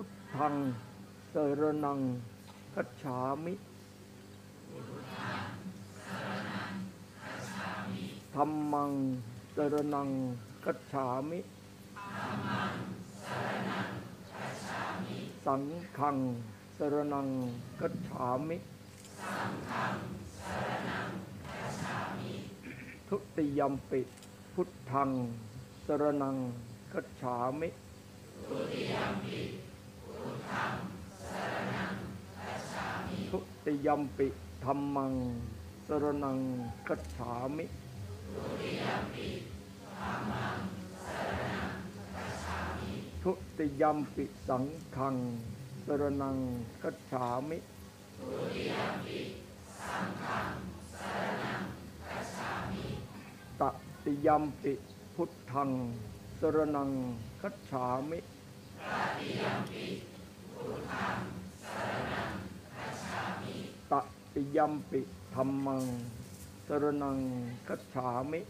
พุทธังสรนังคัจฉามิธรรมังสรนังคัจฉามิสังฆังสรนังคัจฉามิทุติยมปิพุทธังสรนังคัจฉามิทุติยมปิ ทุติยมิธรรมัง สรนังคัจฉามิทุติยมปิสังฆัง สรนังคัจฉามิตติยมปิพุทธัง สรนังคัจฉามิตติยมปิ ธรรมังสรนังคัจฉามิ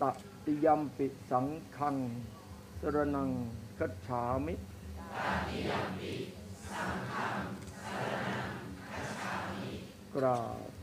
ตติยมปิสังฆังสรนังคัจฉามิกราบ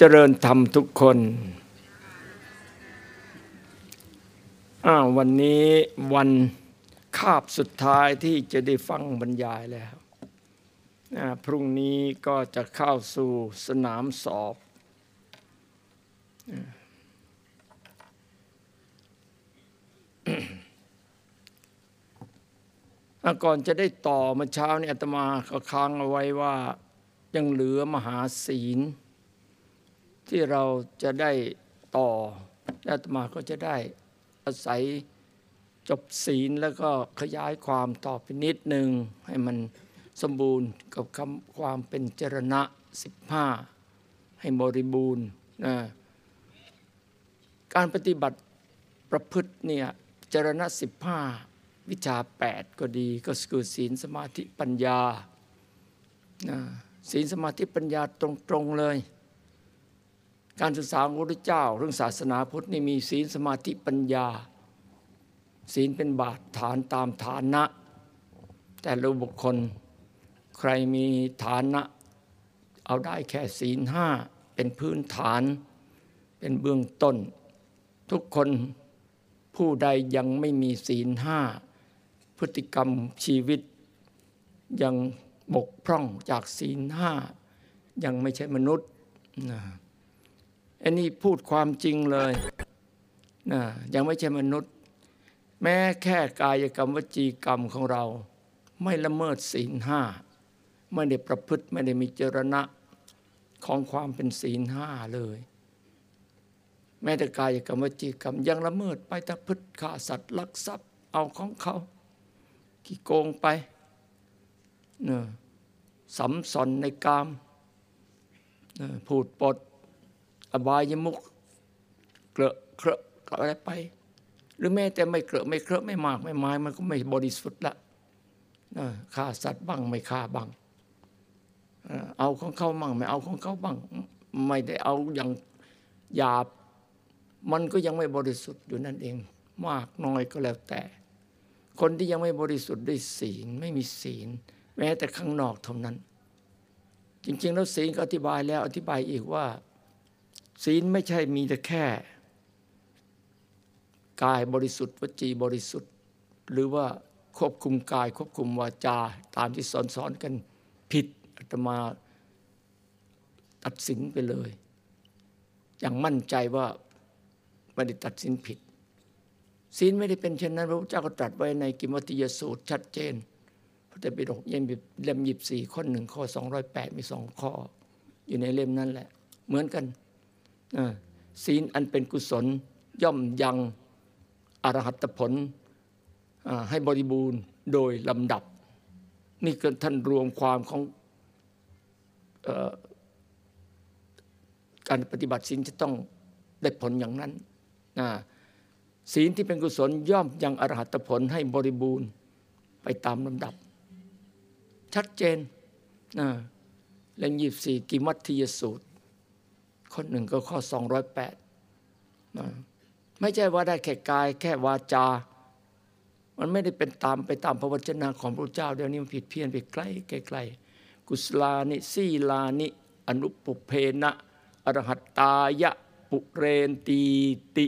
เจริญธรรมทุกคนอ้าววันนี้วันคาบสุดท้ายที่จะได้ฟังบรรยายแล้วพรุ่งนี้ก็จะเข้าสู่สนามสอบอ่าอ่าก่อนจะได้ต่อเมื่อเช้านี้อาตมาก็ค้างเอาไว้ว่ายังเหลือมหาศีล ที่เราจะได้ต่อและอาตมาก็จะได้อาศัยจบศีลแล้วก็ขยายความต่อไปนิดหนึ่งให้มันสมบูรณ์กับคำความเป็นจรณะสิบห้าให้บริบูรณ์นะการปฏิบัติประพฤติเนี่ยจรณะสิบห้าวิชาแปดก็ดีก็คือศีลสมาธิปัญญานะศีลสมาธิปัญญาตรงๆเลย การศึกษาของพระพุทธเจ้า เรื่องศาสนาพุทธนี่มีศีลสมาธิปัญญา ศีลเป็นบาตรฐานตามฐานะ แต่ละบุคคลใครมีฐานะ เอาได้แค่ศีลห้าเป็นพื้นฐาน เป็นเบื้องต้น ทุกคนผู้ใดยังไม่มีศีลห้าพฤติกรรมชีวิต ยังบกพร่องจากศีลห้ายังไม่ใช่มนุษย์นะ อันนี้พูดความจริงเลยนะยังไม่ใช่มนุษย์ แม้แค่กายกรรมวจีกรรมของเรา ไม่ละเมิดศีลห้าไม่ได้ประพฤติไม่ได้มีเจรณะของความเป็นศีลห้าเลย แม้แต่กายกรรมวจีกรรมยังละเมิดไปถ้าพฤติฆ่าสัตว์ลักทรัพย์เอาของเขาขี้โกงไปเนะสัมสอนในกามนะพูดปด อบายมุกเกลอะเคลอะอะไรไป หรือแม้แต่ไม่เกลอะไม่เคลอะไม่มากไม่ไม้มันก็ไม่บริสุทธิ์ละฆ่าสัตว์บ้างไม่ฆ่าบ้างเอาของเขาบ้างไม่เอาของเขาบ้างไม่ได้เอาอย่างหยาบ มันก็ยังไม่บริสุทธิ์อยู่นั่นเอง มากน้อยก็แล้วแต่ คนที่ยังไม่บริสุทธิ์ด้วยศีลไม่มีศีล แม้แต่ข้างนอกเท่านั้น จริงๆแล้วศีลก็อธิบายแล้วอธิบายอีกว่า ศีลไม่ใช่มีแต่แค่ กายบริสุทธิ์วจีบริสุทธิ์ หรือว่าควบคุมกาย ควบคุมวาจา ตามที่สอนสอนกันผิดอาตมาตัดสินไปเลย อย่างมั่นใจว่าไม่ได้ตัดสินผิดศีลไม่ได้เป็นเช่นนั้น พระพุทธเจ้าก็ตรัสไว้ในกิมวัติยสูตรชัดเจนพระเตปิฎกเล่มเล่มยิบสี่ข้อหนึ่งข้อสองร้อยแปดมีสองข้อ อยู่ในเล่มนั้นแหละ เหมือนกัน ศีลอันเป็นกุศลย่อมยังอรหัตผลให้บริบูรณ์โดยลำดับ นี่คือท่านรวมความของการปฏิบัติศีลจะต้องได้ผลอย่างนั้นศีลที่เป็นกุศลย่อมยังอรหัตผลให้บริบูรณ์ไปตามลำดับ ชัดเจนเล่มยี่สี่กิมัตทิยสูตร ข้อหนึ่งก็ข้อสองร้อยแปดไม่ใช่ว่าได้แค่กาย แค่วาจา มันไม่ได้เป็นตามไปตามพระวจนะของพระเจ้าเดี๋ยวนี้มันผิดเพี้ยนไปไกลไกลกุศลานิสีลานิ อนุปุเพนะอรหัตตายะปุเรนตีติ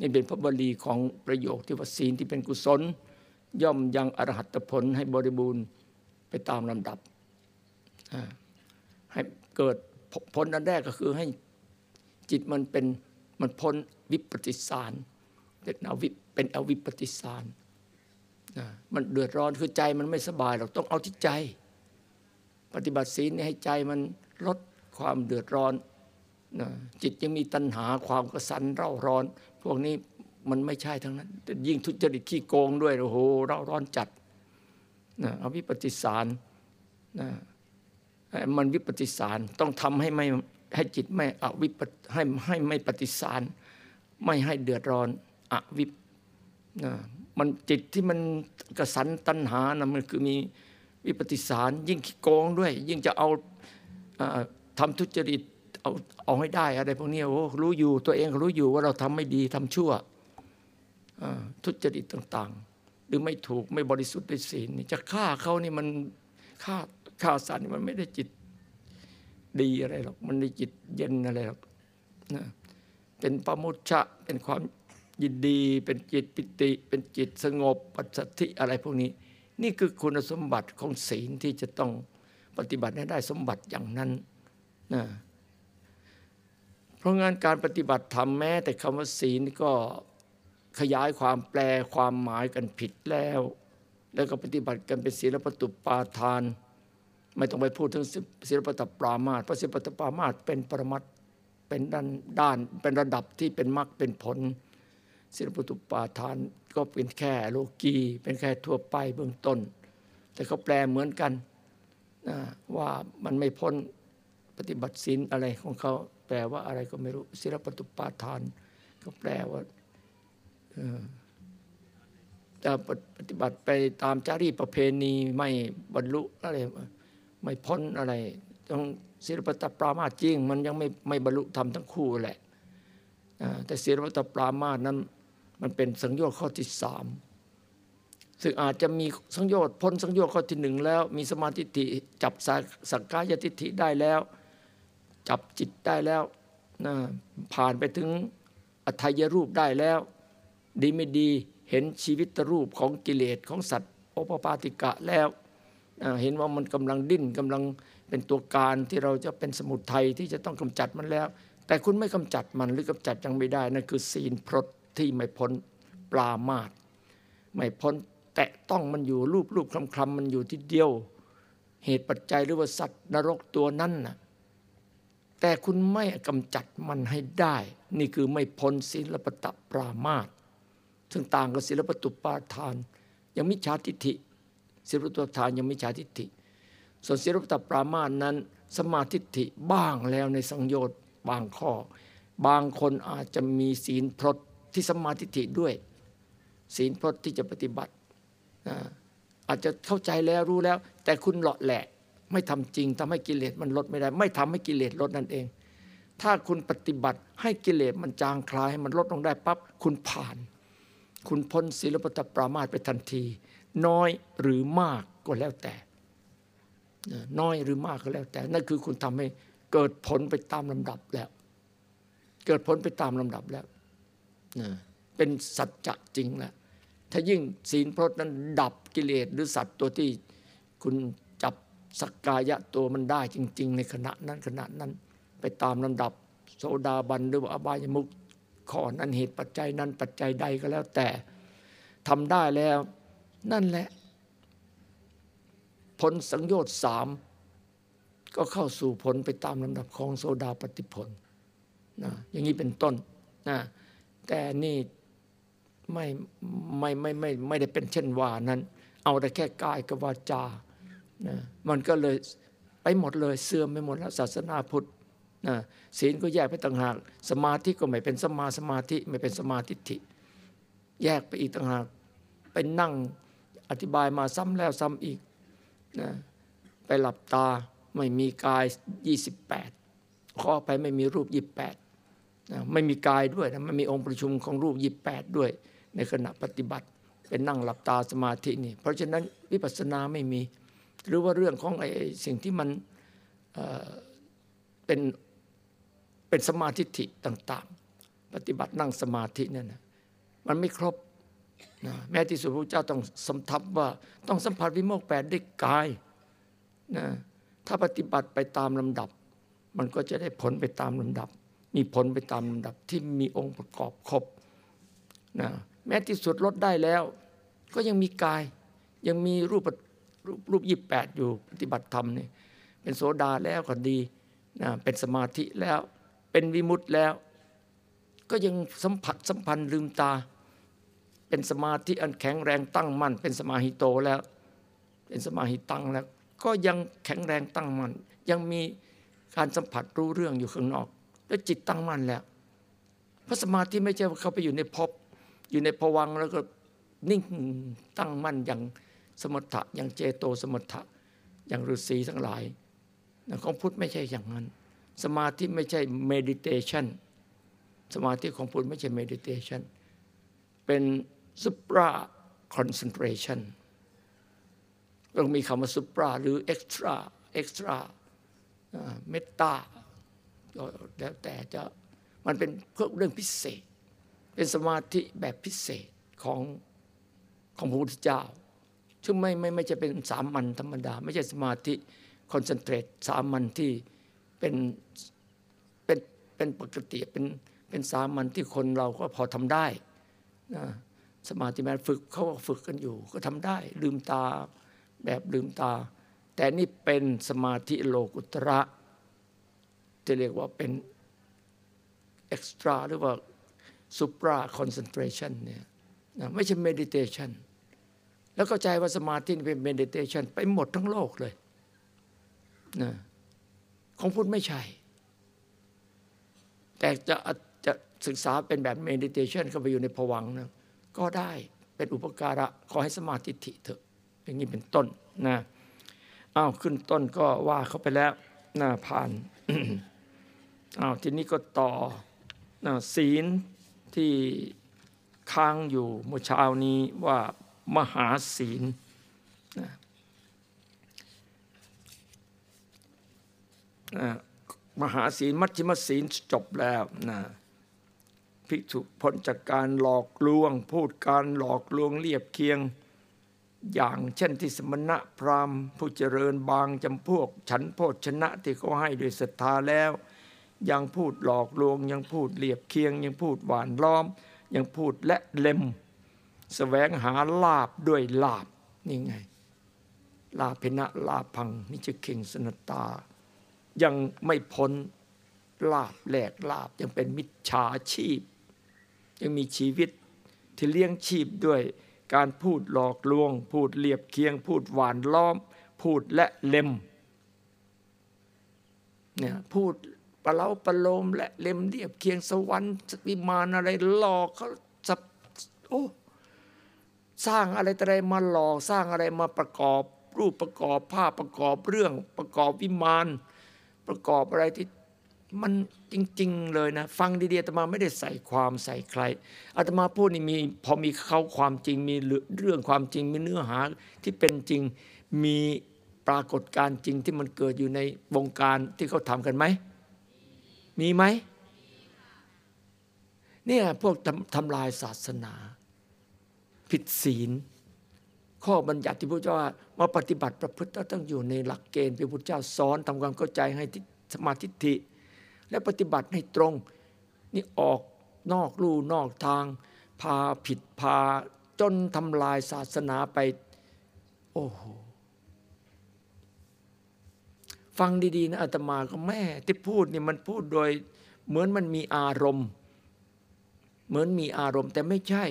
นี่เป็นพระบาลีของประโยคที่ว่าศีลที่เป็นกุศล ย่อมยังอรหัตผลให้บริบูรณ์ไปตามลำดับให้เกิด ผลอันแรกก็คือให้จิตมันเป็นมันพ้นวิปฏิสารเป็นอวิเป็นอวิปฏิสารมันเดือดร้อนคือใจมันไม่สบายเราต้องเอาที่ใจ ปฏิบัติศีลให้ใจมันลดความเดือดร้อนจิตยังมีตัณหาความกระสันเร่าร้อน พวกนี้มันไม่ใช่ทั้งนั้น ยิ่งทุจริตขี้โกงด้วยโอ้โหเร่าร้อนจัดนะอวิปฏิสารนะ มันวิปฏิสารต้องทำให้ไม่ให้จิตไม่อวิปให้ให้ไม่ปฏิสาร ไม่ให้เดือดร้อนอวิปนะมันจิตที่มันกระสันตัณหานะมันคือมีวิปฏิสาร ยิ่งโกงด้วย ยิ่งจะเอาทำทุจริตเอาเอาให้ได้อะไรพวกนี้โอ้รู้อยู่ตัวเองรู้อยู่ว่าเราทำไม่ดีทำชั่วทุจริตต่าง ๆ หรือไม่ถูกไม่บริสุทธิ์ด้วยศีลจะฆ่าเขานี่มันฆ่า ฆ่าสัตว์มันไม่ได้จิตดีอะไรหรอก มันได้จิตเย็นอะไรหรอกนะเป็นปมุชชะเป็นความยินดี เป็นจิตปิติ เป็นจิตสงบปัสสธิอะไรพวกนี้ นี่คือคุณสมบัติของศีลที่จะต้องปฏิบัติให้ได้สมบัติอย่างนั้นนะเพราะงานการปฏิบัติธรรมแม้ แต่คำว่าศีลก็ขยายความแปลความหมายกันผิดแล้ว แล้วก็ปฏิบัติกันเป็นศีลปตุปาทาน ไม่ต้องไปพูดถึงศีลปตปรามาตเพราะศีลปตปรามาตเป็นปรมัตเป็นด้านด้านเป็นระดับที่เป็นมรรคเป็นผลศีลปตุปาทานก็เป็นแค่โลกีเป็นแค่ทั่วไปเบื้องต้น แต่เขาแปลเหมือนกันนะว่ามันไม่พ้นปฏิบัติศีลอะไรของเขาแปลว่าอะไรก็ไม่รู้ศิลปตุปาทาน ก็แปลว่าจะปฏิบัติไปตามจารีตประเพณีไม่บรรลุอะไร ไม่พ้นอะไรต้องศิลปตปรามาจริง มันยังไม่ไม่บรรลุธรรมทั้งคู่แหละแต่ศิลปตปรามานั้น มันเป็นสังโยชน์ข้อที่สามซึ่งอาจจะมีสังโยชน์พ้นสังโยชน์ข้อที่หนึ่งแล้ว มีสมาธิจับสักกายทิฏฐิได้แล้ว จับจิตได้แล้วนะผ่านไปถึงอัทยรูปได้แล้ว ดีไม่ดีเห็นชีวิตรูปของกิเลสของสัตว์โอปปาติกะแล้ว เห็นว่ามันกำลังดิ้นกำลังเป็นตัวการที่เราจะเป็นสมุทัยที่จะต้องกำจัดมันแล้ว แต่คุณไม่กำจัดมันหรือกำจัดยังไม่ได้นั่นคือศีลพรตที่ไม่พ้นปลามาตไม่พ้นแตะต้องมันอยู่รูปรูปคลำคลำมันอยู่ที่เดียว เหตุปัจจัยหรือว่าสัตว์นรกตัวนั้นน่ะแต่คุณไม่กำจัดมันให้ได้ นี่คือไม่พ้นศีลปตะปรามาตซึ่งต่างกับศีลปตุปาทาน ยังมิจฉาทิฏฐิ ศีลปตุปาทานยังมิจฉาทิฏฐิ ส่วนศีลปตะปรามาตนั้น สมาธิฐิบ้างแล้วในสังโยชน์บางข้อ บางคนอาจจะมีศีลพรตที่สมาธิฐิด้วย ศีลพรตที่จะปฏิบัติอาจจะเข้าใจแล้วรู้แล้ว แต่คุณหลาะแหละ ไม่ทำจริงทำให้กิเลสมันลดไม่ได้ ไม่ทำให้กิเลสลดนั่นเอง ถ้าคุณปฏิบัติให้กิเลสมันจางคลายให้มันลดลงได้ปั๊บคุณผ่าน คุณพ้นศีลปตปรามาตไปทันที น้อยหรือมากก็แล้วแต่ น้อยหรือมากก็แล้วแต่ นั่นคือคุณทำให้เกิดผลไปตามลำดับแล้ว เกิดผลไปตามลำดับแล้ว เป็นสัจจะจริงแล้ว ถ้ายิ่งศีลพรตนั้นดับกิเลสหรือสัตว์ตัวที่คุณจับสักกายะตัวมันได้จริง ๆ ในขณะนั้นขณะนั้นไปตามลำดับ โสดาบันหรือว่าอบายมุขข้อนั้นเหตุปัจจัยนั้นปัจจัยใดก็แล้วแต่ทำได้แล้ว นั่นแหละผลสังโยชน์สามก็เข้าสู่ผลไปตามลำดับของโสดาปฏิผลนะอย่างนี้เป็นต้นนะแต่นี่ไม่ไม่ไม่ไม่ไม่ได้เป็นเช่นว่านั้น เอาแต่แค่กายกับวาจานะมันก็เลยไปหมดเลยเสื่อมไปหมดแล้วศาสนาพุทธนะศีลก็แยกไปต่างหาก สมาธิก็ไม่เป็นสมาสมาธิไม่เป็นสมาธิิแยกไปอีกต่างหากไปนั่ง อธิบายมาซ้ำแล้วซ้ำอีกนะไปหลับตาไม่มีกาย 28ข้อไปไม่มีรูป 28นะไม่มีกายด้วยนะไม่มีองค์ประชุมของรูป 28 ด้วย ในขณะปฏิบัติ เป็นนั่งหลับตาสมาธินี่ เพราะฉะนั้นวิปัสสนาไม่มี หรือว่าเรื่องของไอ้สิ่งที่มันเเป็นเป็นสมาธิิต่าง ๆ ปฏิบัตินั่งสมาธินั่นนะมันไม่ครบ นะแม้ที่สุดพระเจ้าต้องสำทับว่าต้องสัมผัสวิโมกแปดด้วยกายนะถ้าปฏิบัติไปตามลำดับ มันก็จะได้ผลไปตามลำดับ มีผลไปตามลำดับที่มีองค์ประกอบครบนะแม้ที่สุดลดได้แล้ว ก็ยังมีกาย ยังมีรูปรูปยี่แปดอยู่ปฏิบัติธรรมนี่เป็นโสดาแล้วก็ดีนะเป็นสมาธิแล้ว เป็นวิมุตต์แล้ว ก็ยังสัมผัสสัมพันธ์ลืมตา เป็นสมาธิอันแข็งแรงตั้งมั่น เป็นสมาหิโตแล้ว เป็นสมาหิตังแล้ว ก็ยังแข็งแรงตั้งมั่น ยังมีการสัมผัสรู้เรื่องอยู่ข้างนอก แล้วจิตตั้งมั่นแล้วพระสมาธิไม่ใช่ว่าเขาไปอยู่ในภพอยู่ในภวังแล้วก็นิ่งตั้งมั่นอย่างสมถะอย่างเจโตสมถะอย่างฤาษีทั้งหลายของพุทธไม่ใช่อย่างนั้น สมาธิไม่ใช่ meditation สมาธิของพุทธไม่ใช่ meditation เป็น supra concentration ต้องมีคำว่าซุปราหรือเอ็กซ์ตร้าเอ็กซ์ตร้าเมตตาแล้วแต่จะมันเป็นเพื่อเรื่องพิเศษ เป็นสมาธิแบบพิเศษของของพระพุทธเจ้า ซึ่งไม่ไม่ไม่จะเป็นสามัญธรรมดา ไม่ใช่สมาธิคอนเซนเทรตสามัญที่เป็นเป็นเป็นปกติเป็นเป็นสามัญที่คนเราก็พอทำได้นะ สมาธิแม้ฝึกเขาฝึกกันอยู่ ก็ทำได้ลืมตาแบบลืมตา แต่นี่เป็นสมาธิโลกุตระจะเรียกว่าเป็น extra หรือว่า supra concentration เนี่ยนะไม่ใช่ meditation แล้วก็ใจว่าสมาธิเป็น meditation ไปหมดทั้งโลกเลยนะของพุทธไม่ใช่ แต่จะจะศึกษาเป็นแบบเมดิเทชันเข้าไปอยู่ในผวังนะ ก็ได้เป็นอุปการะขอให้สมาธิเถอะ อย่างนี้เป็นต้นนะอ้าวขึ้นต้นก็ว่าเขาไปแล้วนะผ่านอ้าวทีนี้ก็ต่อนะศีลที่ค้างอยู่เมื่อเช้านี้ว่ามหาศีลนะนะมหาศีลมัชฌิมศีลจบแล้วนะ ภิกษุพ้นจากการหลอกลวง พูดการหลอกลวงเรียบเคียง อย่างเช่นที่สมณะพราหมณ์ ผู้เจริญบางจำพวก ฉันโพชนะที่เขาให้ด้วยศรัทธาแล้ว ยังพูดหลอกลวง ยังพูดเลียบเคียง ยังพูดหวานล้อม ยังพูดและเล็มสแสวงหาลาบด้วยลาบนี่ไง ลาภนะลาพังนิจเข่งสนตา ยังไม่พ้นลาบแหลกลาบยังเป็นมิจฉาชีพ ยังมีชีวิตที่เลี้ยงชีพด้วยการพูดหลอกลวง พูดเลียบเคียง พูดหวานล้อม พูดและเล็มเนี่ยพูดปะเล้าปะโลมและเล็มเรียบเคียงสวรรค์วิมานอะไรหลอกเขาสับโอ้สร้างอะไรอะไรมาหลอกสร้างอะไรมาประกอบรูปประกอบภาพประกอบเรื่องประกอบวิมาน ประกอบอะไรที่ มันจริง ๆ เลยนะ ฟังดีๆอาตมาไม่ได้ใส่ความใส่ใครอาตมาพูดนี่มีพอมีเขาความจริงมีเรื่องความจริงมีเนื้อหาที่เป็นจริงมีปรากฏการจริงที่มันเกิดอยู่ในวงการที่เขาทำกันไหม มีไหมเนี่ยพวกทำทำลายศาสนา ผิดศีล ข้อบัญญัติที่พระเจ้าว่ามาปฏิบัติประพฤติต้องอยู่ในหลักเกณฑ์ที่พระเจ้าสอนทำความเข้าใจให้สมาธิิ และปฏิบัติให้ตรง นี่ออกนอกลู่นอกทาง พาผิดพาจนทำลายศาสนาไป โอ้โหฟังดีๆนะอาตมาก็แม่ที่พูดนี่มันพูดโดย เหมือนมันมีอารมณ์ เหมือนมีอารมณ์แต่ไม่ใช่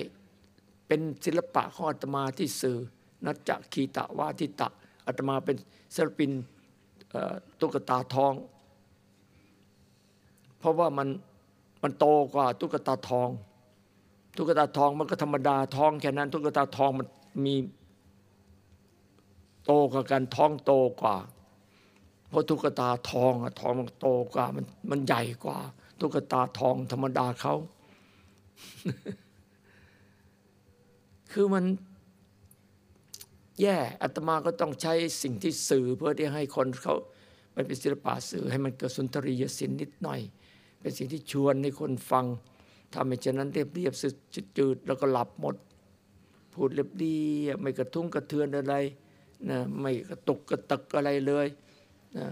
เป็นศิลปะของอาตมาที่สื่อนัจจคีตะวาทิตะอาตมาเป็นศิลปินตุ๊กตาทอง เพราะว่ามันมันโตกว่าตุ๊กตาทอง ตุ๊กตาทองมันก็ธรรมดาทองแค่นั้น ตุ๊กตาทองมันมีโตกว่ากันท้องโตกว่า เพราะตุ๊กตาทองอะทองมันโตกว่ามันมันใหญ่กว่า ตุ๊กตาทองธรรมดาเขาคือมันแย่อัตมาก็ต้องใช้สิ่งที่สื่อเพื่อที่ให้คนเขาไปเป็นศิลปะสื่อให้มันเกิดสุนทรียศิลป์นิดหน่อย เป็นสิ่งที่ชวนให้คนฟังทำให้ฉะนั้นเรียบเรียบจืดแล้วก็หลับหมด พูดเรียบเรียบไม่กระทุ้งกระเทือนอะไรนะไม่กระตุกกระตักอะไรเลยนะ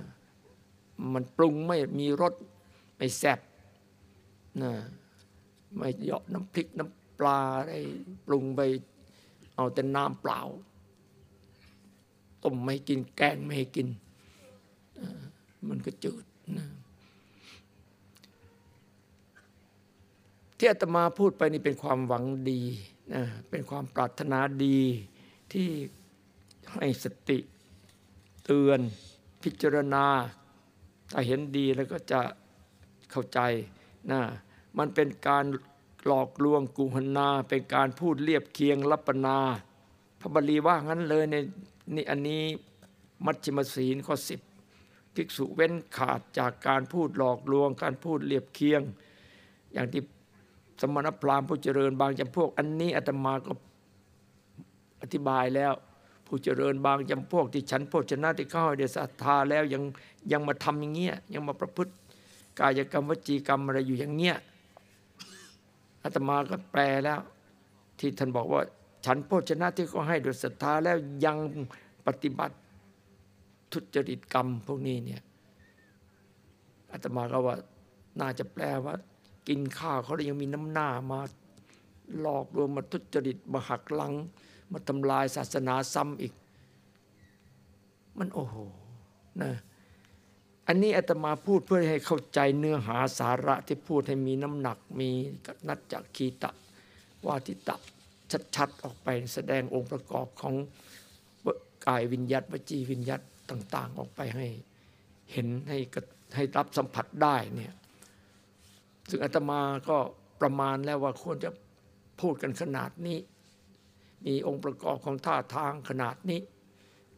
มันปรุงไม่มีรสไม่แซ่บนะไม่เหยาะน้ำพริกน้ำปลาอะไรปรุงไปเอาแต่น้ำเปล่าต้มไม่กินแกงไม่ให้กิน มันก็จืดนะ ที่อาตมาพูดไปนี่เป็นความหวังดีนะเป็นความปรารถนาดีที่ให้สติเตือนพิจารณา ถ้าเห็นดีแล้วก็จะเข้าใจนะมันเป็นการหลอกลวงกุหนา เป็นการพูดเรียบเคียงลัปนาพระบาลีว่างั้นเลยในนี่อันนี้มัชฌิมศีลข้อสิบภิกษุเว้นขาดจากการพูดหลอกลวง การพูดเรียบเคียง อย่างที่ สมณพราหมณ์ผู้เจริญบางจำพวก อันนี้อาตมาก็อธิบายแล้ว ผู้เจริญบางจำพวกที่ฉันโภชนะที่เข้าเดศรัทธาแล้วยังยังมาทำอย่างเงี้ยยังมาประพฤติกายกรรมวจีกรรมอะไรอยู่อย่างเงี้ยอาตมาก็แปลแล้ว ที่ท่านบอกว่าฉันโภชนะที่เขาให้โดยศรัทธาแล้วยังปฏิบัติทุจริตกรรมพวกนี้เนี่ยอาตมาก็ว่าน่าจะแปลว่า กินข้าวเขาเลยยังมีน้ำหน้ามาหลอกลวงมาทุจริตมาหักหลัง มาทำลายศาสนาซ้ำอีก มันโอ้โหนะอันนี้อาตมาพูดเพื่อให้เข้าใจเนื้อหาสาระที่พูดให้มีน้ำหนักมีนัจจคีตะวาทิตะชัดๆออกไปแสดงองค์ประกอบของกายวิญญาตวจีวิญญาตต่าง ๆ ออกไปให้เห็นให้ให้รับสัมผัสได้เนี่ย ซึ่งอาตมาก็ประมาณแล้วว่าควรจะพูดกันขนาดนี้ มีองค์ประกอบของท่าทางขนาดนี้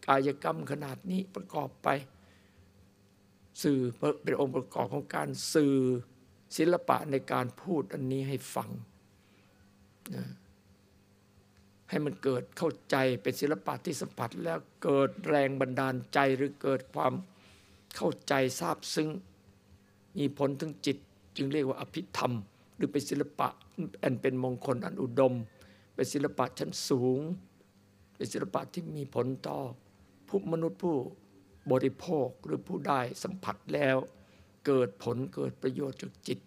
กายกรรมขนาดนี้ประกอบไป สื่อเป็นองค์ประกอบของการสื่อศิลปะในการพูดอันนี้ให้ฟังนะให้มันเกิดเข้าใจเป็นศิลปะที่สัมผัสแล้วเกิดแรงบันดาลใจหรือเกิดความเข้าใจทราบซึ้งมีผลถึงจิต จึงเรียกว่าอภิธรรม หรือเป็นศิลปะอันเป็นมงคลอันอุดม เป็นศิลปะชั้นสูง เป็นศิลปะที่มีผลต่อผู้มนุษย์ผู้บริโภคหรือผู้ได้สัมผัสแล้ว เกิดผลเกิดประโยชน์จากจิต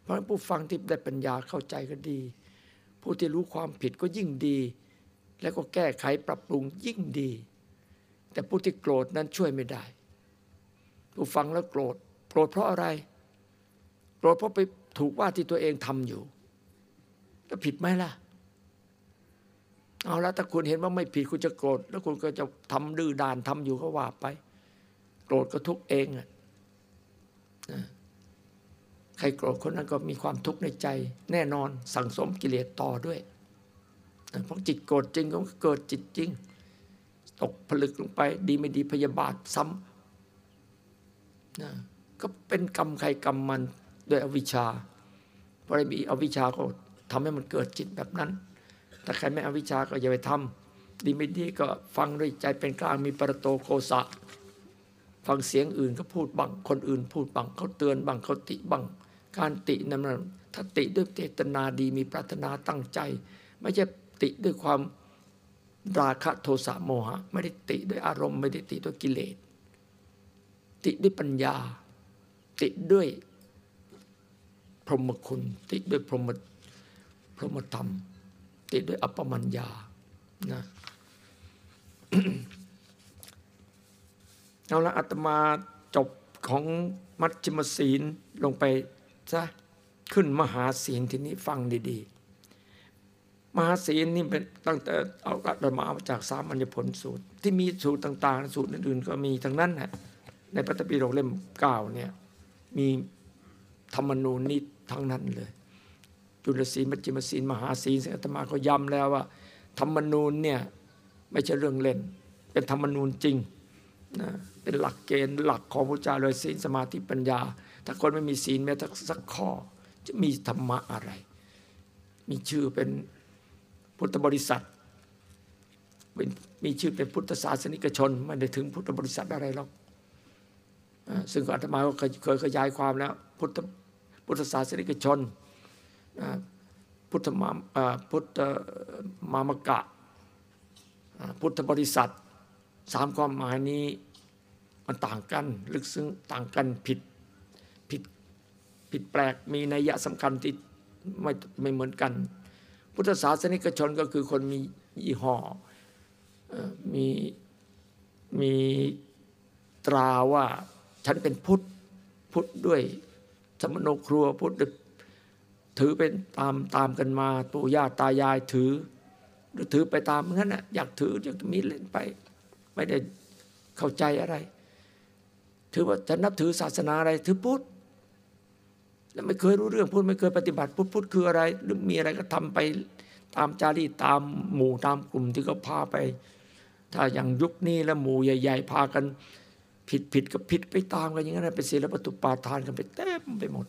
เพราะฉะนั้นผู้ฟังที่ได้ปัญญาเข้าใจก็ดี ผู้ที่รู้ความผิดก็ยิ่งดี แล้วก็แก้ไขปรับปรุงยิ่งดี แต่ผู้ที่โกรธนั้นช่วยไม่ได้ ผู้ฟังแล้วโกรธโกรธเพราะอะไร โกรธเพราะไปถูกว่าที่ตัวเองทำอยู่แล้วผิดไหมล่ะ เอาละถ้าคุณเห็นว่าไม่ผิดคุณจะโกรธ แล้วคุณก็จะทำดื้อดานทำอยู่ก็ว่าไป โกรธก็ทุกเองอะใครโกรธคนนั้นก็มีความทุกข์ในใจ แน่นอนสั่งสมกิเลสต่อด้วยเพราะจิตโกรธจริงก็เกิดจิตจริง ตกผลึกลงไป ดีไม่ดีพยาบาทซ้ำนะก็เป็นกรรมใครกรรมมัน ด้วยอวิชชาเพราะมีอวิชชาก็ทำให้มันเกิดจิตแบบนั้นถ้าใครไม่อวิชชาก็อย่าไปทำดีไม่ดีก็ฟังด้วยใจเป็นกลางมีปรโตโคสะฟังเสียงอื่นก็พูดบังคนอื่นพูดบังเขาเตือนบังเขาติบังการตินั้นถ้าติด้วยเจตนาดีมีปรารถนาตั้งใจ ไม่ใช่ติด้วยความราคะโทสะโมหะ ไม่ได้ติด้วยอารมณ์ ไม่ได้ติด้วยกิเลส ติด้วยปัญญา ติด้วย พรหมคุณ ติดด้วยพรหมพรหมธรรม ติดด้วยอัปปมัญญานะเอาละอาตมาจบของมัชฌิมศีลลงไปซะขึ้นมหาศีลทีนี้ฟังดีๆ มหาศีลนี่เป็นตั้งแต่เอาอาตมาเอาจากสามัญญผลสูตร ที่มีสูตรต่าง ๆ สูตรอื่นๆ ก็มีทั้งนั้นแหละในพระตปิฎกเล่มเก้าเนี่ยมี ธรรมนูญนี้ทั้งนั้นเลย จุลศีลมัชฌิมศีลมหาศีลอาตมาก็ย้ำแล้วว่า ธรรมนูญเนี่ยไม่ใช่เรื่องเล่น เป็นธรรมนูญจริงนะเป็นหลักเกณฑ์หลักของพระเจ้าเลยศีลสมาธิปัญญา ถ้าคนไม่มีศีลแม้สักข้อจะมีธรรมะอะไร มีชื่อเป็นพุทธบริษัทมีชื่อเป็นพุทธศาสนิกชนไม่ได้ถึงพุทธบริษัทอะไรหรอก ซึ่งอาตมาก็เคยขยายความแล้ว พุทธพุทธศาสนิกชนพุทธมาพุทธมามกะ พุทธบริษัทสามความหมายนี้มันต่างกัน ลึกซึ้งต่างกันผิดผิดผิดแปลกมีนัยยะสำคัญที่ไม่ไม่เหมือนกัน พุทธศาสนิกชนก็คือคนมียี่ห้อมีมีตราว่า ฉันเป็นพุทธพุทธด้วยสมโนครัวพุทธถือเป็นตามตามกันมาปู่ย่าตายายถือ หรือถือไปตามงั้นนะอยากถืออยากมีเล่นไป ไม่ได้เข้าใจอะไร ถือว่าจะนับถือศาสนาอะไรถือพุทธแล้วไม่เคยรู้เรื่องพุทธไม่เคยปฏิบัติพุทธพุทธคืออะไร หรือมีอะไรก็ทำไปตามจารีตามหมู่ตามกลุ่มที่เขาพาไป ถ้าอย่างยุคนี้แล้วหมู่ใหญ่ ๆ พากัน ผิดผิดกับผิดไปตามกันอย่างนั้นเป็นศีลปตุปาทานกันไปเต็มไปหมด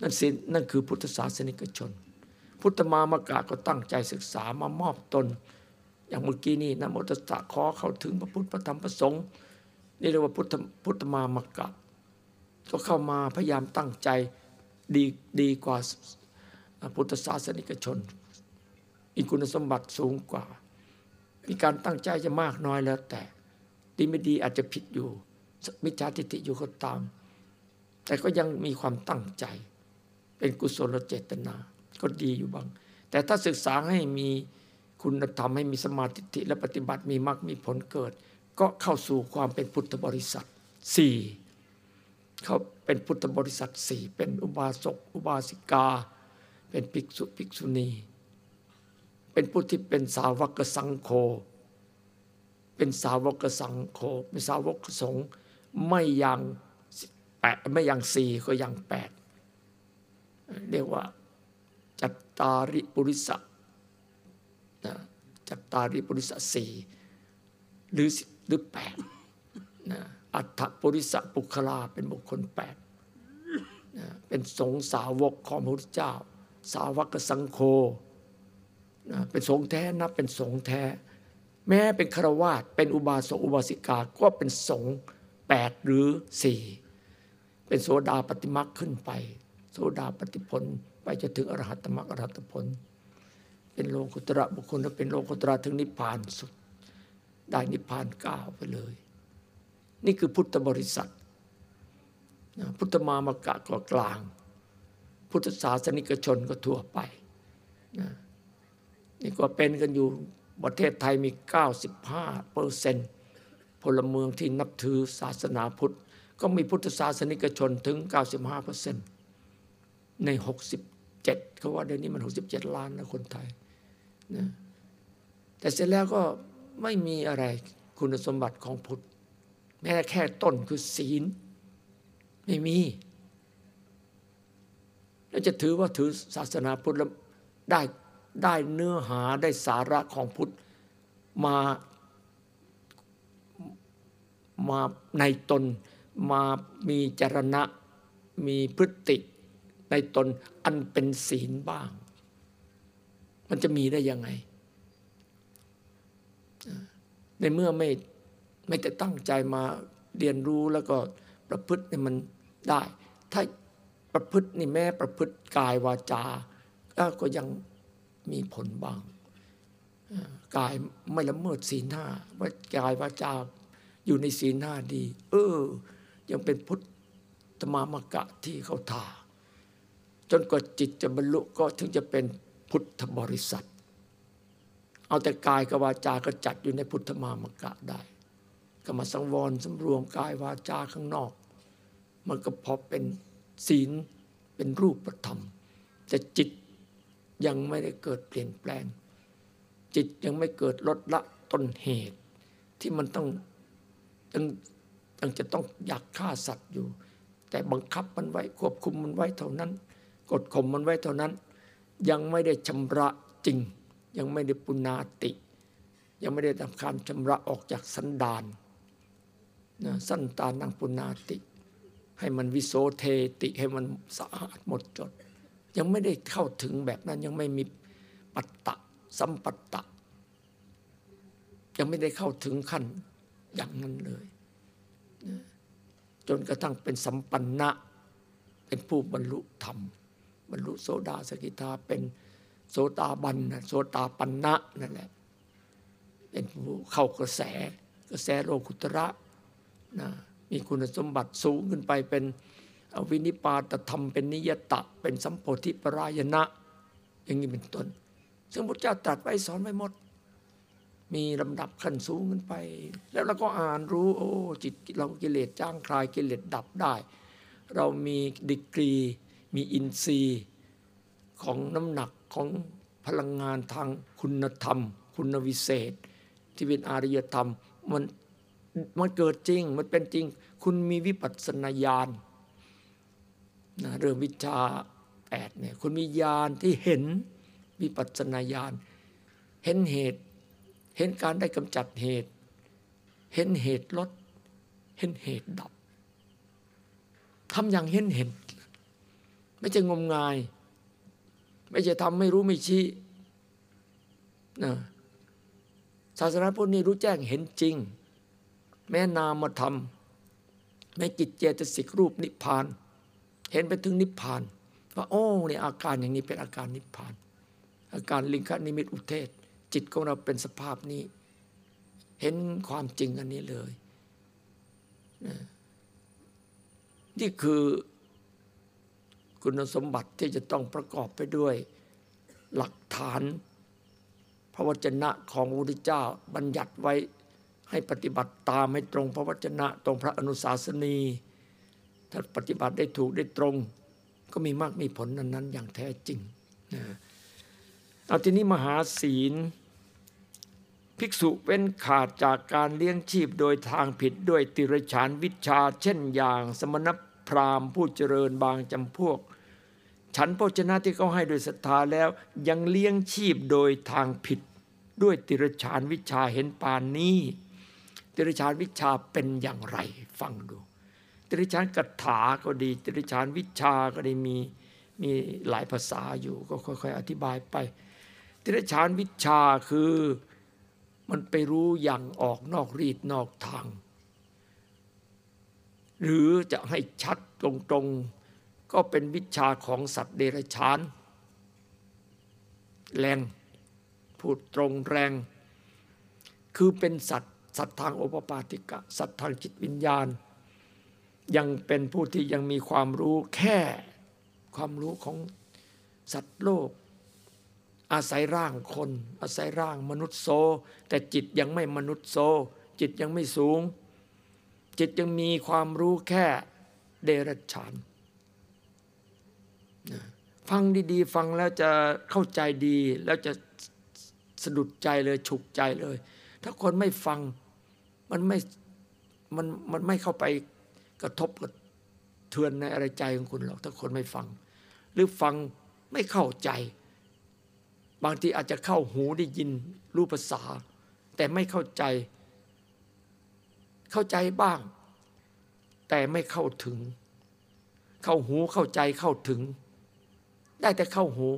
นั่นสินั่นคือพุทธศาสนิกชน พุทธมามกะก็ตั้งใจศึกษามามอบตน อย่างเมื่อกี้นี่นะโมตสะขอเข้าถึงพระพุทธพระธรรมพระสงฆ์นี่เรียกว่าพุทธพุทธมามกะก็เข้ามาพยายามตั้งใจดีดีกว่าพุทธศาสนิกชนอีกคุณสมบัติสูงกว่า มีการตั้งใจจะมากน้อยแล้วแต่ ดีไม่ดีอาจจะผิดอยู่มิจฉาทิฏฐิอยู่ก็ตาม แต่ก็ยังมีความตั้งใจ เป็นกุศลเจตนา ก็ดีอยู่บ้าง แต่ถ้าศึกษาให้มีคุณธรรมให้มีสมาธิและปฏิบัติมีมรรคมีผลเกิด ก็เข้าสู่ความเป็นพุทธบริษัทสี่เขาเป็นพุทธบริษัทสี่เป็นอุบาสกอุบาสิกา เป็นภิกษุภิกษุณี เป็นผู้ที่เป็นสาวกสังโฆ เป็นสาวกสังโฆเป็นสาวกสงฆ์ไม่ยังแปดไม่ยังสี่ก็ยังแปดเรียกว่า จัตตาริปุริสะนะจัตตาริปุริสะสี่หรือหรือแปดนะอัฏฐปุริสะปุคลาเป็นบุคคลแปดนะเป็นสงสาวกของพระพุทธเจ้า สาวกสังโฆนะเป็นสงแท้นับเป็นสงแท้ แม้เป็นครวาสเป็นอุบาสกอุบาสิกาก็เป็นสงฆ์แปดหรือสี่เป็นโสดาปฏิมักขึ้นไป โสดาปฏิผลไปจะถึงอรหัตมรรคอรหัตผล เป็นโลกุตระบุคคลและเป็นโลกุตระถึงนิพพานสุด ได้นิพพานก้าวไปเลย นี่คือพุทธบริษัทพุทธมามกะก็กลาง พุทธศาสนิกชนก็ทั่วไปนี่ก็เป็นกันอยู่ ประเทศไทยมี 95เปอร์เซนต์พลเมืองที่นับถือศาสนาพุทธ ก็มีพุทธศาสนิกชนถึง 95เปอร์เซนต์ใน 67เขาว่าเดี๋ยวนี้มัน 67 ล้านนะคนไทยนะแต่เสร็จแล้วก็ไม่มีอะไรคุณสมบัติของพุทธ แม้แค่ต้นคือศีล ไม่มี แล้วจะถือว่าถือศาสนาพุทธแล้วได้ ได้เนื้อหาได้สาระของพุทธมามาในตนมามีจรณะมีพฤติในตนอันเป็นศีลบ้าง มันจะมีได้ยังไง ในเมื่อไม่ไม่จะตั้งใจมาเรียนรู้แล้วก็ประพฤติเนี่ยมันได้ ถ้าประพฤตินี่แม้ประพฤติกายวาจาก็ยัง มีผลบ้างกายไม่ละเมิดศีลห้าว่ากายวาจาอยู่ในศีลห้าดี เออ ยังเป็นพุทธมามกะที่เขาทาจนกว่าจิตจะบรรลุก็ถึงจะเป็นพุทธบริษัท เอาแต่กายกับวาจาก็จัดอยู่ในพุทธมามกะได้ก็มาสังวรสำรวมกายวาจาข้างนอก มันก็พอเป็นศีลเป็นรูปธรรมแต่จิต ยังไม่ได้เกิดเปลี่ยนแปลง จิตยังไม่เกิดลดละต้นเหตุ ที่มันต้องยังยังจะต้องอยากฆ่าสัตว์อยู่ แต่บังคับมันไว้ควบคุมมันไว้เท่านั้น กดข่มมันไว้เท่านั้น ยังไม่ได้ชำระจริง ยังไม่ได้ปุนาติ ยังไม่ได้ทำการชำระออกจากสันดานนะสันตานังปุนาติ ให้มันวิโสเทติให้มันสะอาดหมดจด ยังไม่ได้เข้าถึงแบบนั้นยังไม่มีปัตตะสัมปัตตะ ยังไม่ได้เข้าถึงขั้นอย่างนั้นเลย จนกระทั่งเป็นสัมปันนะเป็นผู้บรรลุธรรม บรรลุโสดาสกิทาเป็นโสตาบันนะโสตาปันนะนั่นแหละเป็นผู้เข้ากระแสกระแสโลกุตระนะมีคุณสมบัติสูงขึ้นไปเป็น วินิปาตธรรมเป็นนิยตะเป็นสัมโพธิปรายณะ อย่างนี้เป็นต้น ซึ่งพระเจ้าตรัสไว้สอนไว้หมด มีลำดับขั้นสูงขึ้นไป แล้วเราก็อ่านรู้โอ้จิตเรากิเลสจ้างคลายกิเลสดับได้ เรามีดีกรี มีอินทรีย์ของน้ำหนักของพลังงานทางคุณธรรม คุณวิเศษ ที่เป็นอารยธรรมมันมันเกิดจริงมันเป็นจริง คุณมีวิปัสสนาญาณ นะเรื่องวิชาแปดเนี่ยคุณมีญาณที่เห็นวิปัสสนาญาณเห็นเหตุ เห็นการได้กำจัดเหตุ เห็นเหตุลด เห็นเหตุดับทำอย่างเห็นเห็น ไม่ใช่งมงาย ไม่ใช่ทำไม่รู้ไม่ชี้นะศาสนาพุทธนี่รู้แจ้งเห็นจริง แม้นามธรรมแม้จิตเจตสิกรูปนิพพาน เห็นไปถึงนิพพาน ว่าโอ้เนี่ยอาการอย่างนี้เป็นอาการนิพพาน อาการลิงคนิมิตอุเทศ จิตของเราเป็นสภาพนี้ เห็นความจริงอันนี้เลยนี่คือคุณสมบัติที่จะต้องประกอบไปด้วยหลักฐาน พระวจนะของพระพุทธเจ้าบัญญัติไว้ให้ปฏิบัติตามให้ตรงพระวจนะตรงพระอนุสาสนี ถ้าปฏิบัติได้ถูกได้ตรง ก็มีมากมีผลนั้น ๆ อย่างแท้จริงนะเอาทีนี้มหาศีล ภิกษุเว้นขาดจากการเลี้ยงชีพโดยทางผิดด้วยติรฉานวิชา เช่นอย่างสมณพราหมณ์ผู้เจริญบางจำพวก ฉันโภชนะที่เขาให้โดยศรัทธาแล้วยังเลี้ยงชีพโดยทางผิดด้วยติรฉานวิชาเห็นปานนี้ ติรฉานวิชาเป็นอย่างไรฟังดู ติรฉานกถาก็ดี ติรฉานวิชาก็ได้มีมีหลายภาษาอยู่ก็ค่อยๆอธิบายไป ติรฉานวิชาคือมันไปรู้อย่างออกนอกรีดนอกทาง หรือจะให้ชัดตรงๆ ก็เป็นวิชาของสัตว์เดรัจฉาน แรงพูดตรงแรง คือเป็นสัตว์สัตว์ทางโอปปาติกะ สัตว์ทางจิตวิญญาณ ยังเป็นผู้ที่ยังมีความรู้แค่ความรู้ของสัตว์โลก อาศัยร่างคน อาศัยร่างมนุษย์โซ แต่จิตยังไม่มนุษย์โซ จิตยังไม่สูง จิตยังมีความรู้แค่เดรัจฉานฟังดีๆ ฟังแล้วจะเข้าใจดีแล้วจะสะดุดใจเลยฉุกใจเลย ถ้าคนไม่ฟังมันไม่มันมันไม่เข้าไป กระทบกระเทือนในอะไรใจของคุณหรอกถ้าคนไม่ฟัง หรือฟังไม่เข้าใจ บางทีอาจจะเข้าหูได้ยินรู้ภาษา แต่ไม่เข้าใจ เข้าใจบ้าง แต่ไม่เข้าถึง เข้าหูเข้าใจเข้าถึง ได้แต่เข้าหู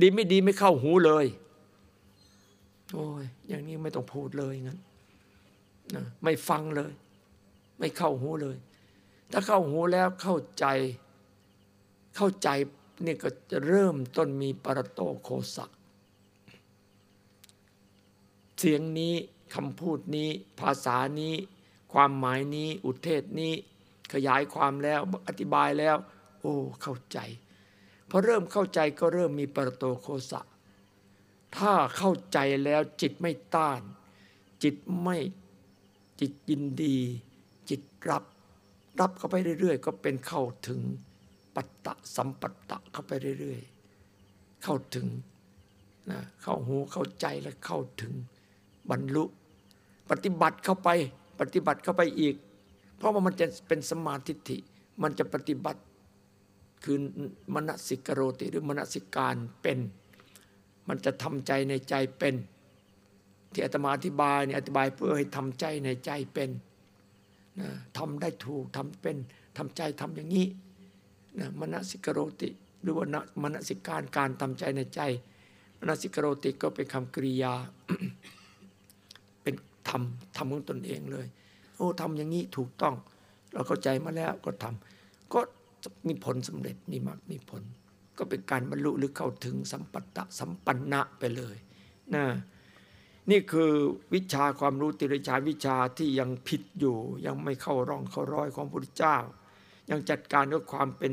ดีไม่ดีไม่เข้าหูเลยโอ้ยอย่างนี้ไม่ต้องพูดเลยงั้นนะไม่ฟังเลย ไม่เข้าหูเลย ถ้าเข้าหูแล้วเข้าใจ เข้าใจนี่ก็จะเริ่มต้นมีปรโตโคสักเสียงนี้คำพูดนี้ ภาษานี้ ความหมายนี้ อุเทศนี้ ขยายความแล้วอธิบายแล้ว โอ้เข้าใจพอเริ่มเข้าใจก็เริ่มมีปรโตโคสะ ถ้าเข้าใจแล้วจิตไม่ต้าน จิตไม่จิตยินดี จิตรับ รับเข้าไปเรื่อยๆ ก็เป็นเข้าถึงปัตตะสัมปัตตะเข้าไปเรื่อยๆ เข้าถึงนะเข้าหูเข้าใจและเข้าถึงบรรลุ ปฏิบัติเข้าไปปฏิบัติเข้าไปอีก เพราะว่ามันจะเป็นสมาธิิมันจะปฏิบัติคือมณสิกโรติหรือมณสิการเป็น มันจะทำใจในใจเป็น ที่อาตมาอธิบายเนี่ยอธิบายเพื่อให้ทำใจในใจเป็น นะทำได้ถูกทำเป็นทำใจทำอย่างนี้นะมณสิกโรติ หรือว่ามณสิการการทำใจในใจมณสิกโรติก็เป็นคำกริยา เป็นทำทำของตนเองเลย โอ้ทำอย่างนี้ถูกต้อง เราเข้าใจมาแล้วก็ทำก็มีผลสำเร็จมีมรรคมีผล ก็เป็นการบรรลุหรือเข้าถึงสัมปัตตะสัมปันนะไปเลยนะ นี่คือวิชาความรู้ติริชาวิชาที่ยังผิดอยู่ ยังไม่เข้าร่องเข้ารอยของพระพุทธเจ้า ยังจัดการกับความเป็น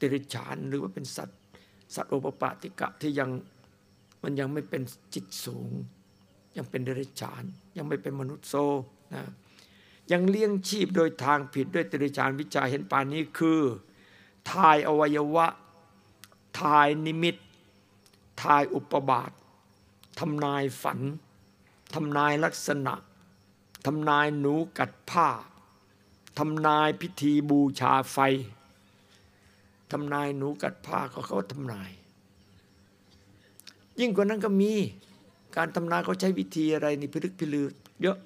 ติริชานหรือว่าเป็นสัตว์สัตว์โอปปาติกะที่ยังมันยังไม่เป็นจิตสูง ยังเป็นเดรัจฉาน ยังไม่เป็นมนุษย์โซนะยังเลี้ยงชีพโดยทางผิดด้วยติริชานวิชาเห็นปานนี้คือทายอวัยวะทายนิมิตทายอุปบาททำนายฝัน ทำนายลักษณะทำนายหนูกัดผ้าทำนายพิธีบูชาไฟทำนายหนูกัดผ้าก็เขาทำนาย ยิ่งกว่านั้นก็มีการทำนายเขาใช้วิธีอะไรนี่พิลึกพิลือเยอะ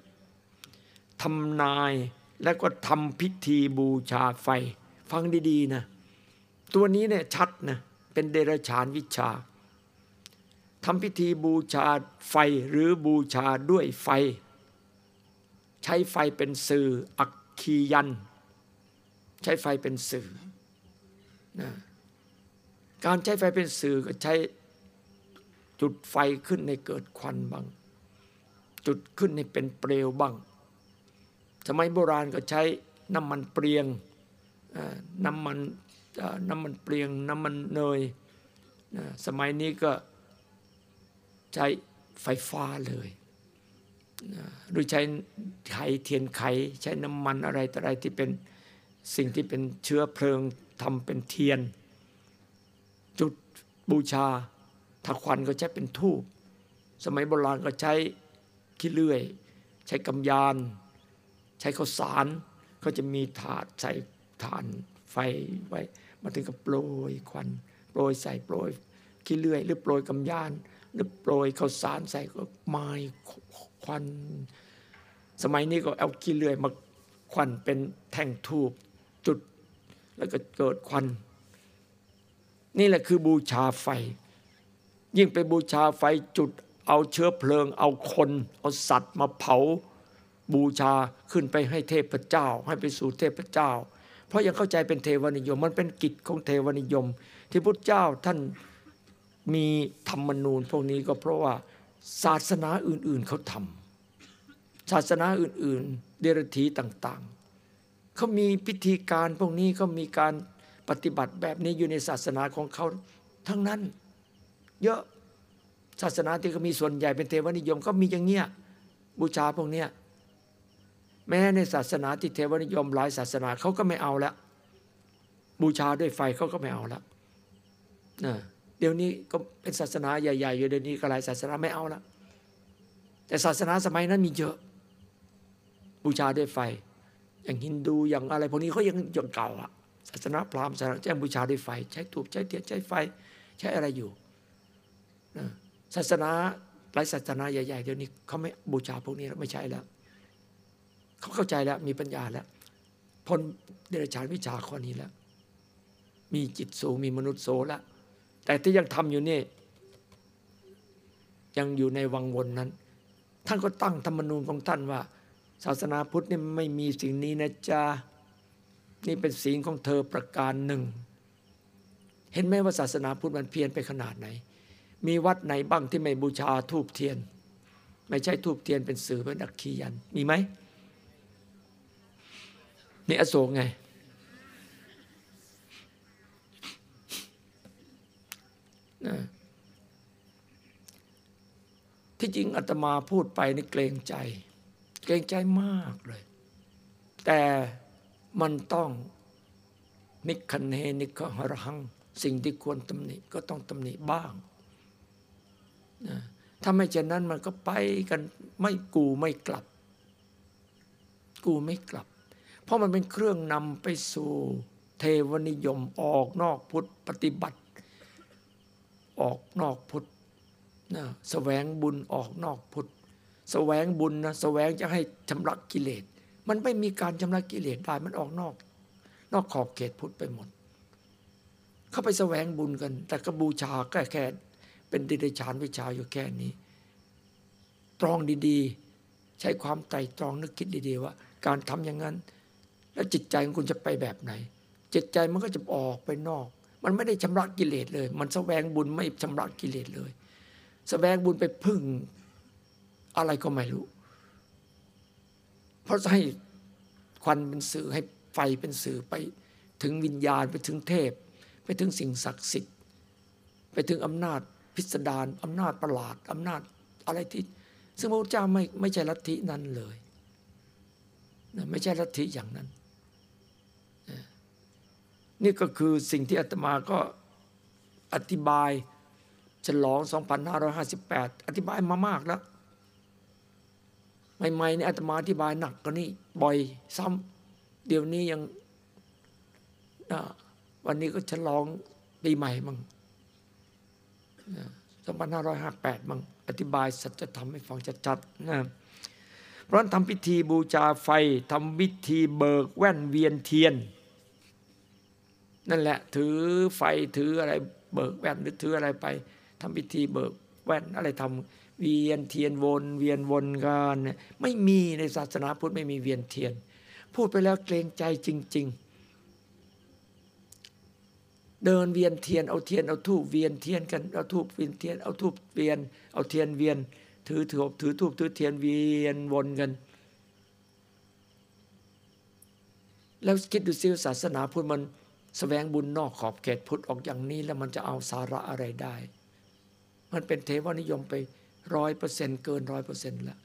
ทำนายแล้วก็ทำพิธีบูชาไฟ ฟังดีๆนะ ตัวนี้เนี่ยชัดนะเป็นเดรัจฉานวิชา ทำพิธีบูชาไฟหรือบูชาด้วยไฟ ใช้ไฟเป็นสื่ออักคียัน ใช้ไฟเป็นสื่อนะการใช้ไฟเป็นสื่อก็ใช้จุดไฟขึ้นในเกิดควันบ้าง จุดขึ้นในเป็นเปลวบ้าง สมัยโบราณก็ใช้น้ำมันเปรียงน้ำมันน้ำมันเปลียงน้ำมันเนย สมัยนี้ก็ ช้ไฟฟ้าเลยหรือใช้ไขเทียนไข ใช้น้ำมันอะไรต่ออะไรที่เป็นสิ่งที่เป็นเชื้อเพลิงทำเป็นเทียน จุดบูชาถ้าควันก็ใช้เป็นทูบสมัยโบราณก็ใช้ขี้เลื่อย ใช้กำยาน ใช้ข้าวสารเขาจะมีถาดใส่ฐานไฟไว้มาถึงกับโปรยควันโปรยใส่โปรยขี้เลื่อย หรือโปรยกำยาน โปรยข้าวสารใส่ก็ไม้ควัน สมัยนี้ก็เอาขี้เลื่อยมาควันเป็นแท่งทูบจุด แล้วก็เกิดควัน นี่แหละคือบูชาไฟ ยิ่งไปบูชาไฟจุด เอาเชื้อเพลิง เอาคน เอาสัตว์มาเผาบูชาขึ้นไปให้เทพเจ้า ให้ไปสู่เทพเจ้า เพราะยังเข้าใจเป็นเทวนิยม มันเป็นกิจของเทวนิยม ที่พุทธเจ้าท่าน มีธรรมนูญพวกนี้ก็เพราะว่าศาสนาอื่น ๆเขาทำศาสนาอื่น ๆ เดรธีต่างๆเขามีพิธีการพวกนี้เขามีการปฏิบัติแบบนี้อยู่ในศาสนาของเขาทั้งนั้น เยอะศาสนาที่เขามีส่วนใหญ่เป็นเทวนิยมก็มีอย่างเงี้ยบูชาพวกเนี้ยแม้ในศาสนาที่เทวนิยมหลายศาสนาเขาก็ไม่เอาแล้วบูชาด้วยไฟเขาก็ไม่เอาแล้วนะ เดี๋ยวนี้ก็เป็นศาสนาใหญ่ๆอยู่เดี๋ยวนี้ก็หลายศาสนาไม่เอาล้วแต่ศาสนาสมัยนั้นมีเยอะ บูชาด้วยไฟ อย่างฮินดูอย่างอะไรพวกนี้เขายังยังเก่าอะศาสนาพราหมณ์ศาสนาแจ้งบูชาด้วยไฟ ใช้ถูกใช้เทียนใช้ไฟ ใช้อะไรอยู่ศาสนาหลายศาสนาใหญ่ๆเดี๋ยวนี้เขาไม่บูชาพวกนี้แล้วไม่ใช่แล้วเขาเข้าใจแล้วมีปัญญาแล้วพ้นเดรัจฉานวิชาข้อนี้แล้ว มีจิตสูงมีมนุษย์โสแล้ว แต่ที่ยังทำอยู่นี่ยังอยู่ในวังวนนั้น ท่านก็ตั้งธรรมนูญของท่านว่า ศาสนาพุทธนี่ไม่มีสิ่งนี้นะจ๊ะนี่เป็นสิ่งของเธอประการหนึ่ง เห็นไหมว่าศาสนาพุทธมันเพี้ยรไปขนาดไหน มีวัดไหนบ้างที่ไม่บูชาทูบเทียน ไม่ใช่ทูบเทียนเป็นสื่อเป็นอักขียันมีไหมนี่อโศกไง นะที่จริงอาตมาพูดไปนี่เกรงใจ เกรงใจมากเลย แต่มันต้องนิคันเฮนิคหรัง สิ่งที่ควรตำหนิก็ต้องตำหนิบ้างนะถ้าไม่เช่นนั้นมันก็ไปกันไม่กูไม่กลับ กูไม่กลับ เพราะมันเป็นเครื่องนำไปสู่เทวนิยมออกนอกพุทธปฏิบัติ ออกนอกพุทธนะแสวงบุญออกนอกพุทธแสวงบุญนะแสวงจะให้ชำระกิเลส มันไม่มีการชำระกิเลสได้มันออกนอก นอกขอบเขตพุทธไปหมด เข้าไปแสวงบุญกัน แต่ก็บูชาแค่แค่เป็นดิเรชานวิชาอยู่แค่นี้ ตรองดีๆ ใช้ความไตรตรองนึกคิดดีๆว่า การทำอย่างนั้น แล้วจิตใจของคุณจะไปแบบไหน จิตใจมันก็จะออกไปนอก มันไม่ได้ชำระกิเลสเลย มันแสวงบุญไม่ชำระกิเลสเลยแสวงบุญไปพึ่งอะไรก็ไม่รู้ เพราะให้ควันเป็นสื่อให้ไฟเป็นสื่อไปถึงวิญญาณไปถึงเทพ ไปถึงสิ่งศักดิ์สิทธิ์ ไปถึงอำนาจพิสดารอำนาจประหลาดอำนาจอะไรที่ ซึ่งพระพุทธเจ้าไม่ไม่ใช่ลัทธินั้นเลยนะไม่ใช่ลัทธิอย่างนั้น นี่ก็คือสิ่งที่อาตมาก็อธิบายฉลอง 2558 อธิบายมามากแล้วใหม่ๆนี่อาตมาอธิบายหนักกว่านี้บ่อยซ้ำเดี๋ยวนี้ยังวันนี้ก็ฉลองปีใหม่มั่ง2558 มั่งอธิบายสัจธรรมให้ฟังชัดๆนะเพราะนั้นทำพิธีบูชาไฟทำพิธีเบิกแว่นเวียนเทียน นั่นแหละ ถือไฟถืออะไรเบิกแว่นหรือถืออะไรไปทำพิธีเบิกแว่นอะไรทำเวียนเทียนวน เวียนวนกันไม่มีในศาสนาพุทธไม่มีเวียนเทียน พูดไปแล้วเกรงใจจริง ๆ เดินเวียนเทียนเอาเทียนเอาธูปเวียนเทียนกันเอาธูปเวียนเทียนเอาธูปเวียน เอาเทียนเวียน ถือถือถือธูปถือเทียนเวียนวนกัน แล้วคิดดูซิศาสนาพุทธมัน แสวงบุญนอกขอบเขตพุทธออกอย่างนี้แล้วมันจะเอาสาระอะไรได้ มันเป็นเทวนิยมไปร้อยเปอร์เซ็นต์เกินร้อยเปอร์เซ็นต์แล้ว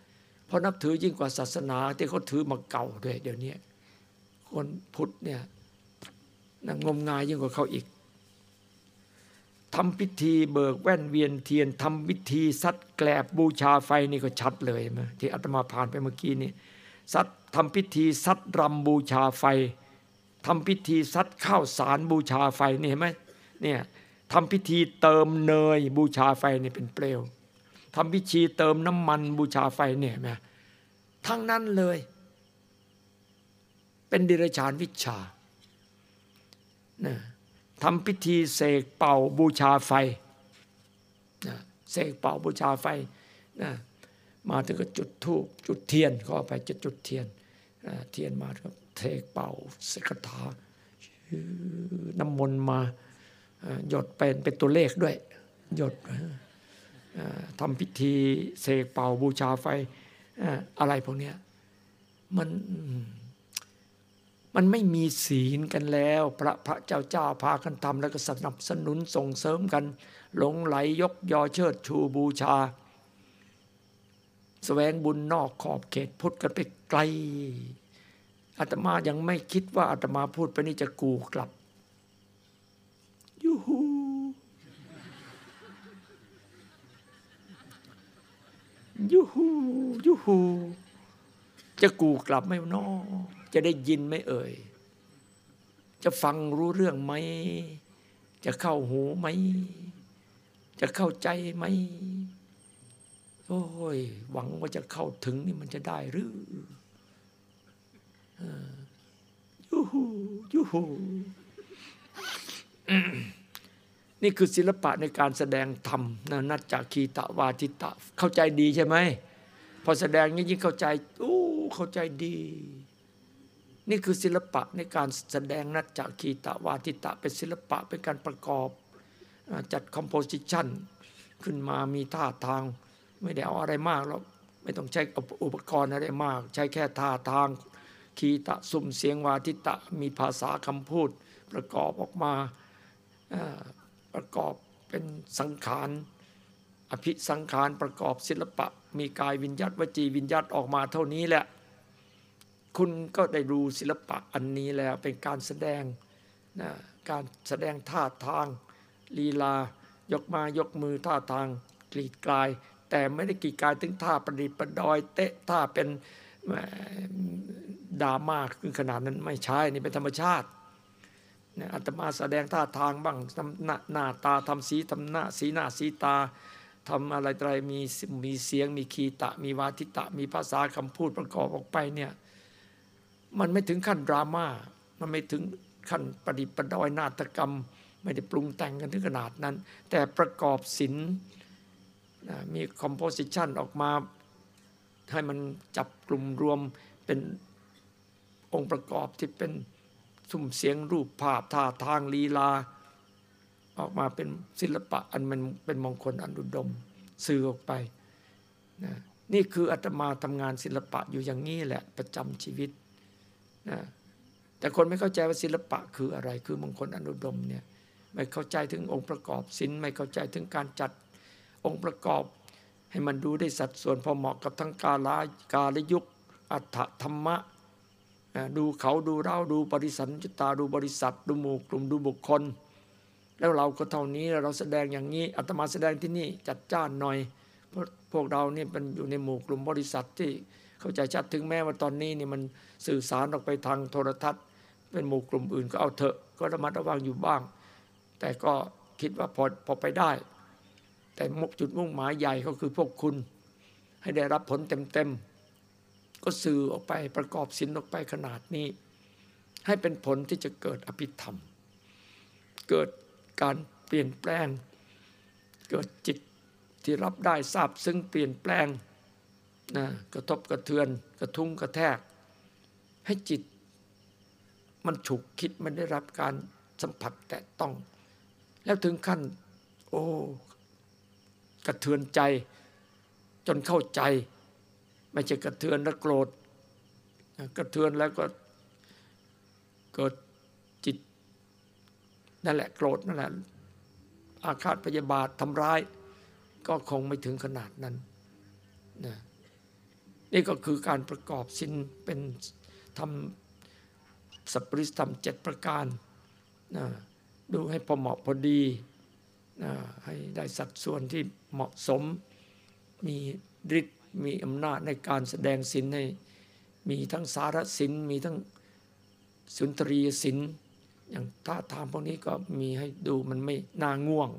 เพราะนับถือยิ่งกว่าศาสนาที่เขาถือมาเก่าด้วยเดี๋ยวนี้คนพุทธเนี่ยนั่งงมงายยิ่งกว่าเขาอีกทำพิธีเบิกแว่นเวียนเทียนทำพิธีซัดแกลบบูชาไฟนี่ก็ชัดเลยมาที่อาตมาผ่านไปเมื่อกี้นี่ซัดทำพิธีซัดรำบูชาไฟ ทำพิธีซัดข้าวสารบูชาไฟนี่เห็นไหมเนี่ยทำพิธีเติมเนยบูชาไฟนี่เป็นเปลวทำพิธีเติมน้ำมันบูชาไฟเนี่ยแม่ทั้งนั้นเลย เป็นดิรชานวิชานะทำพิธีเสกเป่าบูชาไฟนะเสกเป่าบูชาไฟนะมาถึงก็จุดธูปจุดเทียนก็ไปจะจุดเทียนเทียนมาก็ เทกเป่าสกถาน้ำมนต์มาหยดเป็นเป็นตัวเลขด้วย หยดทำพิธีเสกเป่าบูชาไฟอะไรพวกนี้มันมันไม่มีศีลกันแล้ว พระพระเจ้าเจ้าพากันทำแล้วก็สนับสนุนส่งเสริมกัน หลงไหลยกยอเชิดชูบูชาสแสวงบุญนอกขอบเขตพุทธกันไปไกล อาตมายังไม่คิดว่าอาตมาพูดไปนี่จะกูกลับยูฮูยูฮูยูฮูจะกูกลับไหมนอจะได้ยินไหมเอ่ย จะฟังรู้เรื่องไหม จะเข้าหูไหม จะเข้าใจไหม โอ้ย หวังว่าจะเข้าถึงนี่มันจะได้หรือ ยูฮูยูฮูนี่คือศิลปะในการแสดงธรรมนะนัจจคีตะวาทิตะ เข้าใจดีใช่ไหมพอแสดงยิ่งเข้าใจโอ้เข้าใจดี นี่คือศิลปะในการแสดงนัจจคีตะวาทิตะ เป็นศิลปะเป็นการประกอบจัดคอมโพสิชันขึ้นมามีท่าทาง ไม่ได้เอาอะไรมากหรอกไม่ต้องใช้อุปกรณ์อะไรมาก ใช้แค่ท่าทาง คีตะสุ่มเสียงวาทิตะมีภาษาคำพูด ประกอบออกมาประกอบเป็นสังขารอภิสังขารประกอบศิลปะ มีกายวิญญาตวจีวิญญาตออกมาเท่านี้แหละ คุณก็ได้ดูศิลปะอันนี้แล้วเป็นการแสดงนะการแสดงท่าทางลีลายกมายกมือท่าทางกรีดกลาย แต่ไม่ได้กรีดกลายถึงท่าประดิษฐ์ประดอยเตะท่าเป็น ดราม่าคือขนาดนั้นไม่ใช่นี่เป็นธรรมชาติอาตมาแสดงท่าทางบ้างทำหน้าหน้าตาทำสีทำหน้าสีหน้าสีตาทำอะไรอะไรมีมีเสียงมีคีตะ มีวาทิตะ มีภาษาคำพูดประกอบออกไปเนี่ยมันไม่ถึงขั้นดราม่ามันไม่ถึงขั้นประดิษฐ์ประดอยนาฏกรรม ไม่ได้ปรุงแต่งกันถึงขนาดนั้น แต่ประกอบศิลป์มีคอมโพสิชันออกมา ให้มันจับกลุ่มรวมเป็นองค์ประกอบที่เป็นสุ่มเสียงรูปภาพท่าทางลีลา ออกมาเป็นศิลปะอันมันเป็นมงคลอันดุดมสื่อออกไปนะนี่คืออาตมาทำงานศิลปะอยู่อย่างนี้แหละประจำชีวิตนะแต่คนไม่เข้าใจว่าศิลปะคืออะไร คือมงคลอนุดมเนี่ยไม่เข้าใจถึงองค์ประกอบศิลป์ไม่เข้าใจถึงการจัดองค์ประกอบ ให้มันดูได้สัดส่วนพอเหมาะกับทั้งกาลากาลยุค อัตธรรมะ ดูเขาดูเราดูบริสันจุตาดูบริษัท ดูหมู่กลุ่มดูบุคคล แล้วเราก็เท่านี้เราแสดงอย่างนี้อาตมาแสดงที่นี่จัดจ้านหน่อยเพราะพวกเราเนี่ยเป็นอยู่ในหมู่กลุ่มบริษัทที่เข้าใจชัดถึงแม้ว่าตอนนี้เนี่ยมันสื่อสารออกไปทางโทรทัศน์ เป็นหมู่กลุ่มอื่นก็เอาเถอะก็ระมัดระวังอยู่บ้าง แต่ก็คิดว่าพอพอไปได้ แต่มุกจุดมุ่งหมายใหญ่ก็คือพวกคุณ ให้ได้รับผลเต็มๆ ก็สื่อออกไปประกอบสินออกไปขนาดนี้ ให้เป็นผลที่จะเกิดอภิธรรม เกิดการเปลี่ยนแปลง เกิดจิตที่รับได้ทราบซึ่งเปลี่ยนแปลงนะกระทบกระเทือน กระทุ้งกระแทก ให้จิตมันฉุกคิดมันได้รับการสัมผัสแตะต้อง แล้วถึงขั้น โอ้ กระเทือนใจ จนเข้าใจ ไม่ใช่กระเทือนแล้วโกรธกระเทือนแล้วก็เกิดจิตนั่นแหละโกรธนั่นแหละอาฆาตพยาบาททำร้าย ก็คงไม่ถึงขนาดนั้นนะนี่ก็คือการประกอบสินเป็นทำสัพปริสธรรมเจ็ดประการนะดูให้พอเหมาะพอดีนะให้ได้สัดส่วนที่ เหมาะสมมีฤทธิ์มีอำนาจในการแสดงสินให้มีทั้งสารสินมีทั้งสุนทรียสินอย่างท่าทางพวกนี้ก็มีให้ดูมันไม่น่าง่วง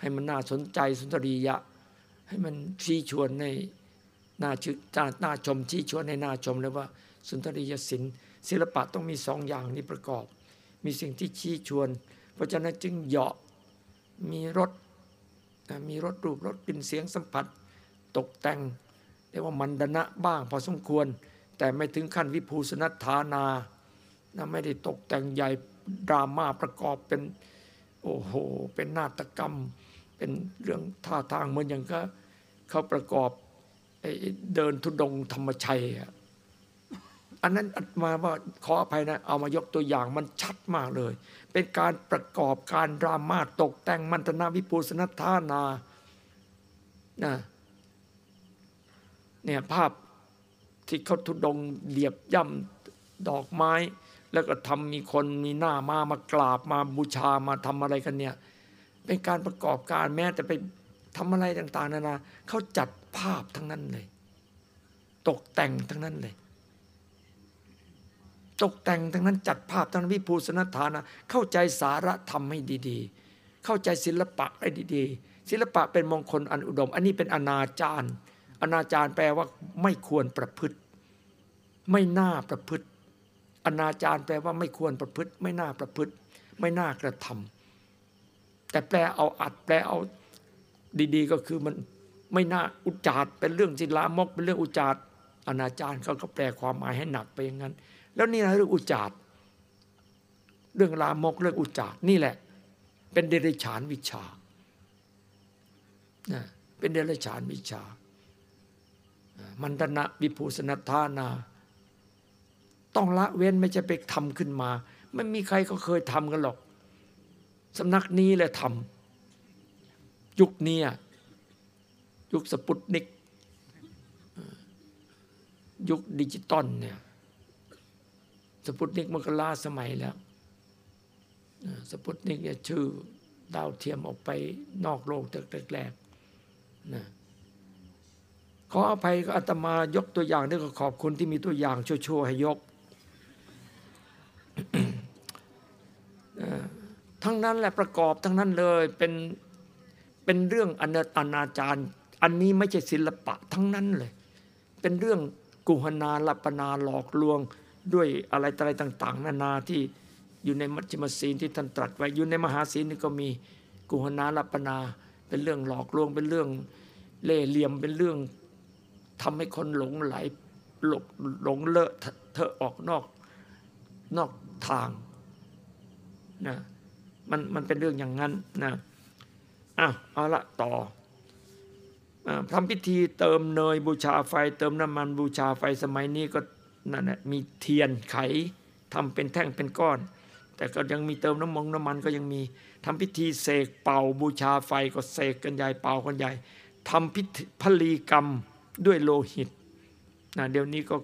ให้มันน่าสนใจสุนทรียะ ให้มันชี้ชวนในน่าชื่อน่าชมชี้ชวนในน่าชมเลยว่า สุนทรียศิลป์ศิลปะต้องมีสองอย่างนี้ประกอบ มีสิ่งที่ชี้ชวน เพราะฉะนั้นจึงเหาะมีรส มีรสรูปรสกลิ่นเสียงสัมผัส ตกแต่งเรียกว่ามันดนะบ้างพอสมควร แต่ไม่ถึงขั้นวิภูสนัฐานานะไม่ได้ตกแต่งใหญ่ดราม่าประกอบเป็นโอ้โหเป็นนาฏกรรม เป็นเรื่องท่าทางเหมือนอย่างก็เขาประกอบเดินทุดงธรรมชัยอั อันนั้นมาว่าขออภัยนะ เอามายกตัวอย่างมันชัดมากเลย เป็นการประกอบการดราม่าตกแต่งมันตนาวิปูสนทานานะเนี่ยภาพที่เขาทุดงเหลียบย่ำดอกไม้ แล้วก็ทำมีคนมีหน้ามามากราบมาบูชามาทำอะไรกันเนี่ย เป็นการประกอบการแม้แต่ไปทำอะไรต่าง ๆนานาเขาจัดภาพทั้งนั้นเลย ตกแต่งทั้งนั้นเลย ตกแต่งทั้งนั้นจัดภาพทั้งวิภูสนฐานะ เข้าใจสาระธรรมให้ดีๆ เข้าใจศิลปะให้ดีๆ ศิลปะเป็นมงคลอันอุดม อันนี้เป็นอนาจารอนาจารแปลว่าไม่ควรประพฤติ ไม่น่าประพฤติ อนาจารแปลว่าไม่ควรประพฤติ ไม่น่าประพฤติ ไม่น่ากระทำแต่แปลเอาอัดแปลเอาดี ๆ ก็คือมันไม่น่าอุจารเป็นเรื่องศิลามกเป็นเรื่องอุจารอนาจารเขาก็แปลความหมายให้หนักไปอย่างนั้น แล้วนี่นะเรื่องอุจจารเรื่องลามกเรื่องอุจจารนี่แหละ เป็นเดรัจฉานวิชาเป็นเดรัจฉานวิชา มันตนะวิภูสนทานา ต้องละเว้นไม่ใช่ไปทำขึ้นมา ไม่มีใครก็เคยทำกันหรอกสำนักนี้แหละทำยุคนี้ยุคสปุตนิก ยุคดิจิตอลเนี่ย สปุตนิกมันก็ล้าสมัยแล้วสปุตนิกเนี่ยชื่อดาวเทียมออกไปนอกโลกแต่แรกๆนะขออภัยก็อาตมายกตัวอย่างด้วยก็ขอบคุณที่มีตัวอย่างชั่วๆให้ยก ทั้งนั้นแหละประกอบทั้งนั้นเลยเป็นเป็นเรื่องอนาจารอันนี้ไม่ใช่ศิลปะทั้งนั้นเลย เป็นเรื่องกุหนาลัปนาหลอกลวง ด้วยอะไรอะไรต่าง ๆ นานาที่อยู่ในมัชฌิมศีลที่ท่านตรัสไว้อยู่ในมหาศีลนี่ก็มีกุหนาลัปนา เป็นเรื่องหลอกลวงเป็นเรื่องเล่เหลี่ยมเป็นเรื่องทำให้คนหลงไหลหลงหลงเลอะเธอออกนอกนอกทางนะมันมันเป็นเรื่องอย่างนั้นนะอะเอาละต่อทำพิธีเติมเนยบูชาไฟ เติมน้ำมันบูชาไฟสมัยนี้ก็ นั่นแหละมีเทียนไขทำเป็นแท่งเป็นก้อน แต่ก็ยังมีเติมน้ำมงน้ำมันก็ยังมีทำพิธีเสกเป่าบูชาไฟก็เสกกันใหญ่เป่ากันใหญ่ทำพิธีพลีกรรมด้วยโลหิตนะเดี๋ยวนี้ก็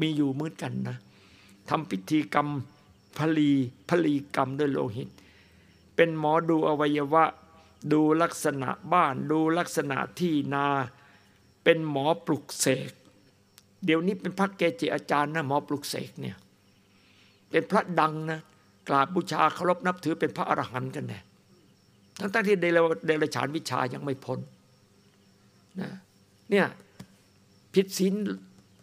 มีอยู่มืดกันนะทำพิธีกรรมพลีพลีกรรมด้วยโลหิต เป็นหมอดูอวัยวะ ดูลักษณะบ้าน ดูลักษณะที่นา เป็นหมอปลุกเสก เดี๋ยวนี้เป็นพระเกจิอาจารย์นะหมอปลุกเสกเนี่ยเป็นพระดังนะกราบบูชาเคารพนับถือเป็นพระอรหันต์กันแน่ทั้งๆที่เดรัจฉานวิชายังไม่พ้นนะเนี่ยผิดศีล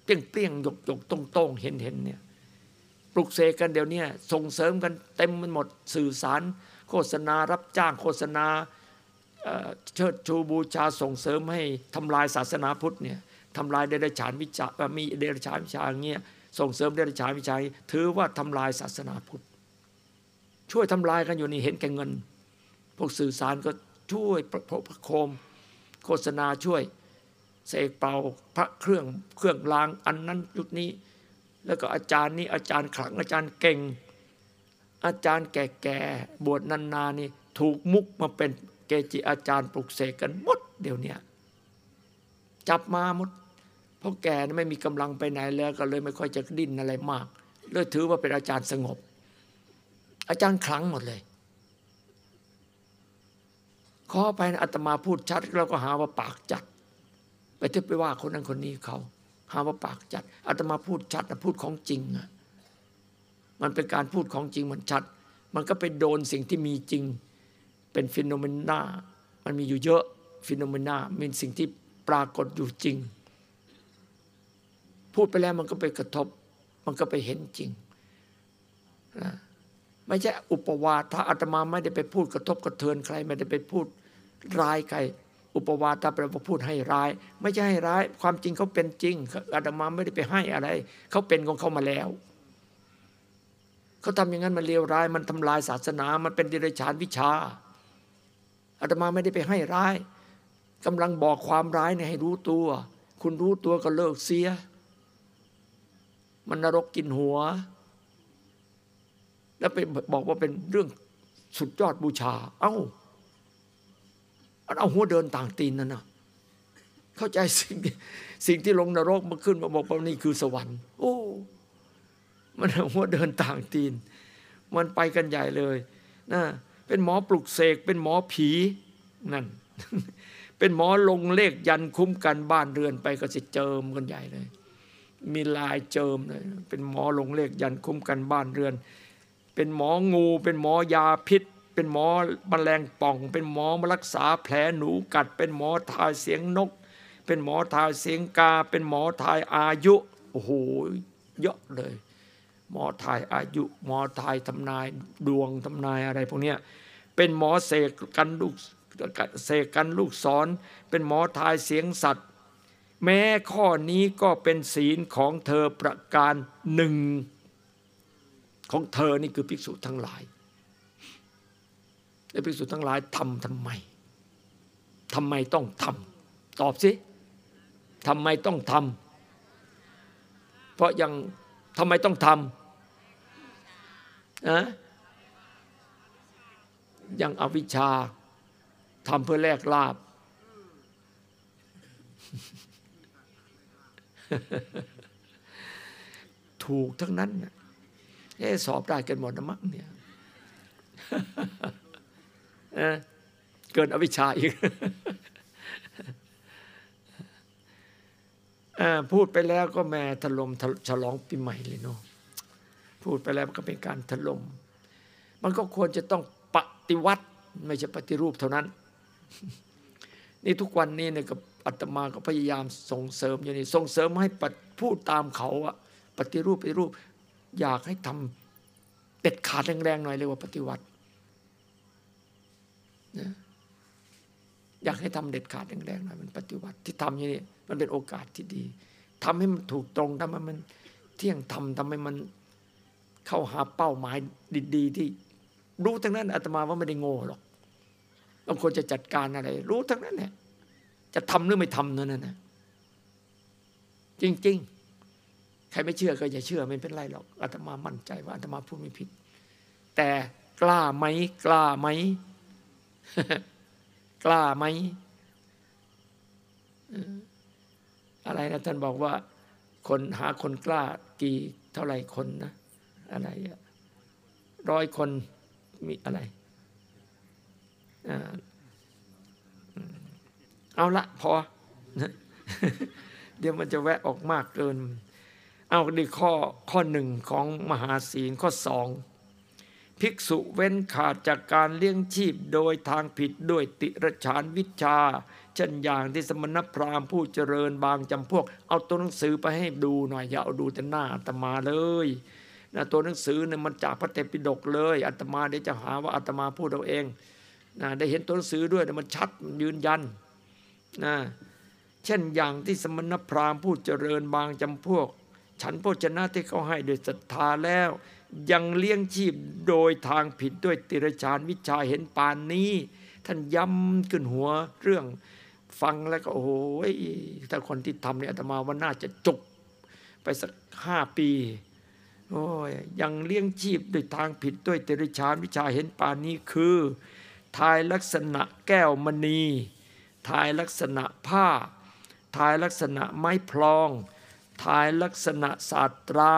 เปรี้ยงเปี่ยงหยกหยกตรงตรงเห็นเห็นเนี่ยปลุกเสกกันเดี๋ยวนี้ส่งเสริมกันเต็มมันหมดสื่อสาร โฆษณารับจ้างโฆษณาเชิดชูบูชาส่งเสริมให้ทำลายศาสนาพุทธเนี่ย ทำลายเดรัจฉานวิชามีเดรัจฉานวิชาอย่างเงี้ยส่งเสริมเดรัจฉานวิชาถือว่าทำลายศาสนาพุทธ ช่วยทำลายกันอยู่นี่เห็นแก่เงิน พวกสื่อสารก็ช่วยประโคม โฆษณาช่วยเสกเป่าพระเครื่องเครื่องรางอันนั้นยุคนี้ แล้วก็อาจารย์นี้อาจารย์ขลังอาจารย์เก่ง อาจารย์แก่ๆบวชนานๆนี่ถูกมุกมาเป็นเกจิอาจารย์ปลุกเสกกันหมดเดี๋ยวนี้จับมาหมด เพราะแกไม่มีกำลังไปไหนแล้วก็เลยไม่ค่อยจะดิ้นอะไรมาก เลยถือว่าเป็นอาจารย์สงบ อาจารย์ขลังหมดเลย ขอไปอาตมาพูดชัดเราก็หาว่าปากจัด ไปเทียบไปว่าคนนั้นคนนี้เขา หาว่าปากจัดอาตมาพูดชัดนะพูดของจริงอะมันเป็นการพูดของจริงมันชัด มันก็ไปโดนสิ่งที่มีจริง เป็นฟิโนเมนา มันมีอยู่เยอะฟิโนเมนามีสิ่งที่ปรากฏอยู่จริง พูดไปแล้วมันก็ไปกระทบ มันก็ไปเห็นจริงนะไม่ใช่อุปวาทอาตมาไม่ได้ไปพูดกระทบกระเทือนใคร ไม่ได้ไปพูดร้ายใคร อุปวาทแปลว่าพูดให้ร้าย ไม่ใช่ให้ร้าย ความจริงเขาเป็นจริงอาตมาไม่ได้ไปให้อะไรเขาเป็นของเขามาแล้วเขาทำอย่างนั้นมันเลวร้าย มันทำลายศาสนา มันเป็นดิเรกชานวิชาอาตมาไม่ได้ไปให้ร้ายกำลังบอกความร้ายเนี่ยให้รู้ตัว คุณรู้ตัวก็เลิกเสีย มันนรกกินหัว แล้วไปบอกว่าเป็นเรื่องสุดยอดบูชา เอ้ามันเอาหัวเดินต่างตีนนั่นนะเข้าใจสิ่งสิ่งที่ลงนรกมาขึ้นมาบอกว่านี่คือสวรรค์ โอ้ มันหัวเดินต่างตีน มันไปกันใหญ่เลยนะเป็นหมอปลุกเสกเป็นหมอผีนั่น เป็นหมอลงเลขยันคุ้มกันบ้านเรือนไปก็จะเจิมกันใหญ่เลย มีลายเจิมเลยเป็นหมอลงเลขยันคุ้มกันบ้านเรือน เป็นหมองู เป็นหมอยาพิษ เป็นหมอมแมลงป่อง เป็นหมอมารักษาแผลหนูกัด เป็นหมอทายเสียงนก เป็นหมอทายเสียงกา เป็นหมอทายอายุโอ้โหเยอะเลย หมอทายอายุ หมอทายทำนายดวงทำนายอะไรพวกนี้เป็นหมอเสกกันลูกเสกกันลูกศรเป็นหมอทายเสียงสัตว์ แม้ข้อนี้ก็เป็นศีลของเธอประการหนึ่ง ของเธอนี่คือภิกษุทั้งหลายและภิกษุทั้งหลายทำทำไมทำไมต้องทำตอบสิทำไมต้องทำเพราะยังทำไมต้องทำนะยังอวิชชาทำเพื่อแลกลาบ ถูกทั้งนั้นน่ะเอ๊สอบได้กันหมดนะมั้งเนี่ยเกินอวิชชาอีกพูดไปแล้วก็แม่ถล่มฉลองปีใหม่เลยเนาะพูดไปแล้วก็เป็นการถล่มมันก็ควรจะต้องปฏิวัติ ไม่ใช่ปฏิรูปเท่านั้น นี่ทุกวันนี้เนี่ยกับ อาตมาก็พยายามส่งเสริมอย่างนี้ส่งเสริมให้ปฏิพูดตามเขาอะปฏิรูปปฏิรูป อยากให้ทำเด็ดขาดแรงๆหน่อยเลยว่าปฏิวัตินะอยากให้ทำเด็ดขาดแรงๆหน่อยมันปฏิวัติที่ทำอย่างนี้มันเป็นโอกาสที่ดีทำให้มันถูกตรงทำให้มันเที่ยงธรรมทำให้มันเข้าหาเป้าหมายดี ๆ ที่รู้ทั้งนั้นอาตมาว่าไม่ได้โง่หรอกบางคนจะจัดการอะไร รู้ทั้งนั้นแหละ จะทำหรือไม่ทำนั่นนะจริง ๆ ใครไม่เชื่อก็อย่าเชื่อไม่เป็นไรหรอกอาตมามั่นใจว่าอาตมาพูดไม่ผิด แต่กล้าไหมกล้าไหมกล้าไหมอะไรนะท่านบอกว่า คนหาคนกล้ากี่เท่าไหร่คนนะอะไรอะร้อยคนมีอะไรอ่า เอาละพอเดี๋ยวมันจะแวะออกมากเกิน เอาดีข้อข้อหนึ่งของมหาศีลข้อสองภิกษุเว้นขาดจากการเลี้ยงชีพโดยทางผิดด้วยติรฉานวิชา เช่นอย่างที่สมณพราหมณ์ผู้เจริญบางจำพวก เอาตัวหนังสือไปให้ดูหน่อยอย่าเอาดูแต่หน้าอาตมาเลยนะตัวหนังสือเนี่ยมันจากพระเตปิฎกเลยอาตมาเดี๋ยวจะหาว่าอาตมาพูดเอาเองนะได้เห็นตัวหนังสือด้วยนะมันชัดมันยืนยัน นะเช่นอย่างที่สมณพราหมณ์ผู้เจริญบางจำพวก ฉันโภชนะที่เขาให้โดยศรัทธาแล้ว ยังเลี้ยงชีพโดยทางผิดด้วยติรชานวิชาเห็นปานนี้ ท่านย้ำขึ้นหัวเรื่องฟังแล้วก็โอ้โหถ้าคนที่ทำเนี่ยอาตมาว่าน่าจะจุกไปสักห้าปีโอ้ยยังเลี้ยงชีพด้วยทางผิดด้วยติรชานวิชาเห็นปานนี้คือ ทายลักษณะแก้วมณี ทายลักษณะผ้า ทายลักษณะไม้พลอง ทายลักษณะศาสตรา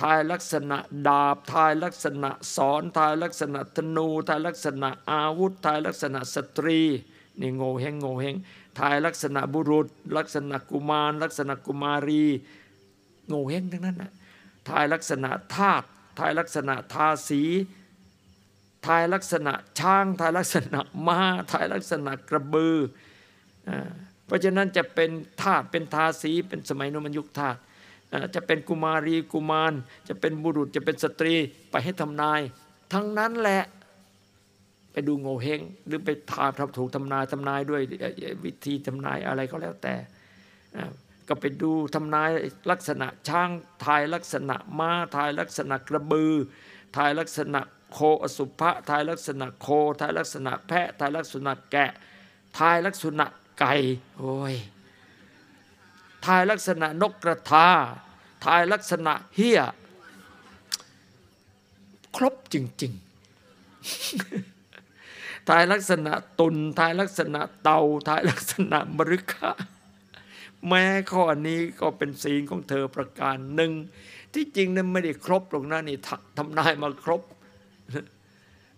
ทายลักษณะดาบ ทายลักษณะสอน ทายลักษณะธนู ทายลักษณะอาวุธ ทายลักษณะสตรีนี่โง่เฮงโง่เฮงทายลักษณะบุรุษ ลักษณะกุมาร ลักษณะกุมารีโง่เฮงทั้งนั้นนะทายลักษณะธาตุทายลักษณะทาสี ทายลักษณะช้างทายลักษณะม้าทายลักษณะกระบืออเพราะฉะนั้นจะเป็นธาตุเป็นทาสีเป็นสมัยนมันยุคธาตุจะเป็นกุมารีกุมาร จะเป็นบุรุษจะเป็นสตรีไปให้ทำนาย ทั้งนั้นแหละไปดูโง่เฮงหรือไปทาทำถูกทำนายทำนายด้วยวิธีทำนายอะไรก็แล้วแต่ก็ไปดูทำนายลักษณะช้างทายลักษณะม้าทายลักษณะกระบือทายลักษณะ โคอสุภะทายลักษณะโคทายลักษณะแพะทายลักษณะแกะทายลักษณะไก่โอ้ยทายลักษณะนกกระทาทายลักษณะเฮียครบจริง ๆ ทายลักษณะตุนทายลักษณะเต่าทายลักษณะมฤคะแม้ข้อนี้ก็เป็นศีลของเธอประการหนึ่ง ที่จริงนั้นไม่ได้ครบหรอกนะนี่ทำนายมาครบ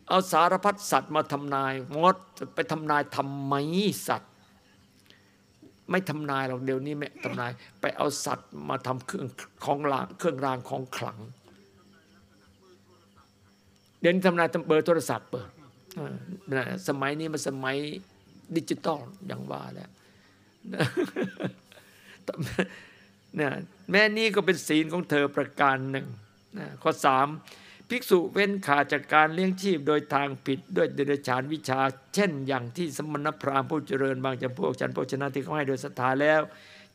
เอาสารพัดสัตว์มาทำนายงดไปทำนายทำไมสัตว์ ไม่ทำนายหรอกเดี๋ยวนี้ไม่ทำนาย ไปเอาสัตว์มาทำเครื่องของรางเครื่องรางของขลัง เดี๋ยวนี้ทำนายเบอร์โทรศัพท์เปิดอะสมัยนี้มันสมัยดิจิตอลอย่างว่าแล้วเนี่ยแม่นี้ก็เป็นศีลของเธอประการหนึ่งข้อสาม ภิกษุเว้นขาดจากการเลี้ยงชีพโดยทางผิดด้วยเดรัจฉานวิชา เช่น อย่างที่สมณพราหมณ์ผู้เจริญบางจำพวกฉันโภชนะที่เขาให้โดยศรัทธาแล้ว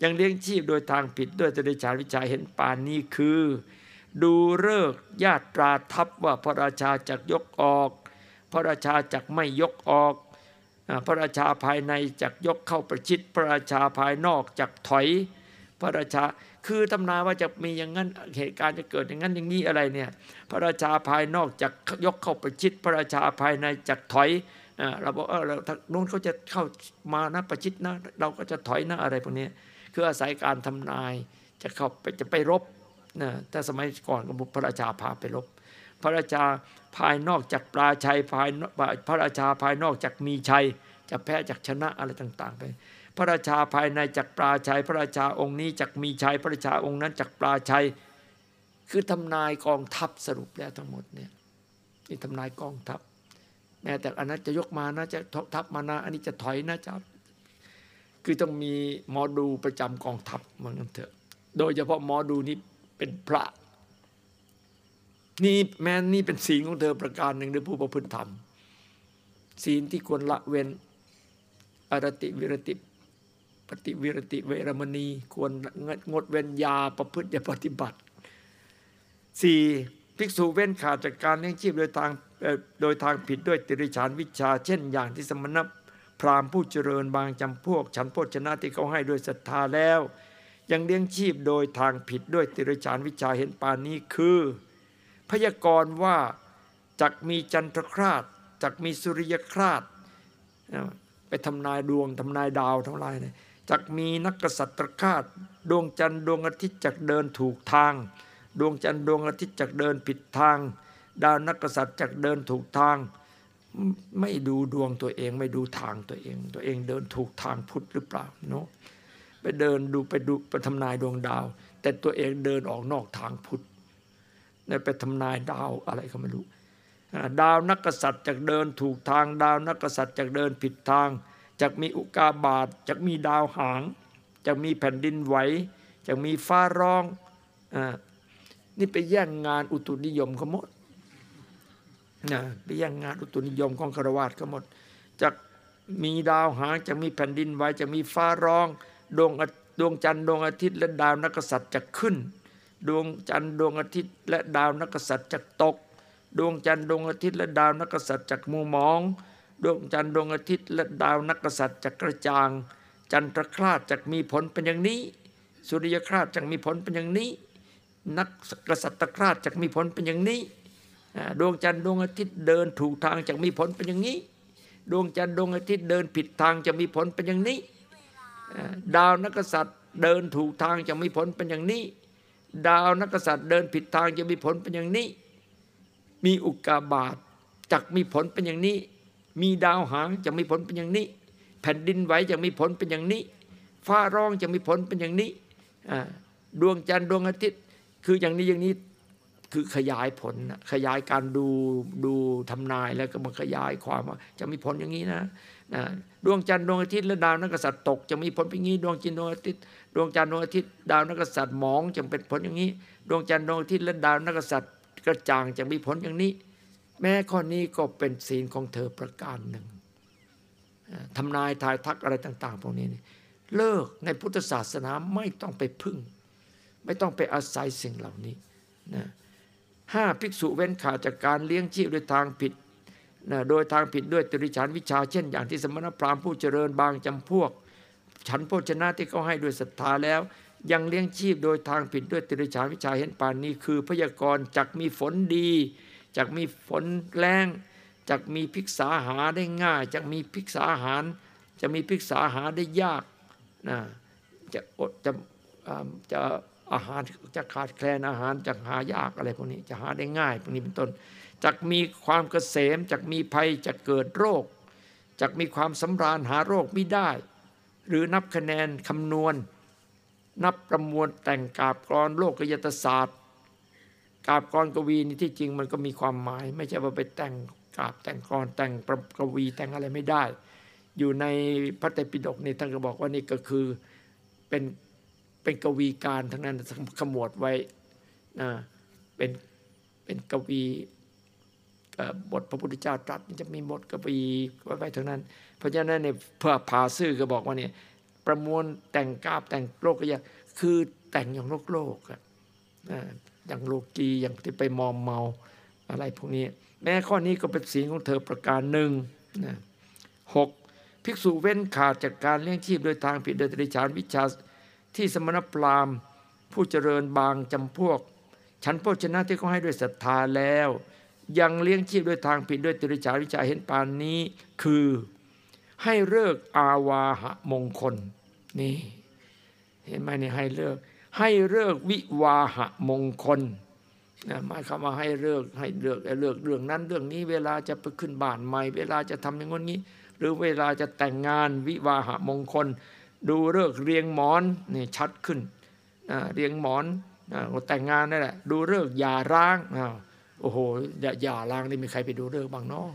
ยังเลี้ยงชีพโดยทางผิดด้วยเดรัจฉานวิชาเห็นปานนี้คือ ดูเลิกญาติตราทับว่าพระราชาจักยกออก พระราชาจักไม่ยกออก พระราชาภายในจักยกเข้าประชิดพระราชาภายนอกจักถอย พระราชา คือตำนานว่าจะมีอย่างนั้นเหตุการณ์จะเกิดอย่างนั้นอย่างนี้อะไรเนี่ยพระราชาภายนอกจักยกเข้าไปชิดพระราชาภายในจักถอยเราบอกเออเราทางนู้นเขาจะเข้ามานะประชิดนะเราก็จะถอยนะอะไรพวกนี้คืออาศัยการทำนายจะเข้าไปจะไปรบนะแต่สมัยก่อนก็พระราชาพาไปรบ พระราชาภายนอกจากปราชัยภายนอกพระราชาภายนอกจากมีชัยจะแพ้จากชนะอะไรต่าง ๆ ไป พระราชาภายในจากปราชัย พระราชาองค์นี้จากมีชัยพระราชาองค์นั้นจากปราชัย คือทำนายกองทัพสรุปแล้วทั้งหมดเนี่ยนี่ทำนายกองทัพแม้แต่อันนั้นจะยกมานะจะทัพมานะอันนี้จะถอยนะจะคือต้องมีหมอดูประจำกองทัพเหมือนกันเถอะ โดยเฉพาะหมอดูนี่เป็นพระ นี่แม้นี่เป็นศีลของเธอประการหนึ่งด้วยผู้ประพฤติธรรมศีลที่ควรละเว้นอรติวิรติ ปฏิวิรติเวรมณี ควรงดเว้นยาประพฤติอย่าปฏิบัติสี่ภิกษุเว้นขาดจากการเลี้ยงชีพโดยทางโดยทางผิดด้วยติริฉานวิชา เช่น อย่างที่สมณพราหมณ์ผู้เจริญบางจำพวก ฉันโภชนะที่เขาให้โดยศรัทธาแล้ว ยังเลี้ยงชีพโดยทางผิดด้วยติริฉานวิชาเห็นปานนี้คือ พยากรณ์ว่าจักมีจันทรคราสจักมีสุริยคราสไปทำนายดวงทำนายดาวทั้งหลายเนี่ย จักมีนักกษัตริย์คาดดวงจันทร์ดวงอาทิตย์จักเดินถูกทาง ดวงจันทร์ดวงอาทิตย์จักเดินผิดทาง ดาวนักกษัตริย์จักเดินถูกทาง ไม่ดูดวงตัวเองไม่ดูทางตัวเอง ตัวเองเดินถูกทางพุทธหรือเปล่าเนาะไปเดินดูไปดูไปทำนายดวงดาว แต่ตัวเองเดินออกนอกทางพุทธเนี่ยไปทำนายดาวอะไรก็ไม่รู้ดาวนักกษัตริย์จากเดินถูกทาง ดาวนักกษัตริย์จากเดินผิดทาง จากมีอุกาบาตจากมีดาวหางจากมีแผ่นดินไหวจากมีฟ้าร้องอนี่ไปแย่งงานอุตุนิยมเขาหมดนะไปแย่งงานอุตุนิยมของคารวาสเขาหมดจากมีดาวหางจากมีแผ่นดินไหวจากมีฟ้าร้องดวงดวงจันทร์ดวงอาทิตย์และดาวนักษัตริย์จะขึ้น ดวงจันทร์ดวงอาทิตย์และดาวนักษัตริย์จะตก ดวงจันทร์ดวงอาทิตย์และดาวนักษัตริย์จากมูมอง ดวงจันทร์ดวงอาทิตย์และดาวนักษัตริย์จะกระจ่าง จันทรคราสจะมีผลเป็นอย่างนี้ สุริยคราสจะมีผลเป็นอย่างนี้ นักกษัตริย์คราสจะมีผลเป็นอย่างนี้ดวงจันทร์ดวงอาทิตย์เดินถูกทางจะมีผลเป็นอย่างนี้ ดวงจันทร์ดวงอาทิตย์เดินผิดทางจะมีผลเป็นอย่างนี้ ดาวนักษัตริย์เดินถูกทางจะมีผลเป็นอย่างนี้ ดาวนักษัตริย์เดินผิดทางจะมีผลเป็นอย่างนี้ มีอุกกาบาตจักมีผลเป็นอย่างนี้ มีดาวหางจะมีผลเป็นอย่างนี้ แผ่นดินไหวจะมีผลเป็นอย่างนี้ ฟ้าร้องจะมีผลเป็นอย่างนี้ดวงจันทร์ดวงอาทิตย์ คืออย่างนี้อย่างนี้คือขยายผลขยายการดูดูทำนายแล้วก็มาขยายความว่าจะมีผลอย่างนี้นะนะดวงจันทร์ดวงอาทิตย์และดาวนักษัตริย์ตก จะมีผลเป็นอย่างนี้ ดวงจันทร์ดวงอาทิตย์ดวงจันทร์ดวงอาทิตย์ดาวนักษัตริย์หมองจะเป็นผลอย่างนี้ ดวงจันทร์ดวงอาทิตย์และดาวนักษัตริย์กระจ่างจะมีผลอย่างนี้ แม้ข้อนี้ก็เป็นศีลของเธอประการหนึ่งทำนายทายทักอะไรต่าง ๆ พวกนี้เลิกในพุทธศาสนาไม่ต้องไปพึ่ง ไม่ต้องไปอาศัยสิ่งเหล่านี้นะห้าภิกษุเว้นขาดจากการเลี้ยงชีพโดยทางผิดนะโดยทางผิดด้วยตริฉานวิชาเช่น อย่างที่สมณพราหมณ์ผู้เจริญบางจำพวก ฉันโภชนะที่เขาให้ด้วยศรัทธาแล้ว ยังเลี้ยงชีพโดยทางผิดด้วยตริฉานวิชาเห็นปานนี้คือพยากรณ์จักมีฝนดี จากมีฝนแรงจากมีพิกษาหาได้ง่ายจากมีพิกษาหาร จะมีพิกษาหาได้ยากนะจะอดจะจะอาหารจะขาดแคลนอาหารจะหายากอะไรพวกนี้จะหาได้ง่ายพวกนี้เป็นต้นจากมีความเกษมจากมีภัยจะเกิดโรคจากมีความสำราญหาโรคไม่ได้ หรือนับคะแนนคำนวณ นับประมวลแต่งกาบกรอนโลกยตศาสตร์ กาบกรกวีนี่ที่จริงมันก็มีความหมาย ไม่ใช่ว่าไปแต่งกาบแต่งกรแต่งประกวีแต่งอะไรไม่ได้ อยู่ในพระไตรปิฎกนี่ท่านก็บอกว่านี่ก็คือเป็นเป็นกวีการทั้งนั้นขมวดไว้นะเป็นเป็นกวีบทพระพุทธเจ้าตรัสจะมีบทกวีไว้ทั้งนั้น เพราะฉะนั้นเนี่ยเพื่อพาซื่อก็บอกว่าเนี่ยประมวลแต่งกาบแต่งโลกก็ยังคือแต่งอย่างโลกโลกอะ อย่างโลกีอย่างที่ไปมอมเมาอะไรพวกนี้ แม้ข้อนี้ก็เป็นศีลของเธอประการหนึ่งนะหกภิกษุเว้นขาดจากการเลี้ยงชีพโดยทางผิดโดยตริฉานวิชาที่สมณพราหมณ์ผู้เจริญบางจำพวก ฉันโภชนะที่เขาให้ด้วยศรัทธาแล้ว ยังเลี้ยงชีพด้วยทางผิดด้วยตริฉานวิชาเห็นปานนี้ คือให้เลิกอาวาหะมงคลนี่เห็นไหมนี่ให้เลิก ให้เลิกวิวาหะมงคลนะหมายความว่าให้เลิกให้เลิกเลิกเรื่องนั้นเรื่องนี้เวลาจะไปขึ้นบ้านใหม่ เวลาจะทำอย่างงี้ หรือเวลาจะแต่งงานวิวาหะมงคล ดูเลิกเรียงหมอนนี่ชัดขึ้นเรียงหมอนแต่งงานนั่นแหละดูเลิกหย่าร้างโอ้โหหย่าร้างนี่มีใครไปดูเลิกบ้างเนาะ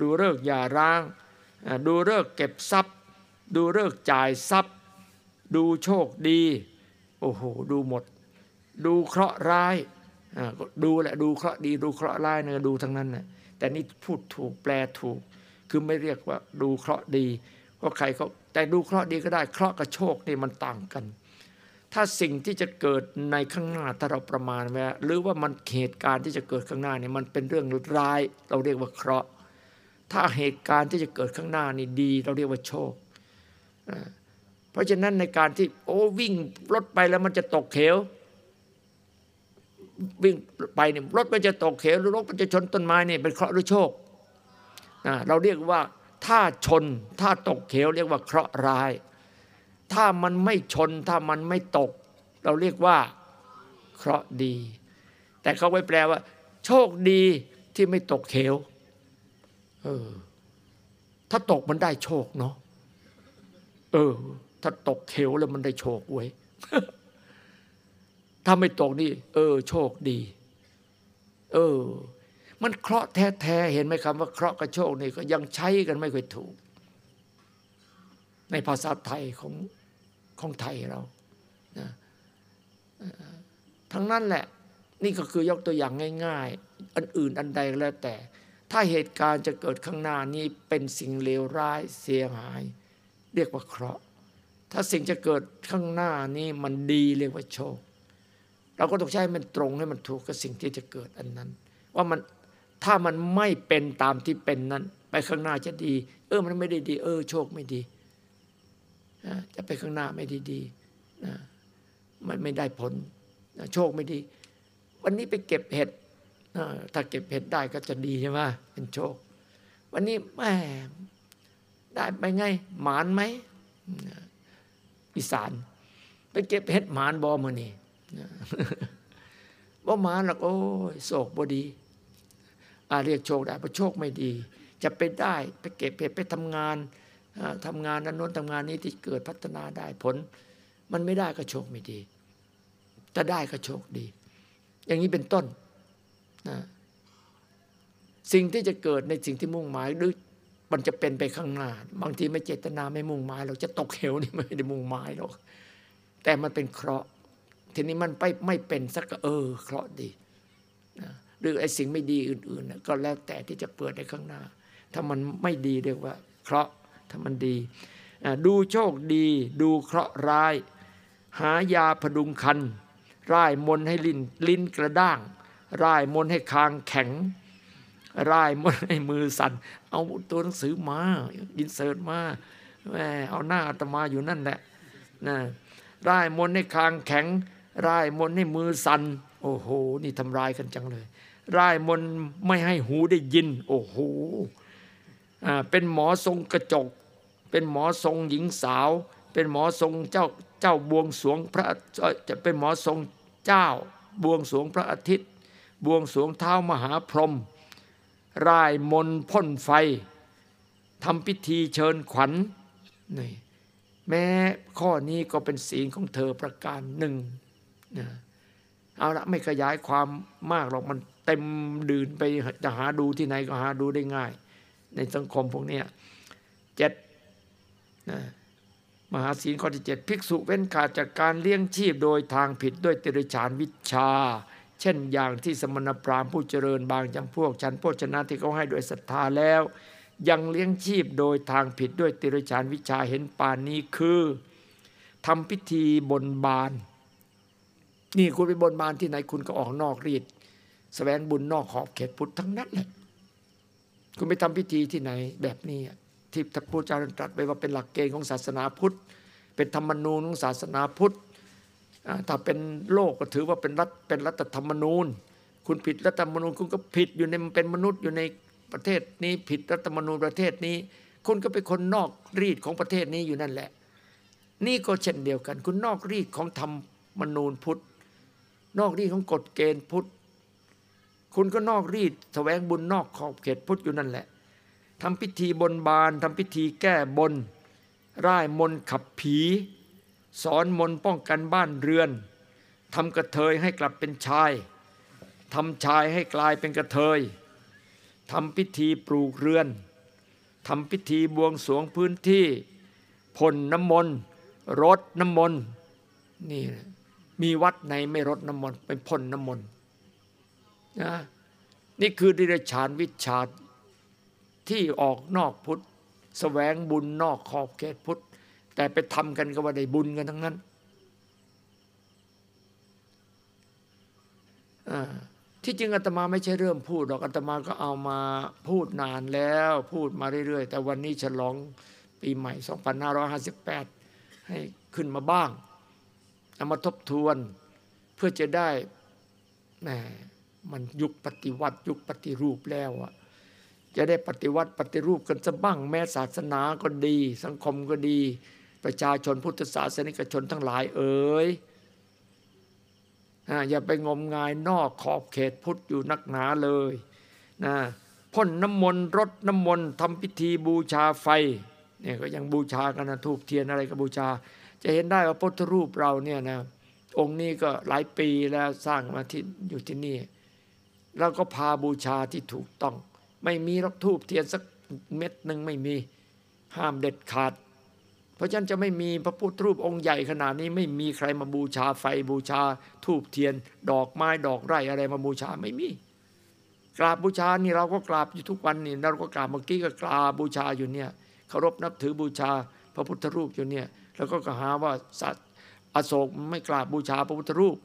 ดูเลิกหย่าร้าง ดูเลิกเก็บทรัพย์ ดูเลิกจ่ายทรัพย์ ดูโชคดี โอ้โหดูหมด ดูเคราะห์ร้ายอ่าดูแหละดูเคราะห์ดีดูเคราะห์ร้ายเนี่ยดูทั้งนั้นนะแต่นี่พูดถูกแปลถูก คือไม่เรียกว่าดูเคราะห์ดีก็ใครเขาแต่ดูเคราะห์ดีก็ได้เคราะห์กับโชคนี่มันต่างกัน ถ้าสิ่งที่จะเกิดในข้างหน้าถ้าเราประมาณไว้หรือว่ามันเหตุการณ์ที่จะเกิดข้างหน้าเนี่ยมันเป็นเรื่องร้าย เราเรียกว่าเคราะห์ถ้าเหตุการณ์ที่จะเกิดข้างหน้านี่ดี เราเรียกว่าโชค เพราะฉะนั้นในการที่โอ้วิ่งรถไปแล้วมันจะตกเขววิ่งไปเนี่ยรถมันจะตกเขวหรือรถมันจะชนต้นไม้เนี่ยเป็นเคราะห์หรือโชคเราเรียกว่าถ้าชนถ้าตกเขวเรียกว่าเคราะห์ร้าย ถ้ามันไม่ชนถ้ามันไม่ตก เราเรียกว่าเคราะห์ดี แต่เขาไว้แปลว่า โชคดีที่ไม่ตกเขวเออถ้าตกมันได้โชคเนาะเออ ถ้าตกเขวแล้วมันได้โชคเว้ยถ้าไม่ตกนี่ เออ โชคดี เออ มันเคราะห์แท้ๆเห็นไหมคำว่าเคราะห์กับโชคนี่ก็ยังใช้กันไม่ค่อยถูก ในภาษาไทยของของไทยเรานะทั้งนั้นแหละ นี่ก็คือยกตัวอย่างง่าย ๆ อันอื่นอันใดก็แล้วแต่ ถ้าเหตุการณ์จะเกิดข้างหน้านี้เป็นสิ่งเลวร้ายเสียหาย เรียกว่าเคราะห์ ถ้าสิ่งจะเกิดข้างหน้านี้มันดีเรียกว่าโชค เราก็ต้องใช้มันตรงให้มันถูกกับสิ่งที่จะเกิดอันนั้น ว่ามันถ้ามันไม่เป็นตามที่เป็นนั้น ไปข้างหน้าจะดี เออมันไม่ได้ดี เออ โชคไม่ดีจะไปข้างหน้าไม่ดีดีนะมันไม่ได้ผลนะโชคไม่ดี วันนี้ไปเก็บเห็ดถ้าเก็บเห็ดได้ก็จะดีใช่ไหมเป็นโชค วันนี้แหมได้ไปไง หมานไหม อีสาน ไปเก็บเห็ดหมานบอมานี่บ่หมานหรอกโอ้ยโศกบ่ดีอาเรียกโชคได้เพราะโชคไม่ดี จะไปได้ไปเก็บเห็ดไปทำงานทำงานนั้นโน้นทำงานนี้ที่เกิดพัฒนาได้ผล มันไม่ได้ก็โชคไม่ดีจะได้ก็โชคดี อย่างนี้เป็นต้นนะสิ่งที่จะเกิดในสิ่งที่มุ่งหมายหรือ มันจะเป็นไปข้างหน้า บางทีไม่เจตนาไม่มุ่งหมายเราจะตกเหวนี่ไม่ได้มุ่งหมายหรอกแต่มันเป็นเคราะห์ทีนี้มันไปไม่เป็นสักเออเคราะห์ดีนะหรือไอ้สิ่งไม่ดีอื่นๆก็แล้วแต่ที่จะเปิดในข้างหน้า ถ้ามันไม่ดีเรียกว่า เคราะห์ถ้ามันดี ดูโชคดี ดูเคราะห์ร้าย หายาพดุงคันร่ายมนให้ลิ้นลิ้นกระด้าง ร่ายมนให้คางแข็ง ร่ายมนให้มือสั่นเอาตัวหนังสือมาอินเสิร์ตมาแม่เอาหน้าอาตมาอยู่นั่นแหละนะร่ายมนให้คางแข็งร่ายมนให้มือสั่นโอ้โห นี่ทำร้ายกันจังเลยร่ายมนไม่ให้หูได้ยิน โอ้โหเป็นหมอทรงกระจก เป็นหมอทรงหญิงสาว เป็นหมอทรงเจ้าเจ้าบวงสวงพระจะเป็นหมอทรงเจ้าบวงสวงพระอาทิตย์ บวงสวงเท้ามหาพรหม ร่ายมนพ่นไฟทำพิธีเชิญขวัญนี่แม้ข้อนี้ก็เป็นศีลของเธอประการหนึ่งนะเอาละไม่ขยายความมากหรอกมันเต็มดื่นไปจะหาดูที่ไหนก็หาดูได้ง่าย ในสังคมพวกนี้เจ็ดนะมหาศีลข้อที่เจ็ดภิกษุเว้นขาดจากการเลี้ยงชีพโดยทางผิดด้วยติริฉานวิชา เช่นอย่างที่สมณพราหมณ์ผู้เจริญบางจำพวกชั้นโภชนะที่เขาให้ด้วยศรัทธาแล้ว ยังเลี้ยงชีพโดยทางผิดด้วยติริฉานวิชาเห็นปานนี้คือทำพิธีบนบาน นี่คุณไปบนบานที่ไหนคุณก็ออกนอกรีดสแสวงบุญนอกขอบเขตพุทธทั้งนั้นแหละคุณไปทำพิธีที่ไหนแบบนี้ที่ที่พระพุทธเจ้าตรัสไว้ว่าเป็นหลักเกณฑ์ของศาสนาพุทธ เป็นธรรมนูญของศาสนาพุทธ ถ้าเป็นโลกก็ถือว่าเป็นรัฐเป็นรัฐธรรมนูญ คุณผิดรัฐธรรมนูญคุณก็ผิดอยู่ในมันเป็นมนุษย์อยู่ในประเทศนี้ผิดรัฐธรรมนูญประเทศนี้ คุณก็เป็นคนนอกรีดของประเทศนี้อยู่นั่นแหละ นี่ก็เช่นเดียวกัน คุณนอกรีดของธรรมนูญพุทธ นอกรีดของกฎเกณฑ์พุทธ คุณก็นอกรีดแสวงบุญนอกขอบเขตพุทธอยู่นั่นแหละทำพิธีบนบานทำพิธีแก้บน ร่ายมนขับผี สอนมนป้องกันบ้านเรือนทำกระเทยให้กลับเป็นชายทำชายให้กลายเป็นกระเทยทำพิธีปลูกเรือนทำพิธีบวงสวงพื้นที่พ่นน้ำมนต์รดน้ำมนต์นี่นะมีวัดไหนไม่รดน้ำมนต์เป็นพ่นน้ำมนต์นะนี่คือดิเรกชานวิชาที่ออกนอกพุทธแสวงบุญนอกขอบเขตพุทธ แต่ไปทำกันก็ว่าได้บุญกันทั้งนั้นที่จริงอาตมาไม่ใช่เริ่มพูดหรอกอาตมาก็เอามาพูดนานแล้วพูดมาเรื่อยๆ แต่วันนี้ฉลองปีใหม่ 2558 ให้ขึ้นมาบ้างเอามาทบทวนเพื่อจะได้แหมมันยุคปฏิวัติ ยุคปฏิรูปแล้วอะจะได้ปฏิวัติปฏิรูปกันสับ้างแม้ศาสนาก็ดี สังคมก็ดี ประชาชนพุทธศาสนิกชนทั้งหลายเอ๋ยอย่าไปงมงายนอกขอบเขตพุทธอยู่นักหนาเลยนะพ่นน้ำมนต์รดน้ำมนต์ทำพิธีบูชาไฟเนี่ยก็ยังบูชากันนะธูปเทียนอะไรก็บูชา จะเห็นได้ว่าพุทธรูปเราเนี่ยนะองค์นี้ก็หลายปีแล้วสร้างมาที่อยู่ที่นี่เราก็พาบูชาที่ถูกต้อง ไม่มีหรอกธูปเทียนสักเม็ดหนึ่งไม่มีห้ามเด็ดขาด เพราะฉะนั้นจะไม่มีพระพุทธรูปองค์ใหญ่ขนาดนี้ไม่มีใครมาบูชาไฟบูชาทูบเทียน ดอกไม้ดอกไร่อะไรมาบูชาไม่มี กราบบูชานี่เราก็กราบอยู่ทุกวันนี่เราก็กราบเมื่อกี้ก็กราบบูชาอยู่เนี่ยเคารพนับถือบูชาพระพุทธรูปอยู่เนี่ยแล้วก็หาว่าสัตว์อโศกไม่กราบบูชาพระพุทธรูป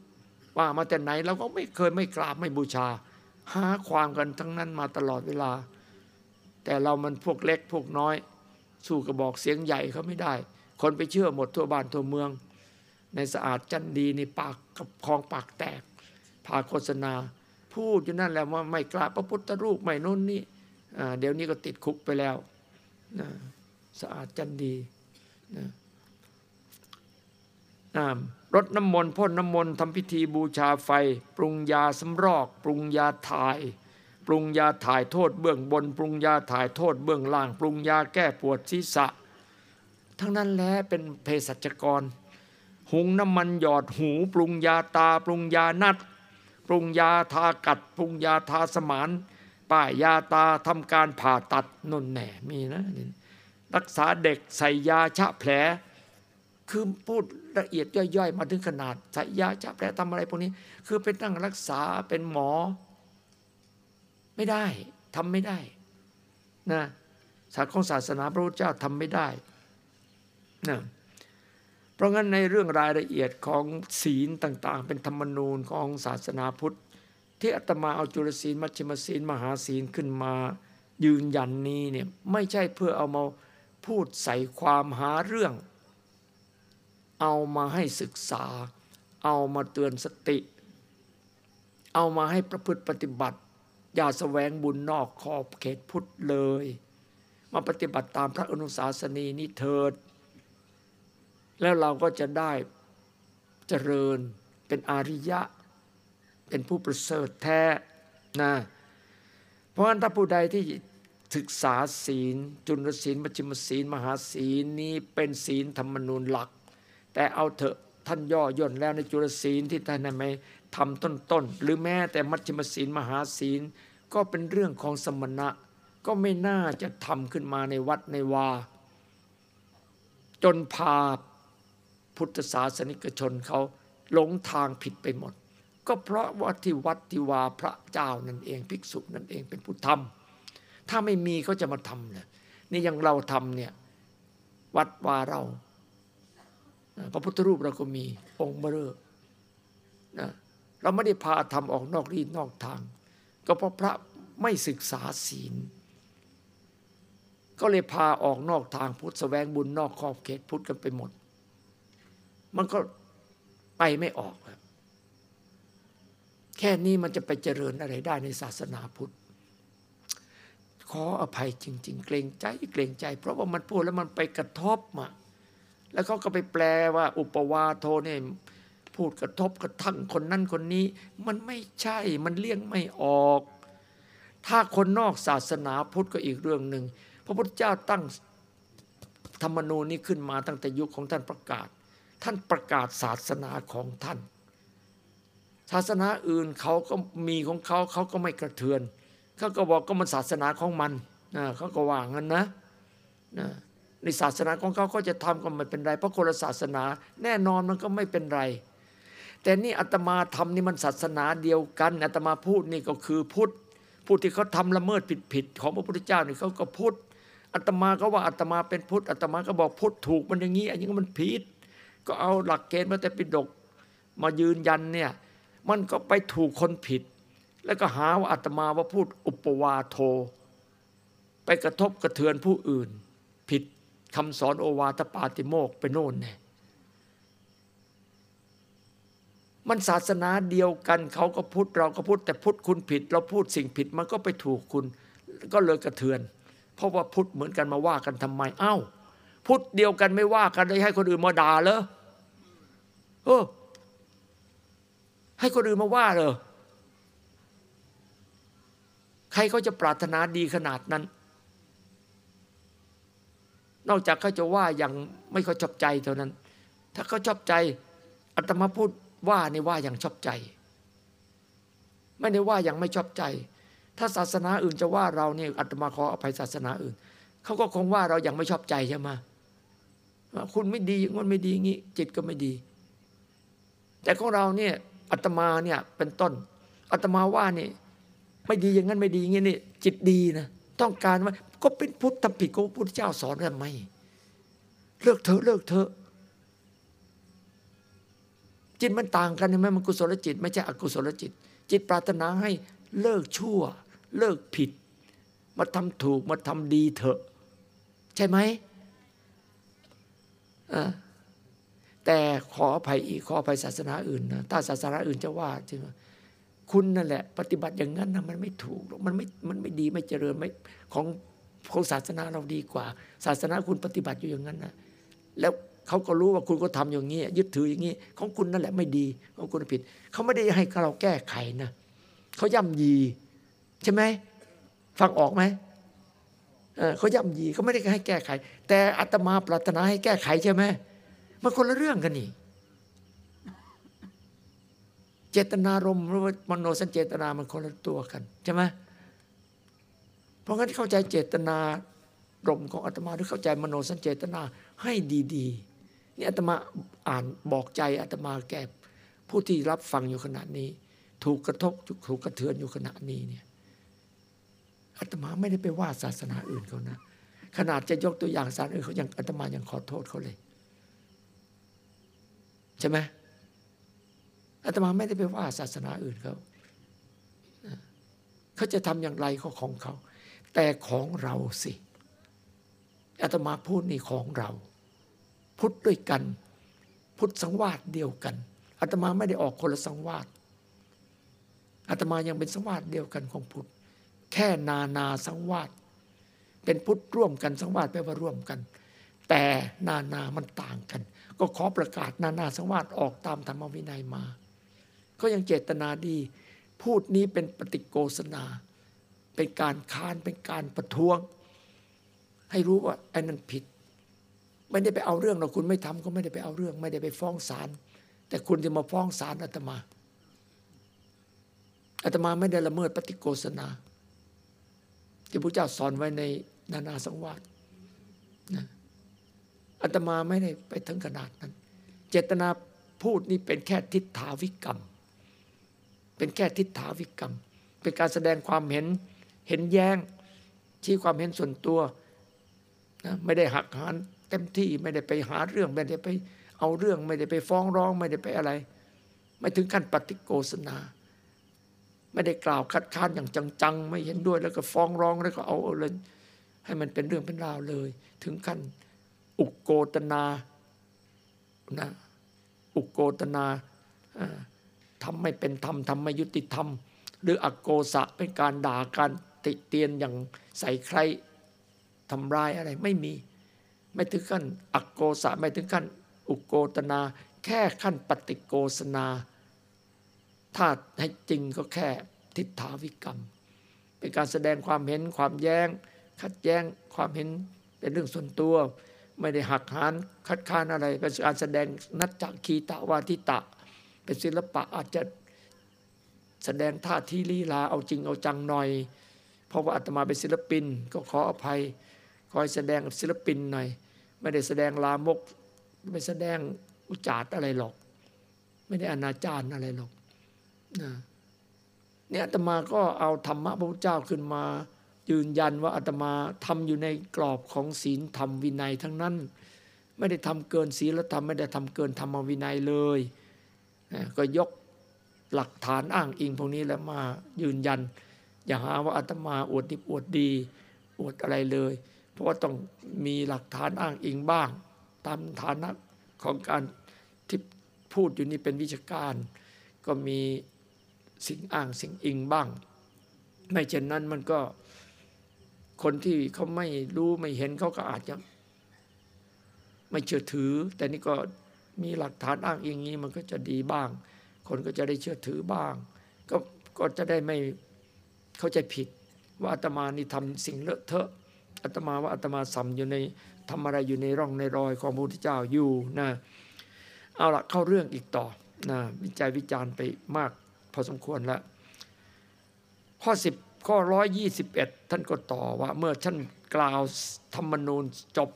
ว่ามาแต่ไหนเราก็ไม่เคยไม่กราบไม่บูชา หาความกันทั้งนั้นมาตลอดเวลา แต่เรามันพวกเล็กพวกน้อย สู้กระบอกเสียงใหญ่เขาไม่ได้ คนไปเชื่อหมดทั่วบ้านทั่วเมือง ในสะอาดจันดีในปากกับคลองปากแตกพาโฆษณา พูดอยู่นั่นแหละว่าไม่กราบพระพุทธรูปไม่นู้นนี่เดี๋ยวนี้ก็ติดคุกไปแล้วนะสะอาดจันดีนะรดน้ำมนต์พ่นน้ำมนต์ทำพิธีบูชาไฟ ปรุงยาสำรอก ปรุงยาถ่าย ปรุงยาถ่ายโทษเบื้องบน ปรุงยาถ่ายโทษเบื้องล่าง ปรุงยาแก้ปวดศีรษะ ทั้งนั้นแหละเป็นเภสัชกร หุงน้ำมันหยอดหู ปรุงยาตา ปรุงยานัด ปรุงยาทากัด ปรุงยาทาสมานป้ายยาตาทำการผ่าตัดนนแหน่มีนะรักษาเด็กใส่ยาชะแผล คือพูดละเอียดย่อยๆ มาถึงขนาดใส่ยาชะแผลทำอะไรพวกนี้ คือเป็นตั้งรักษาเป็นหมอ ไม่ได้ทำไม่ได้นะศาสตร์ของศาสนาพระพุทธเจ้าทำไม่ได้นะเพราะงั้นในเรื่องรายละเอียดของศีลต่าง ๆ เป็นธรรมนูญของศาสนาพุทธ ที่อาตมาเอาจุลศีลมัชฌิมศีลมหาศีลขึ้นมายืนยันนี้เนี่ยไม่ใช่เพื่อเอามาพูดใส่ความหาเรื่อง เอามาให้ศึกษา เอามาเตือนสติ เอามาให้ประพฤติปฏิบัติ อย่าแสวงบุญนอกขอบเขตพุทธเลย มาปฏิบัติตามพระอนุสาสนีนี้เถิด แล้วเราก็จะได้เจริญเป็นอาริยะ เป็นผู้ประเสริฐแท้นะเพราะฉะนั้นถ้าผู้ใดที่ศึกษาศีล จุลศีลมัชฌิมศีล มหาศีลนี้เป็นศีลธรรมนูญหลัก แต่เอาเถอะท่านย่อย่นแล้วในจุลศีลที่ท่านไม่ ทำต้นๆ หรือแม้แต่มัชฌิมศีลมหาศีล ก็เป็นเรื่องของสมณะ ก็ไม่น่าจะทำขึ้นมาในวัดในวา จนพาพุทธศาสนิกชนเขาหลงทางผิดไปหมด ก็เพราะว่าที่วัดที่วาพระเจ้านั่นเอง ภิกษุนั่นเองเป็นผู้ทำถ้าไม่มีเขาจะมาทำเนี่ยนี่อย่างเราทำเนี่ยวัดวาเราพระพุทธรูปเราก็มีองค์เบอร์นะ เราไม่ได้พาทำออกนอกรีนอกทาง ก็เพราะพระไม่ศึกษาศีลก็ก็เลยพาออกนอกทางพุทธแสวงบุญนอกขอบเขตพุทธกันไปหมด มันก็ไปไม่ออกครับแค่นี้มันจะไปเจริญอะไรได้ในศาสนาพุทธ ขออภัยจริง ๆ เกรงใจเกรงใจ เพราะว่ามันพูดแล้วมันไปกระทบมาแล้วเขาก็ไปแปลว่า อุปวาโทเนี่ย พูดกระทบกระทั่งคนนั้นคนนี้ มันไม่ใช่มันเลี่ยงไม่ออก ถ้าคนนอกศาสนาพุทธก็อีกเรื่องหนึ่งพระพุทธเจ้าตั้งธรรมนูญนี้ขึ้นมาตั้งแต่ยุคของท่านประกาศ ท่านประกาศศาสนาของท่าน ศาสนาอื่นเขาก็มีของเขาเขาก็ไม่กระเทือนเขาก็บอกก็มันศาสนาของมันนะเขาก็ว่างั้นนะนะในศาสนาของเขาเขาจะทำก็ไม่เป็นไรเพราะคนละศาสนา แน่นอนมันก็ไม่เป็นไร แต่นี่อาตมาทำนี่มันศาสนาเดียวกันอาตมาพูดนี่ก็คือพุทธผู้ที่เขาทำละเมิดผิดๆของพระพุทธเจ้านี่เขาก็พุทธอาตมาก็ว่าอาตมาเป็นพุทธอาตมาก็บอกพุทธถูกมันอย่างนี้อันนี้ก็มันผิดก็เอาหลักเกณฑ์มาแต่ปิฎกมายืนยันเนี่ยมันก็ไปถูกคนผิด แล้วก็หาว่าอาตมาว่าพูดอุปวาโท ไปกระทบกระเทือนผู้อื่น ผิดคำสอนโอวาทปาติโมกข์ไปโน่นเนี่ย มันศาสนาเดียวกันเขาก็พุทธเราก็พุทธแต่พุทธคุณผิด เราพูดสิ่งผิดมันก็ไปถูกคุณ ก็เลยกระเทือน เพราะว่าพุทธเหมือนกันมาว่ากันทำไมเอ้า พุทธเดียวกันไม่ว่ากันเลยให้คนอื่นมาด่าเลยเออให้คนอื่นมาว่าเลยใครเขาจะปรารถนาดีขนาดนั้น นอกจากเขาจะว่าอย่างไม่เขาชอบใจเท่านั้น ถ้าเขาชอบใจอาตมาพูด ว่านี่ว่าอย่างชอบใจ ไม่ได้ว่าอย่างไม่ชอบใจ ถ้าศาสนาอื่นจะว่าเราเนี่ยอาตมาขออภัยศาสนาอื่นเขาก็คงว่าเราอย่างไม่ชอบใจใช่ไหมว่าคุณไม่ดีอย่างนั้นไม่ดีอย่างนี้ จิตก็ไม่ดี แต่ของเราเนี่ยอาตมาเนี่ยเป็นต้นอาตมาว่านี่ไม่ดีอย่างนั้นไม่ดีอย่างนี้นี่จิตดีนะต้องการว่าก็เป็นพุทธทำผิดก็พระพุทธเจ้าสอนกันไมเลิกเถอะเลิกเถอะ จิตมันต่างกันใช่ไหมมันกุศลจิต ไม่ใช่อกุศลจิต จิตปรารถนาให้เลิกชั่ว เลิกผิด มาทำถูกมาทำดีเถอะ ใช่ไหมแต่ขออภัยอีกขออภัยศาสนาอื่นนะถ้าศาสนาอื่นจะว่าจริงคุณนั่นแหละ ปฏิบัติอย่างนั้นนะมันไม่ถูกมันไม่มันไม่ดีไม่เจริญไม่ของของศาสนาเราดีกว่า ศาสนาคุณปฏิบัติอยู่อย่างนั้นนะแล้ว เขาก็รู้ว่าคุณก็ทำอย่างนี้ยึดถืออย่างนี้ของคุณนั่นแหละไม่ดีของคุณผิด เขาไม่ได้ให้เราแก้ไขนะเขาย่ำยีใช่ไหมฟังออกไหมเขาย่ำยีเขาไม่ได้ให้แก้ไข แต่อัตมาปรารถนาให้แก้ไขใช่ไหมมันคนละเรื่องกันนี่ เจตนารมณ์หรือมโนสัญเจตนามันคนละตัวกันใช่ไหมเพราะงั้นเข้าใจเจตนารมณ์ของอาตมาหรือเข้าใจมโนสัญเจตนาให้ดี ๆ นี่อาตมาอ่านบอกใจอาตมาแก่ผู้ที่รับฟังอยู่ขณะนี้ ถูกกระทบถูกกระเทือนอยู่ขณะนี้เนี่ยอาตมาไม่ได้ไปว่าศาสนาอื่นเขานะขนาดจะยกตัวอย่างศาสนาอื่นเขายังอาตมายังขอโทษเขาเลย ใช่ไหมอาตมาไม่ได้ไปว่าศาสนาอื่นเขาเขาจะทำอย่างไรก็ของเขา แต่ของเราสิอาตมาพูดนี่ของเรา พุทธด้วยกัน พุทธสังวาสเดียวกันอาตมาไม่ได้ออกคนละสังวาสอาตมายังเป็นสังวาสเดียวกันของพุทธแค่นานาสังวาสเป็นพุทธร่วมกันสังวาสแปลว่าร่วมกัน แต่นานามันต่างกัน ก็ขอประกาศนานาสังวาสออกตามธรรมวินัยมา ก็ยังเจตนาดี พูดนี้เป็นปฏิโกษณา เป็นการค้านเป็นการประท้วง ให้รู้ว่าไอ้นั่นผิด ไม่ได้ไปเอาเรื่องเราคุณไม่ทำก็ไม่ได้ไปเอาเรื่อง ไม่ได้ไปฟ้องศาลแต่คุณจะมาฟ้องศาลอาตมาอาตมาไม่ได้ละเมิดปฏิโกษณาที่พระเจ้าสอนไว้ในนานาสังวาสนะอาตมาไม่ได้ไปถึงขนาดนั้น เจตนาพูดนี่เป็นแค่ทิฏฐาวิกรรม เป็นแค่ทิฏฐาวิกรรม เป็นการแสดงความเห็นเห็นแย้งชี้ความเห็นส่วนตัวนะไม่ได้หักหาน เต็มที่ไม่ได้ไปหาเรื่องไม่ได้ไปเอาเรื่องไม่ได้ไปฟ้องร้องไม่ได้ไปอะไร ไม่ถึงขั้นปฏิโกษณา ไม่ได้กล่าวคัดค้านอย่างจัง ๆ ไม่เห็นด้วยแล้วก็ฟ้องร้องแล้วก็เอาเลยให้มันเป็นเรื่องเป็นราวเลย ถึงขั้นอุกโกตนานะอุกโกตนาทำไม่เป็นธรรมทำไม่ยุติธรรม หรืออโกสะเป็นการด่าการติเตียนอย่างใส่ใครทำร้ายอะไรไม่มี ไม่ถึงขั้นอโกสะไม่ถึงขั้นอุกโกตนา แค่ขั้นปฏิโกสนาถ้าให้จริงก็แค่ทิฏฐาวิกรรม เป็นการแสดงความเห็นความแย้ง ขัดแย้งความเห็นเป็นเรื่องส่วนตัว ไม่ได้หักหานคัดค้านอะไรเป็นการแสดงนัจจคีตะวาทิตะ เป็นศิลปะอาจจะแสดงท่าทีลีลาเอาจริงเอาจังหน่อย เพราะว่าอาตมาเป็นศิลปินก็ขออภัยคอยแสดงศิลปินหน่อย ไม่ได้แสดงลามก ไม่แสดงอุจาร์อะไรหรอก ไม่ได้อนาจารอะไรหรอกนะเนี่ยอาตมาก็เอาธรรมะพระพุทธเจ้าขึ้นมา ยืนยันว่าอาตมาทำอยู่ในกรอบของศีลธรรมวินัยทั้งนั้น ไม่ได้ทำเกินศีลธรรมไม่ได้ทำเกินธรรมวินัยเลยก็ยกหลักฐานอ้างอิงพวกนี้แล้วมายืนยัน อย่าหาว่าอาตมาอวดดิบอวดดีอวดอะไรเลย เพราะว่าต้องมีหลักฐานอ้างอิงบ้าง ตามฐานะของการที่พูดอยู่นี่เป็นวิชาการ ก็มีสิ่งอ้างสิ่งอิงบ้าง ไม่เช่นนั้นมันก็คนที่เขาไม่รู้ไม่เห็นเขาก็อาจจะไม่เชื่อถือ แต่นี่ก็มีหลักฐานอ้างอิงนี้มันก็จะดีบ้าง คนก็จะได้เชื่อถือบ้าง ก็ก็จะได้ไม่เข้าใจผิดว่าอาตมานี่ทำสิ่งเลอะเทอะ อาตมาว่าอาตมาสัมอยู่ในทำอะไรอยู่ในร่องในรอยของพระพุทธเจ้าอยู่นะเอาละเข้าเรื่องอีกต่อนะวิจัยวิจารณ์ไปมากพอสมควรแล้วข้อสิบข้อร้อยยี่สิบเอ็ดท่านก็ต่อว่าเมื่อท่านกล่าวธรรมนูญจบ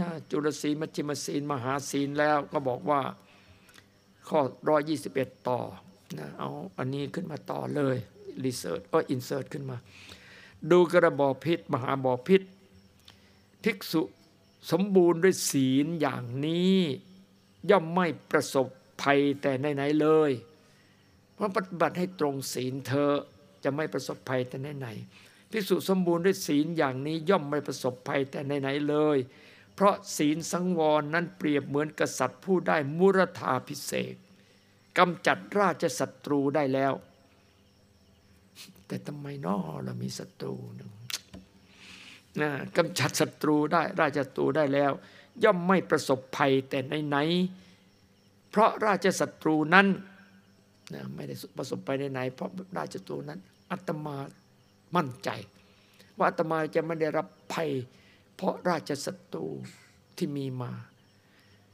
นะจุลศีมัชฌิมศีลมหาศีลแล้วก็บอกว่าข้อร้อยยี่สิบเอ็ดต่อนะเอาอันนี้ขึ้นมาต่อเลยรีเสิร์ชก็อินเสิร์ตขึ้นมา ดูกระบอกพิษมหาบอพิษภิกษุสมบูรณ์ด้วยศีลอย่างนี้ ย่อมไม่ประสบภัยแต่ไหนๆเลย เพราะปฏิบัติให้ตรงศีลเธอจะไม่ประสบภัยแต่ไหนๆภิกษุสมบูรณ์ด้วยศีลอย่างนี้ย่อมไม่ประสบภัยแต่ไหนๆเลย เพราะศีลสังวรนั้นเปรียบเหมือนกษัตริย์ผู้ได้มุรธาพิเศษกำจัดราชศัตรูได้แล้ว แต่ทำไมน้อเรามีศัตรูหนึ่งนะกำจัดศัตรูได้ราชศัตรูได้แล้ว ย่อมไม่ประสบภัยแต่ไหน เพราะราชศัตรูนั้นนะไม่ได้ประสบภัยไหน เพราะราชศัตรูนั้นอาตมามั่นใจ ว่าอาตมาจะไม่ได้รับภัย เพราะราชศัตรูที่มีมา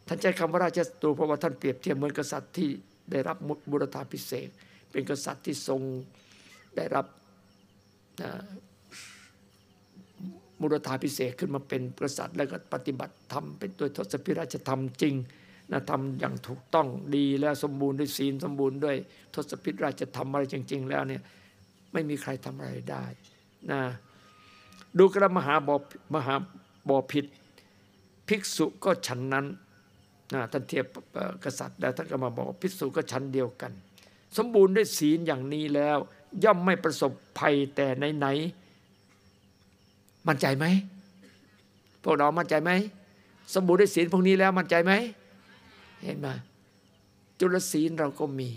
ท่านใช้คำว่าราชศัตรูเพราะว่าท่านเปรียบเทียบเหมือนกษัตริย์ที่ได้รับมุดบุรธาพิเศษ เป็นกษัตริย์ที่ทรง ได้รับมุรธาพิเศษขึ้นมาเป็นกษัตริย์ แล้วก็ปฏิบัติธรรมเป็นตัวทศพิราชธรรมจริงนะทำอย่างถูกต้องดีแล้วสมบูรณ์ด้วยศีลสมบูรณ์ด้วยทศพิราชธรรมอะไรจริง ๆ แล้วเนี่ยไม่มีใครทำอะไรได้นะดูกระมหาบอมหาบอผิดภิกษุก็ฉันนั้นนะท่านเทียบกษัตริย์แล้วท่านก็มาบอกภิกษุก็ชั้นเดียวกัน สมบูรณ์ด้วยศีลอย่างนี้แล้ว ย่อมไม่ประสบภัยแต่ไหนๆมั่นใจไหมพวกเรามั่นใจไหมสมบูรณ์ด้วยศีลพวกนี้แล้วมั่นใจไหมเห็นไหมจุลศีลเราก็มี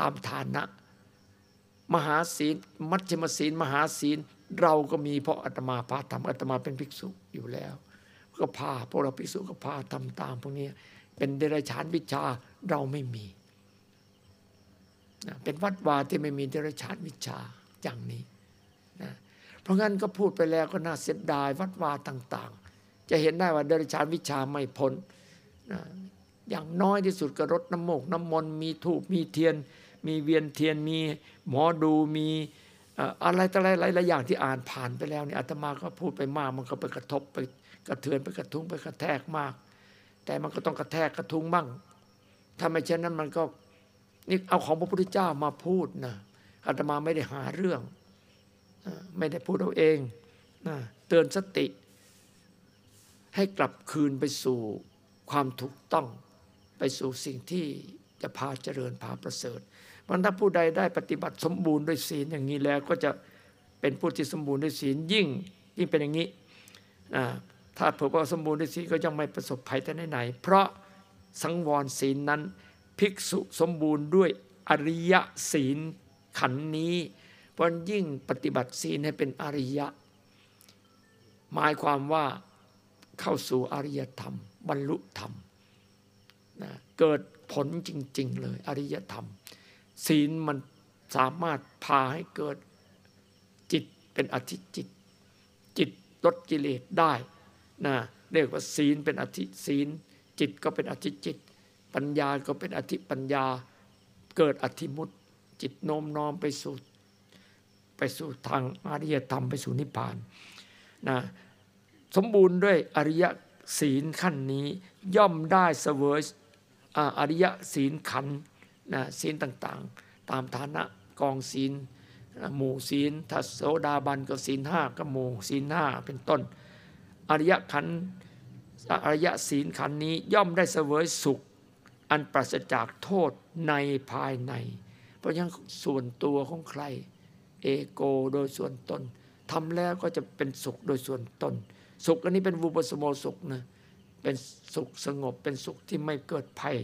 ตามฐานะ มหาศีล มัชฌิมศีล มหาศีล เราก็มีเพราะอาตมาพาทำอาตมาเป็นภิกษุอยู่แล้ว ก็พาพวกเราภิกษุก็พาทำตามพวกนี้เป็นเดรัจฉานวิชาเราไม่มี เป็นวัดวาที่ไม่มีเดรัจฉานวิชาอย่างนี้นะเพราะงั้นก็พูดไปแล้วก็น่าเสียดายวัดวาต่าง ๆ จะเห็นได้ว่าเดรัจฉานวิชาไม่พ้นนะอย่างน้อยที่สุดก็รดน้ำโมกน้ำมนต์มีถูกมีเทียน มีเวียนเทียนมีหมอดูมีอะไรต่ออะไรหลายอย่างที่อ่านผ่านไปแล้วเนี่ยอาตมาก็พูดไปมาก มันก็ไปกระทบไปกระเทือนไปกระทุ้งไปกระแทกมาก แต่มันก็ต้องกระแทกกระทุ้งบ้างถ้าไม่เช่นนั้นมันก็ นี่เอาของพระพุทธเจ้ามาพูดนะอาตมาไม่ได้หาเรื่อง ไม่ได้พูดเอาเองนะเตือนสติ ให้กลับคืนไปสู่ความถูกต้องไปสู่สิ่งที่จะพาเจริญพาประเสริฐมันถ้าผู้ใดได้ปฏิบัติสมบูรณ์ด้วยศีลอย่างนี้แล้วก็จะเป็นผู้ที่สมบูรณ์ด้วยศีลยิ่งยิ่งเป็นอย่างนี้ถ้าเผื่อว่าสมบูรณ์ด้วยศีลก็ย่อมไม่ประสบภัยแต่ไหนๆเพราะสังวรศีลนั้น ภิกษุสมบูรณ์ด้วยอริยศีลขันนี้ เพราะยิ่งปฏิบัติศีลให้เป็นอริยะ หมายความว่าเข้าสู่อริยธรรม บรรลุธรรมนะเกิดผลจริง ๆ เลยอริยธรรม ศีลมันสามารถพาให้เกิดจิตเป็นอธิจิต จิตลดกิเลสได้นะเรียกว่าศีลเป็นอธิศีล จิตก็เป็นอธิจิต ปัญญาก็เป็นอธิปัญญาเกิดอธิมุตจิตโน้มน้อมไปสู่ไปสู่ทางอริยธรรมไปสู่นิพพานนะสมบูรณ์ด้วยอริยศีลขั้นนี้ย่อมได้เสวยอริยศีลขันนะศีลต่างๆ ตามฐานะกองศีลหมู่ศีลถ้าโสดาบันก็ศีลห้าก็หมู่ศีลห้าเป็นต้น อริยขันอริยศีลขันนี้ย่อมได้เสวยสุข อันปราศจากโทษในภายใน เพราะยังส่วนตัวของใคร เอโกโดยส่วนตนทำแล้วก็จะเป็นสุขโดยส่วนตน สุขอันนี้เป็นวูปสโมสุขนะเป็นสุขสงบเป็นสุขที่ไม่เกิดภัย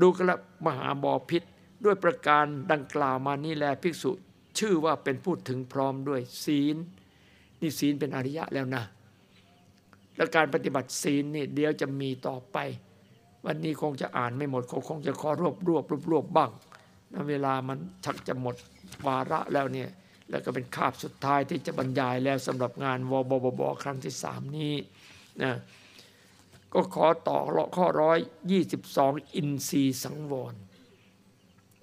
ดูกระมหาบอพิษด้วยประการดังกล่าวมานี่แลภิกษุ ชื่อว่าเป็นพูดถึงพร้อมด้วยศีล นี่ศีลเป็นอริยะแล้วนะ และการปฏิบัติศีลนี่เดี๋ยวจะมีต่อไป วันนี้คงจะอ่านไม่หมดคงจะขอรวบรวบรวบรวบบ้างนะเวลามันชักจะหมดวาระแล้วเนี่ยแล้วก็เป็นคาบสุดท้ายที่จะบรรยายแล้วสำหรับงานวบบบครั้งที่สามนี้นะก็ขอต่อข้อร้อยยี่สิบสองอินทรีสังวร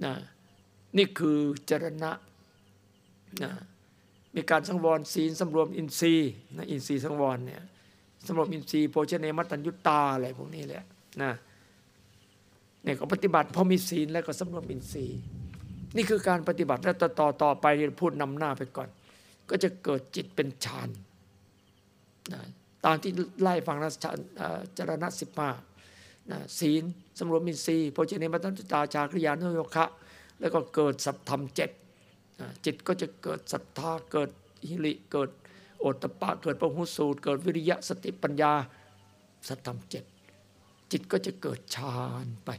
นะนี่คือจรณะนะมีการสังวรศีลสำรวมอินทรีย์นะอินทรีย์สังวรเนี่ยสำรวมอินทรีย์โภชเนมัตตัญยุตาอะไรพวกนี้แหละนะ เนี่ยก็ปฏิบัติพอมีศีลแล้วก็สำรวมอินทรีย์ นี่คือการปฏิบัติแล้วต่อต่อไปพูดนำหน้าไปก่อน ก็จะเกิดจิตเป็นฌานนะตามที่ไล่ฟังนะจารณะสิบมานะศีลสำรวมอินทรีย์โภชเนมัตตัญตาชากริยานุโยคะ แล้วก็เกิดสัตธรรมเจ็ดจิตก็จะเกิดศรัทธาเกิดหิริเกิดโอตปะเกิดปหุสูตร เกิดวิริยะสติปัญญาสัตธรรมเจ็ดจิตก็จะเกิดฌานไป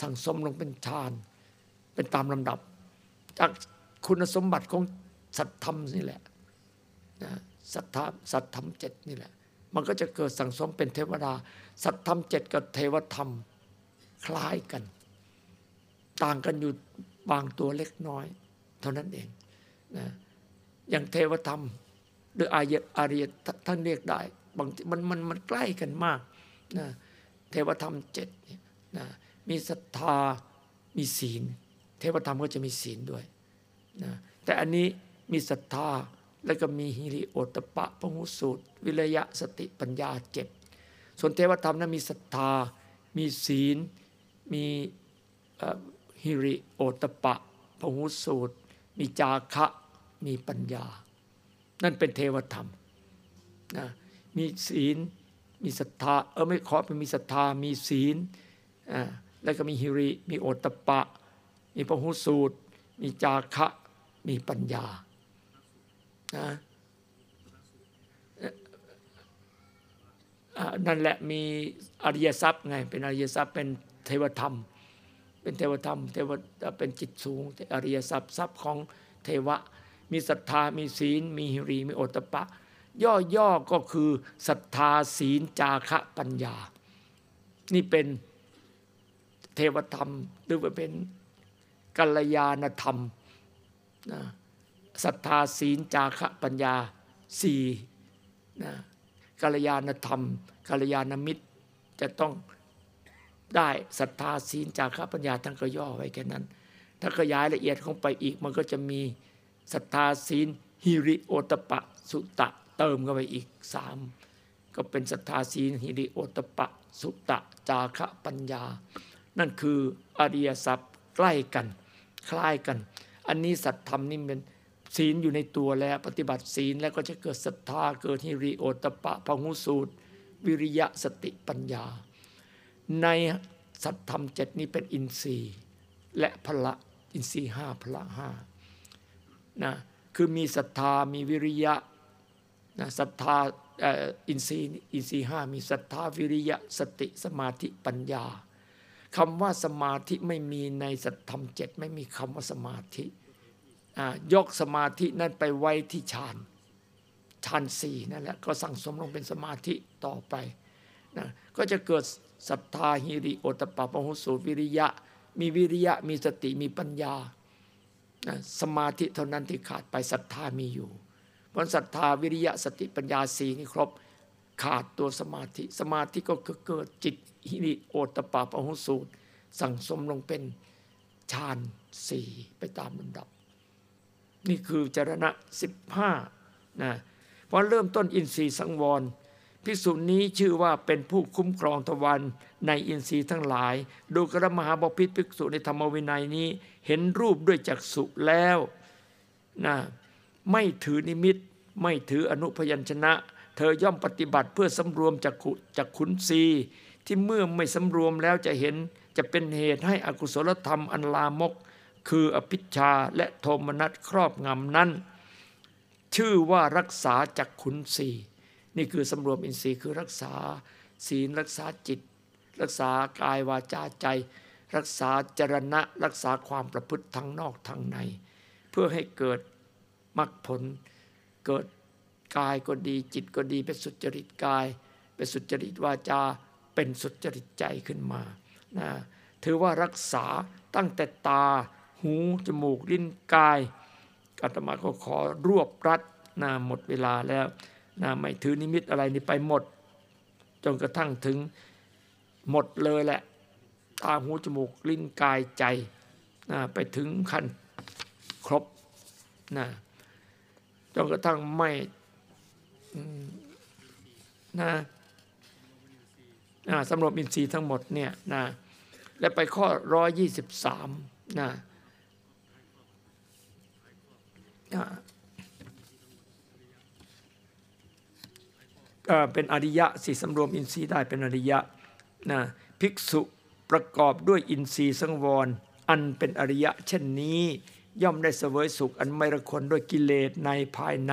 สั่งสมลงเป็นฌาน เป็นตามลำดับ จากคุณสมบัติของสัตธรรมนี่แหละนะสัตธรรมสัตธรรมเจ็ดนี่แหละ มันก็จะเกิดสั่งสมเป็นเทวดา สัตธรรมเจ็ดกับเทวธรรมคล้ายกัน ต่างกันอยู่บางตัวเล็กน้อย เท่านั้นเองนะอย่างเทวธรรมหรืออายอารียท่านเรียกได้บางมันมันมันใกล้กันมากนะเทวธรรมเจ็ดนะ มีศรัทธามีศีล เทวธรรมก็จะมีศีลด้วยนะแต่อันนี้มีศรัทธาแล้วก็มีฮิริโอตปะพหุสูตร วิริยะสติปัญญาเจ็บส่วนเทวธรรมนั้นมีศรัทธา มีศีล มีฮิริโอตปะพหุสูตร มีจาคะมีปัญญา นั่นเป็นเทวธรรมนะมีศีลมีศรัทธาเออไม่ขอเป็นมีศรัทธามีศีลอ่า แล้วก็มีฮิริ มีโอตปะ มีพหุสูตร มีจาคะ มีปัญญานะนั่นแหละมีอริยทรัพย์ไง เป็นอริยทรัพย์เป็นเทวธรรม เป็นเทวธรรมเทวเป็นจิตสูงอริยทรัพย์ทรัพย์ของเทวะ มีศรัทธา มีศีล มีหิรีมีโอตปะ ย่อๆก็คือศรัทธาศีลจาคะปัญญา นี่เป็น เทวธรรม หรือว่าเป็นกัลยาณธรรมนะศรัทธาศีลจาคะปัญญาสี่นะกัลยาณธรรมกัลยาณมิตรจะต้องได้ศรัทธาศีลจาคะปัญญาทั้งก็ย่อไว้แค่นั้น ถ้าขยายละเอียดเข้าไปอีก มันก็จะมีศรัทธาศีลฮิริโอตปะสุตะ เติมเข้าไปอีกสามก็เป็นศรัทธาศีลฮิริโอตปะ สุตะ จาคะปัญญา นั่นคืออริยสัพใกล้กัน คล้ายกัน อันนี้สัตธรรมนี่เป็นศีลอยู่ในตัวแล้วปฏิบัติศีลแล้วก็จะเกิดศรัทธาเกิดฮิริโอตปะพหุสูตร วิริยะสติปัญญา ในสัตธรรมเจ็ดนี้เป็นอินทรีย์ และพละอินทรีย์ห้าพละห้านะคือมีศรัทธามีวิริยะนะศรัทธาอินทรีย์อินทรีย์ห้ามีศรัทธาวิริยะสติสมาธิปัญญา คำว่าสมาธิไม่มีในสัตธรรมเจ็ดไม่มีคำว่าสมาธิยกสมาธินั้นไปไว้ที่ฌานฌานสี่นั่นแหละก็สั่งสมลงเป็นสมาธิต่อไปนะก็จะเกิดศรัทธาหิริโอตปะปะหุสูวิริยะ มีวิริยะมีสติมีปัญญานะสมาธิเท่านั้นที่ขาดไปศรัทธามีอยู่ เพราะศรัทธาวิริยะสติปัญญาสีนี่ครบขาดตัวสมาธิ สมาธิก็เกิดจิต หิริโอตปาปหุสูตร สั่งสมลงเป็นฌานสี่ไปตามลำดับ นี่คือจรณะสิบห้านะพอเริ่มต้นอินทรีย์สังวรภิกษุนี้ชื่อว่าเป็นผู้คุ้มครองทวันในอินทรีย์ทั้งหลาย ดูกระมหาบพิษภิกษุในธรรมวินัยนี้ เห็นรูปด้วยจักษุแล้วนะไม่ถือนิมิต ไม่ถืออนุพยัญชนะ เธอย่อมปฏิบัติเพื่อสำรวมจักขุจักขุนศี ที่เมื่อไม่สำรวมแล้วจะเห็นจะเป็นเหตุให้อกุศลธรรมอันลามก คืออภิชาและโทมนัสครอบงำนั้น ชื่อว่ารักษาจักขุนศีนี่คือสำรวมอินทรีย์คือรักษาศีลรักษาจิต รักษากายวาจาใจ รักษาจรณะรักษาความประพฤติทั้งนอกทั้งใน เพื่อให้เกิดมรรคผลเกิดกายก็ดีจิตก็ดีเป็นสุจริตกาย เป็นสุจริตวาจา เป็นสุจริตใจขึ้นมานะถือว่ารักษาตั้งแต่ตา หู จมูก ลิ้นกายอาตมาก็ขอรวบรัดนะหมดเวลาแล้วนะไม่ถือนิมิตอะไรนี่ไปหมด จนกระทั่งถึงหมดเลยแหละ ตา หู จมูก ลิ้นกายใจนะไปถึงขั้นครบนะจนกระทั่งไม่นะ นะสำรวจอินทรีย์ทั้งหมดเนี่ยนะและไปข้อร้อยยี่สิบสามนะนะเป็นอริยะสิสำรวมอินทรีย์ได้เป็นอริยะนะภิกษุประกอบด้วยอินทรีย์สังวร อันเป็นอริยะ เช่นนี้ ย่อมได้เสวยสุขอันไม่ระคนด้วยกิเลสในภายใน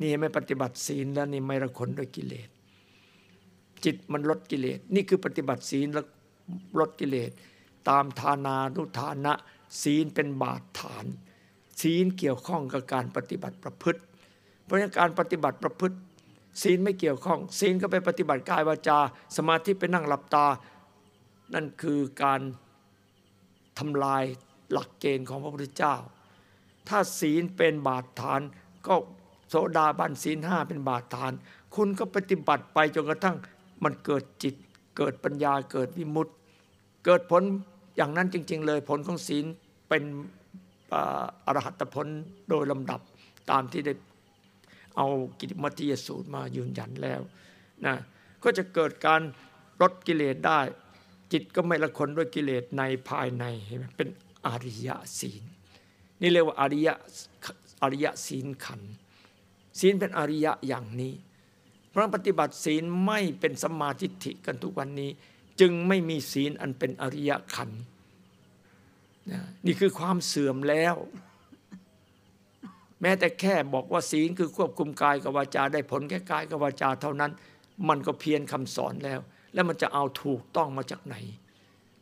นี่ไม่ปฏิบัติศีลแล้วนี่ไม่ระคนด้วยกิเลส จิตมันลดกิเลส นี่คือปฏิบัติศีลแล้วลดกิเลส ตามทานานุทานะ ศีลเป็นบาทฐาน ศีลเกี่ยวข้องกับการปฏิบัติประพฤติ เพราะการปฏิบัติประพฤติ ศีลไม่เกี่ยวข้อง ศีลก็ไปปฏิบัติกายวาจา สมาธิไปนั่งหลับตา นั่นคือการทำลายหลักเกณฑ์ของพระพุทธเจ้า ถ้าศีลเป็นบาทฐานก็โสดาบันศีลห้าเป็นบาทฐาน คุณก็ปฏิบัติไปจนกระทั่ง มันเกิดจิต เกิดปัญญาเกิดวิมุตติ เกิดผลอย่างนั้นจริง ๆ เลยผลของศีลเป็นอรหัตผลโดยลำดับตามที่ได้เอากิจมัติยสูตรมายืนยันแล้วนะก็จะเกิดการลดกิเลสได้ จิตก็ไม่ละคนด้วยกิเลสในภายในเห็นไหมเป็นอริยศีล นี่เรียกว่าอริยอริยศีลขันศีลเป็นอริยะอย่างนี้ เพราะปฏิบัติศีลไม่เป็นสมาธิิกันทุกวันนี้ จึงไม่มีศีลอันเป็นอริยขันนี่คือความเสื่อมแล้ว แม้แต่แค่บอกว่าศีลคือควบคุมกายกับวาจาได้ผลแค่กายกับวาจาเท่านั้น มันก็เพี้ยนคำสอนแล้ว แล้วมันจะเอาถูกต้องมาจากไหน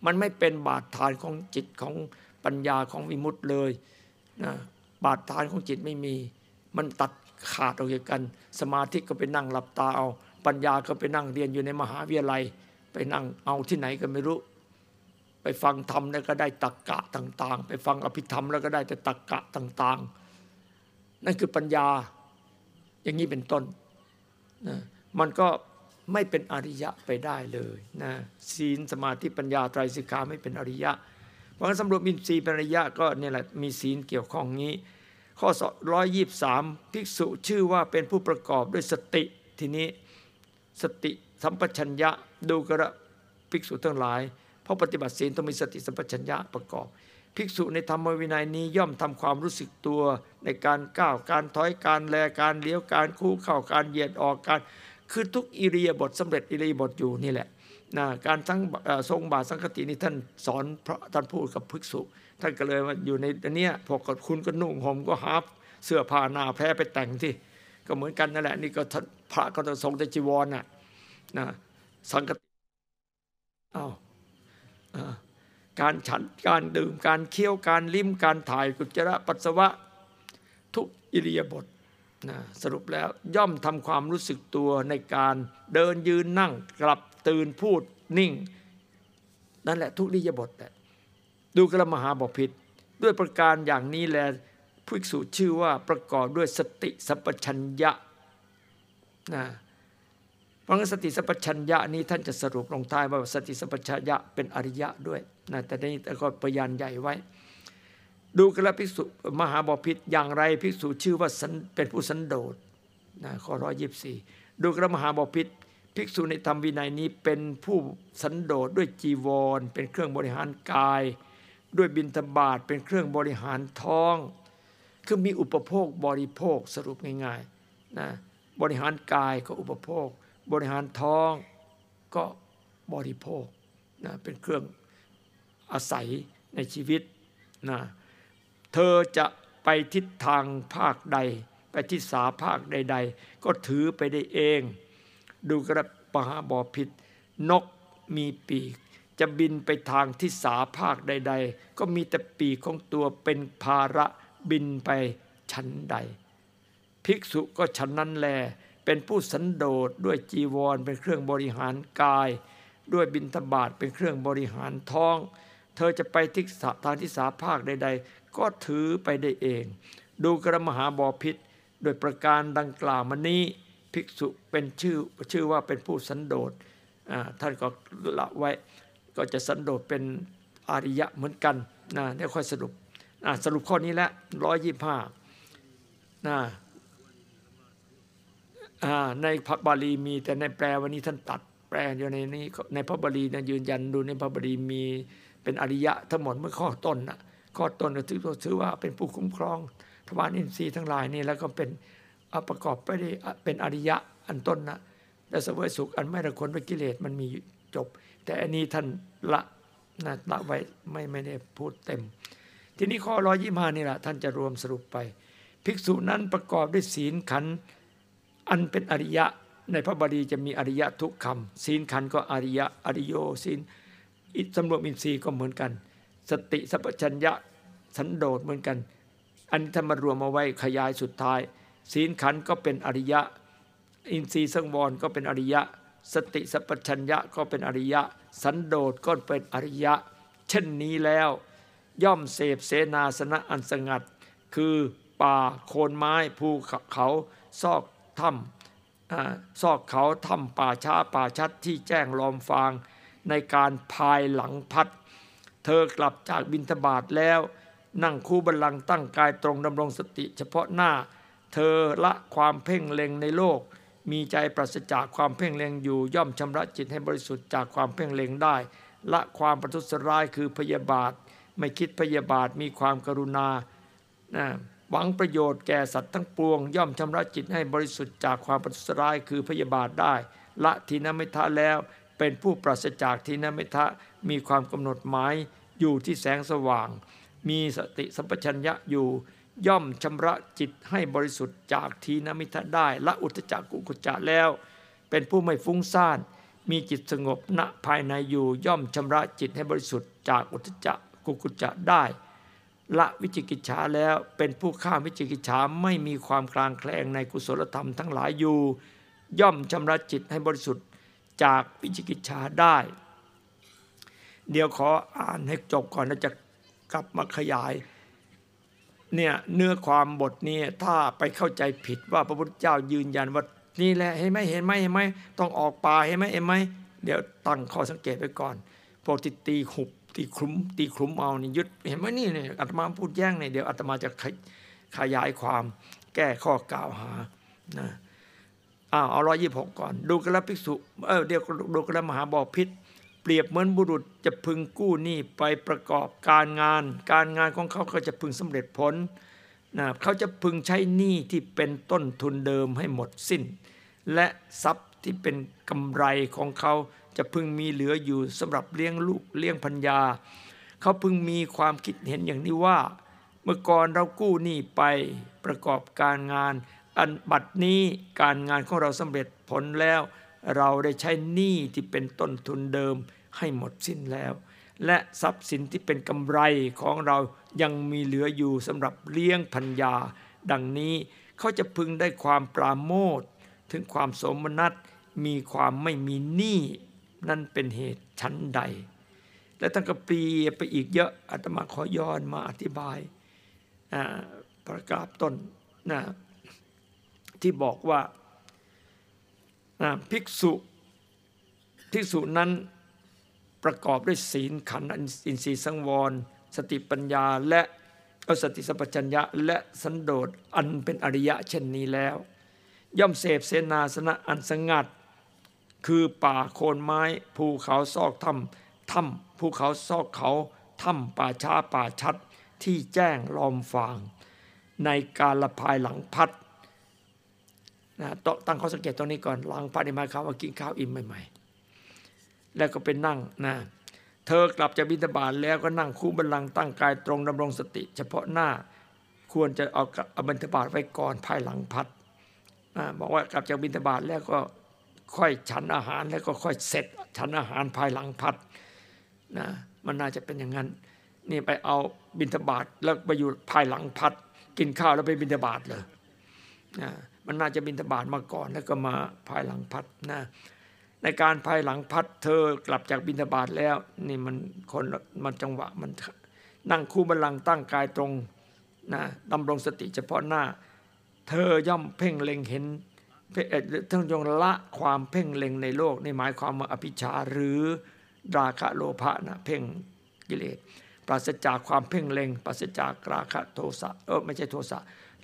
มันไม่เป็นบาดฐานของจิตของปัญญาของวิมุตต์เลยนะบาดฐานของจิตไม่มี มันตัด ขาดออกจากกัน สมาธิก็ไปนั่งหลับตาเอา ปัญญาก็ไปนั่งเรียนอยู่ในมหาวิทยาลัย ไปนั่งเอาที่ไหนก็ไม่รู้ ไปฟังธรรมแล้วก็ได้ตักกะต่าง ๆ ไปฟังอภิธรรมแล้วก็ได้แต่ตักกะต่าง ๆ นั่นคือปัญญาอย่างนี้เป็นต้นนะมันก็ไม่เป็นอริยะไปได้เลยนะศีลสมาธิปัญญาไตรสิกขาไม่เป็นอริยะ เพราะฉะนั้นสำรวมอินทรีย์เป็นอระยะก็เนี่ยแหละมีศีลเกี่ยวข้องนี้ ข้อร้อยยี่สามภิกษุชื่อว่าเป็นผู้ประกอบด้วยสติทีนี้สติสัมปชัญญะดูกระภิกษุทั้งหลายเพราะปฏิบัติศีลต้องมีสติสัมปชัญญะประกอบ ภิกษุในธรรมวินัยนี้ย่อมทำความรู้สึกตัวในการก้าวการถอยการแลการเลี้ยวการคู่เข้าการเหยียดออกการคือทุกอิริยาบถสำเร็จอิริยาบถอยู่นี่แหละนะการทั้งทรงบาทสังคตินี่ท่านสอนพระท่านพูดกับภิกษุ ท่านก็เลยว่าอยู่ในอันเนี้ยพอกคุณก็นุ่งห่มก็หาเสื้อผ้าหน้าแพ้ไปแต่งที่ก็เหมือนกันนั่นแหละนี่ก็พระก็ต้องทรงแต่จีวรน่ะนะสังกติอ้าวการฉันการดื่มการเคี้ยวการลิ้มการถ่ายกุจระปัสสาวะทุกอิริยาบถนะสรุปแล้วย่อมทำความรู้สึกตัวในการเดินยืนนั่งกลับตื่นพูดนิ่ง นั่นแหละทุกอิริยาบถแหละ ดูกระมหาบอกผิดด้วยประการอย่างนี้แลภิกษุชื่อว่าประกอบด้วยสติสัพชัญญะนะเพราะงั้นสติสัพชัญญะนี้ท่านจะสรุปลงท้ายว่าสติสัพชัญญะเป็นอริยะด้วยนะแต่นี้ก็พยานใหญ่ไว้ ดูกระภิกษุมหาบพิษอย่างไรภิกษุชื่อว่าเป็นผู้สันโดษนะข้อร้อยยี่สิบสี่ดูกระมหาบพิษภิกษุในธรรมวินัยนี้เป็นผู้สันโดษด้วยจีวร เป็นเครื่องบริหารกาย ด้วยบินทบาทเป็นเครื่องบริหารท้อง คือมีอุปโภคบริโภคสรุปง่ายๆนะบริหารกายก็อุปโภค บริหารท้องก็บริโภคนะเป็นเครื่องอาศัยในชีวิตนะเธอจะไปทิศทางภาคใด ไปทิศสาภาคใด ๆ ก็ถือไปได้เอง ดูกระปหาบอพิษนกมีปีก จะบินไปทางทิศสาภาคใด ๆ ก็มีแต่ปีกของตัวเป็นภาระบินไปชั้นใด ภิกษุก็ฉันนั้นแล เป็นผู้สันโดษด้วยจีวรเป็นเครื่องบริหารกาย ด้วยบินทบาทเป็นเครื่องบริหารท้อง เธอจะไปทิศทางทิศาภาคใด ๆ ก็ถือไปได้เอง ดูกระมหาบอพิษโดยประการดังกล่าวมานี้ภิกษุเป็นชื่อชื่อว่าเป็นผู้สันโดษท่านก็ละไว้ ก็จะสันโดษเป็นอริยะเหมือนกันนะเดี๋ยวค่อยสรุปสรุปข้อนี้แล้วร้อยยี่ห้าในพระบาลีมีแต่ในแปลวันนี้ท่านตัดแปลอยู่ในนี้ในพระบาลีนะยืนยันดูในพระบาลีมีเป็นอริยะทั้งหมดเมื่อข้อต้นนะข้อต้นก็ถือถือว่าเป็นผู้คุ้มครองทวารอินทรีย์ทั้งหลายนี่แล้วก็เป็นประกอบไปได้เป็นอริยะอันต้นนะและเสวยสุขอันไม่ละคนด้วยกิเลสมันมีจบ แต่อันนี้ท่านละนะละไว้ไม่ไม่ได้พูดเต็ม ทีนี้ข้อร้อยยี่มานี่แหละท่านจะรวมสรุปไป ภิกษุนั้นประกอบด้วยศีลขันอันเป็นอริยะในพระบาลีจะมีอริยะทุกคำศีลขันก็อริยะอริโยศีลอิสำรวมอินทรีย์ก็เหมือนกัน สติสัพชัญญะสันโดษเหมือนกัน อันนี้ถ้ามารวมมาไว้ขยายสุดท้าย ศีลขันก็เป็นอริยะ อินทรีย์สังวรก็เป็นอริยะ สติสัพชัญญะก็เป็นอริยะ สันโดษก็เป็นอริยะ เช่นนี้แล้ว ย่อมเสพเสนาสนะอันสงัด คือป่าโคนไม้ภูเขาซอกถ้ำซอกเขาถ้ำป่าช้าป่าชัดที่แจ้งลอมฟาง ในการภายหลังพัด เธอกลับจากบินทบาทแล้ว นั่งคู่บัลลังก์ตั้งกายตรงดำรงสติ เฉพาะหน้า เธอละความเพ่งเล็งในโลก มีใจปราศจากความเพ่งเล็งอยู่ย่อมชำระจิตให้บริสุทธิ์จากความเพ่งเล็งได้ ละความประทุษร้ายคือพยาบาท ไม่คิดพยาบาทมีความกรุณาหวังประโยชน์แก่สัตว์ทั้งปวง ย่อมชำระจิตให้บริสุทธิ์จากความประทุษร้ายคือพยาบาทได้ ละทีนมิทะแล้ว เป็นผู้ปราศจากทีนมิทะมีความกำหนดหมายอยู่ที่แสงสว่าง มีสติสัมปชัญญะอยู่ ย่อมชำระจิตให้บริสุทธิ์จากทีนมิทะได้ละอุตจักกุกุจจะแล้ว เป็นผู้ไม่ฟุ้งซ่าน มีจิตสงบณภายในอยู่ย่อมชำระจิตให้บริสุทธิ์จากอุตจักกุกุจจะได้ ละวิจิกิจฉาแล้วเป็นผู้ข้ามวิจิกิจฉาไม่มีความคลางแคลงในกุศลธรรมทั้งหลายอยู่ ย่อมชำระจิตให้บริสุทธิ์จากวิจิกิจฉาได้ เดี๋ยวขออ่านให้จบก่อนแล้วจะกลับมาขยาย เนี่ยเนื้อความบทนี้ถ้าไปเข้าใจผิดว่าพระพุทธเจ้ายืนยันว่านี่แหละเห็นไหมเห็นไหมเห็นไหมต้องออกป่าเห็นไหมเห็นไหมเดี๋ยวตั้งข้อสังเกตไปก่อนพวกที่ตีหุบตีคลุ้มตีคลุ้มเอานี่ยึดเห็นไหมนี่เนี่ยอาตมาพูดแย้งเนี่ยเดี๋ยวอาตมาจะขยายความแก้ข้อกล่าวหานะอ้าวเอาร้อยยี่หกก่อน ดูกระภิกษุเออเดี๋ยวดูกระมหาบอพิษ เปรียบเหมือนบุรุษจะพึงกู้หนี้ไปประกอบการงาน การงานของเขาก็จะพึงสำเร็จผลนะเขาจะพึงใช้หนี้ที่เป็นต้นทุนเดิมให้หมดสิ้น และทรัพย์ที่เป็นกำไรของเขาจะพึงมีเหลืออยู่สำหรับเลี้ยงลูกเลี้ยงพัญญา เขาพึงมีความคิดเห็นอย่างนี้ว่า เมื่อก่อนเรากู้หนี้ไปประกอบการงาน อันบัดนี้การงานของเราสำเร็จผลแล้ว เราได้ใช้หนี้ที่เป็นต้นทุนเดิมให้หมดสิ้นแล้ว และทรัพย์สินที่เป็นกำไรของเรายังมีเหลืออยู่สำหรับเลี้ยงพัญญา ดังนี้เขาจะพึงได้ความปราโมทถึงความสมนัตมีความไม่มีหนี้นั่นเป็นเหตุชั้นใด และตั้งกระปีไปอีกเยอะอาตมาขอย้อนมาอธิบายประกาศต้นนะที่บอกว่า ภิกษุภิกษุนั้นประกอบด้วยศีลขันธ์อินทรีย์สังวร สติปัญญาและสติสัพพัญญะและสันโดษอันเป็นอริยะเช่นนี้แล้ว ย่อมเสพเสนาสนะอันสงัด คือป่าโคนไม้ ภูเขาซอกถ้ำถ้ำภูเขาซอกเขาถ้ำป่าช้าป่าชัดที่แจ้งลอมฟาง ในการละภายหลังพัด นะตั้งข้อสังเกตตรงนี้ก่อนหลังพัดในมายความว่ากินข้าวอิ่มใหม่ๆ แล้วก็เป็นนั่งนะเธอกลับจากบิณฑบาตแล้วก็นั่งคู่บัลลังก์ตั้งกายตรงดำรงสติ เฉพาะหน้าควรจะเอาเอาบิณฑบาตไว้ก่อนภายหลังพัดบอกว่ากลับจากบิณฑบาตแล้วก็ค่อยฉันอาหารแล้วก็ค่อยเสร็จฉันอาหารภายหลังพัดนะมันน่าจะเป็นอย่างนั้นนี่ไปเอาบิณฑบาตแล้วไปอยู่ภายหลังพัด กินข้าวแล้วไปบิณฑบาตเลยนะ มันน่าจะบิณฑบาตมาก่อนแล้วก็มาภายหลังพัดนะในการภายหลังพัดเธอกลับจากบิณฑบาตแล้ว นี่มันคนมันจังหวะมันนั่งคู่บัลลังก์ตั้งกายตรงนะดำรงสติเฉพาะหน้า เธอย่อมเพ่งเล็งเห็นทั้งยงละความเพ่งเล็งในโลกในหมายความว่าอภิชาหรือราคะโลภะนะเพ่งกิเลสปราศจากความเพ่งเล็งปราศจากราคะโทสะเออไม่ใช่โทสะ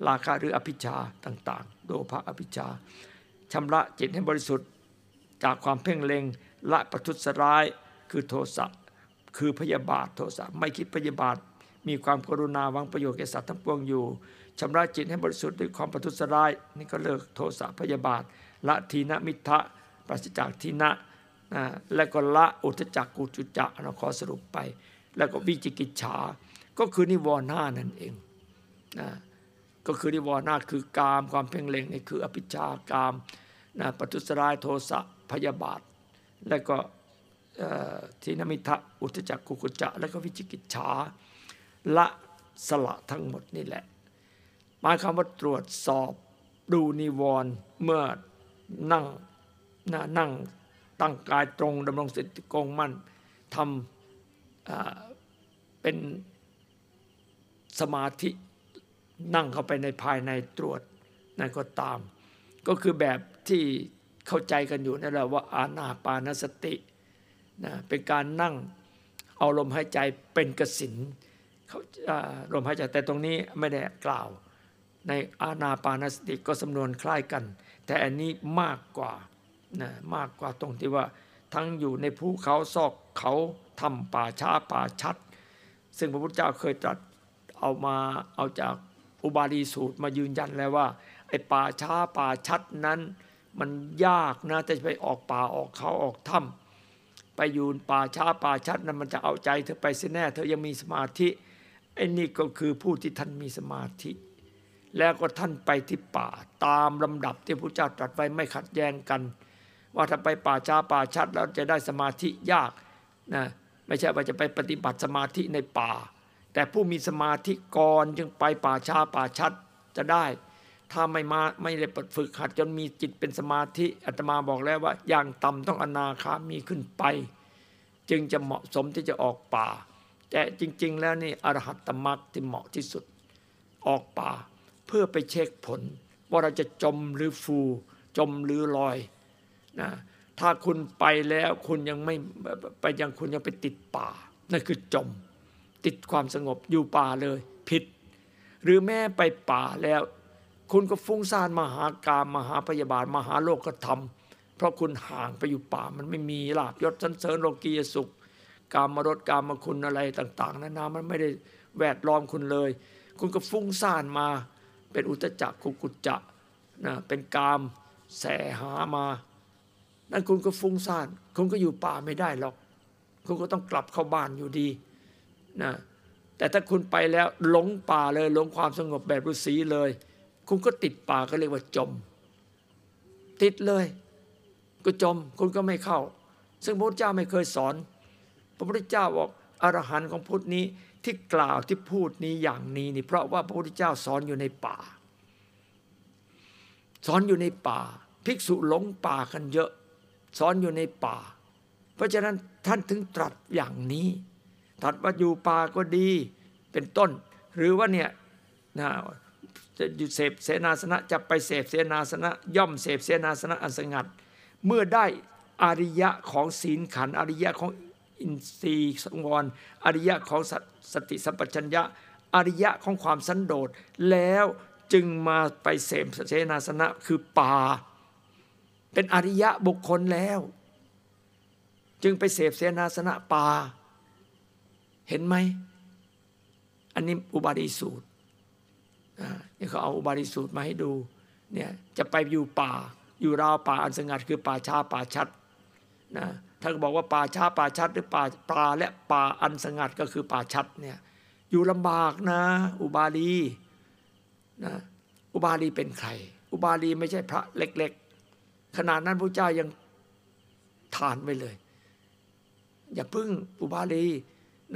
ราคะหรืออภิชาต่าง ๆ โลภะอภิชาชำระจิตให้บริสุทธิ์ จากความเพ่งเล็งละประทุษร้ายคือโทสะคือพยาบาทโทสะไม่คิดพยาบาท มีความกรุณาหวังประโยชน์แก่สัตว์ทั้งปวงอยู่ชำระจิตให้บริสุทธิ์ด้วยความประทุษร้ายนี่ก็เลิกโทสะพยาบาท ละทีนมิทะปราศจากทีนะนะและก็ละอุทจักกุจุจะเราขอสรุปไป แล้วก็วิจิกิจฉาก็คือนิวรณ์ห้านั่นเองนะ ก็คือนิวรณ์ห้าคือกามความเพ่งเล็งนี่คืออภิชากามนะปัทุสรายโทสะพยาบาท และก็ทีนมิทะอุทจักกุกุจะ และก็วิจิกิจฉาละสละทั้งหมดนี่แหละหมายความว่าตรวจสอบดูนิวรณ์เมื่อนั่งนั่งตั้งกายตรงดำรงสติกงมั่นทำเป็นสมาธิ นั่งเข้าไปในภายในตรวจนั่นก็ตาม ก็คือแบบที่เข้าใจกันอยู่นั่นแหละว่าอาณาปานสตินะเป็นการนั่งเอาลมหายใจเป็นกสินเขาลมหายใจแต่ตรงนี้ไม่ได้กล่าว ในอาณาปานสติก็สำนวนคล้ายกัน แต่อันนี้มากกว่านะมากกว่าตรงที่ว่าทั้งอยู่ในภูเขาซอกเขาทำป่าช้าป่าชัด ซึ่งพระพุทธเจ้าเคยตรัสเอามาเอาจาก อุบาลีสูตรมายืนยันแล้วว่าไอ้ป่าช้าป่าชัดนั้น มันยากนะจะไปออกป่าออกเขาออกถ้ำไปอยู่ป่าช้าป่าชัดนั้นมันจะเอาใจเธอไปเสียแน่ เธอยังมีสมาธิไอ้นี่ก็คือผู้ที่ท่านมีสมาธิ แล้วก็ท่านไปที่ป่าตามลำดับที่พระเจ้าตรัสไว้ไม่ขัดแย้งกัน ว่าถ้าไปป่าช้าป่าชัดแล้วจะได้สมาธิยากนะไม่ใช่ว่าจะไปปฏิบัติสมาธิในป่า แต่ผู้มีสมาธิก่อนจึงไปป่าช้าป่าชัดจะได้ ถ้าไม่มาไม่ได้ฝึกหัดจนมีจิตเป็นสมาธิอาตมาบอกแล้วว่า อย่างต่ำต้องอนาคามีขึ้นไป จึงจะเหมาะสมที่จะออกป่า แต่จริง ๆ แล้วนี่อรหัตตมรรคที่เหมาะที่สุด ออกป่า เพื่อไปเช็คผล ว่าเราจะจมหรือฟู จมหรือลอยนะถ้าคุณไปแล้วคุณยังไม่ไปยังคุณยังไปติดป่านั่นคือจม ติดความสงบอยู่ป่าเลยผิด หรือแม้ไปป่าแล้ว คุณก็ฟุ้งซ่านมหากามมหาพยาบาลมหาโลกธรรม เพราะคุณห่างไปอยู่ป่ามันไม่มีลาบยศสันเสริญโลกียสุข กามรดกามคุณอะไรต่าง ๆนานามันไม่ได้แวดล้อมคุณเลย คุณก็ฟุ้งซ่านมา เป็นอุตจักกุกุจจะนะเป็นกามแสหามา นั่นคุณก็ฟุ้งซ่าน คุณก็อยู่ป่าไม่ได้หรอก คุณก็ต้องกลับเข้าบ้านอยู่ดี นะแต่ถ้าคุณไปแล้วหลงป่าเลยหลงความสงบแบบฤาษีเลย คุณก็ติดป่าก็เรียกว่าจม ติดเลย ก็จมคุณก็ไม่เข้า ซึ่งพระพุทธเจ้าไม่เคยสอน พระพุทธเจ้าบอกอรหันต์ของพุทธนี้ที่กล่าวที่พูดนี้อย่างนี้นี่เพราะว่าพระพุทธเจ้าสอนอยู่ในป่า สอนอยู่ในป่า ภิกษุหลงป่ากันเยอะ สอนอยู่ในป่า เพราะฉะนั้นท่านถึงตรัสอย่างนี้ ตรัสว่าอยู่ป่าก็ดีเป็นต้น หรือว่าเนี่ยนะจะอยู่เสพเสนาสนะจะไปเสพเสนาสนะ ย่อมเสพเสนาสนะอันสงัด เมื่อได้อริยะของศีลขันอริยะของอินทรีย์สังวรอริยะของสสติสัมปชัญญะอริยะของความสันโดษแล้วจึงมาไปเสพเสนาสนะคือป่า เป็นอริยะบุคคลแล้ว จึงไปเสพเสนาสนะป่า เห็นไหม อันนี้อุบาลีสูตรนี่เขาเอาอุบาลีสูตรมาให้ดูเนี่ยจะไปอยู่ป่า อยู่ราวป่าอันสงัดคือป่าชาป่าชัดนะถ้าบอกว่าป่าชาป่าชัด หรือป่าปลาและป่าอันสงัดก็คือป่าชัดเนี่ยอยู่ลำบากนะ อุบาลีนะอุบาลีเป็นใคร อุบาลีไม่ใช่พระเล็ก ๆ ขนาดนั้นพระเจ้ายังทานไว้เลย อย่าพึ่งอุบาลี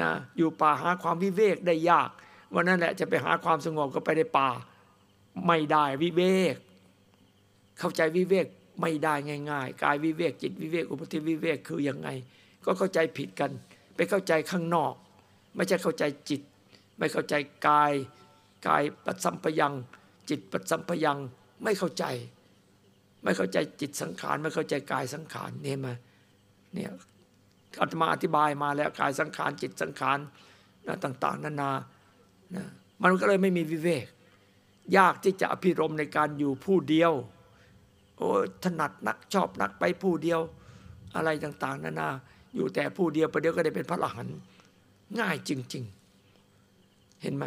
นะอยู่ป่าหาความวิเวกได้ยากวันนั้นแหละจะไปหาความสงบก็ไปในป่า ไม่ได้วิเวก เข้าใจวิเวกไม่ได้ง่าย ๆ กายวิเวกจิตวิเวกอุปธิวิเวกคือยังไง ก็เข้าใจผิดกัน ไปเข้าใจข้างนอก ไม่ใช่เข้าใจจิต ไม่เข้าใจกาย กายปัจสัมปยัง จิตปัจสัมปยังไม่เข้าใจ ไม่เข้าใจจิตสังขารไม่เข้าใจกายสังขารเนี่ยมาเนี่ย อาตมาอธิบายมาแล้วกายสังขารจิตสังขารนะต่าง ๆ นานานะมันก็เลยไม่มีวิเวก ยากที่จะอภิรมในการอยู่ผู้เดียวโอ้ถนัดนักชอบนักไปผู้เดียวอะไรต่าง ๆ นานา อยู่แต่ผู้เดียวประเดี๋ยวก็ได้เป็นพระอรหันต์ง่ายจริง ๆ เห็นไหม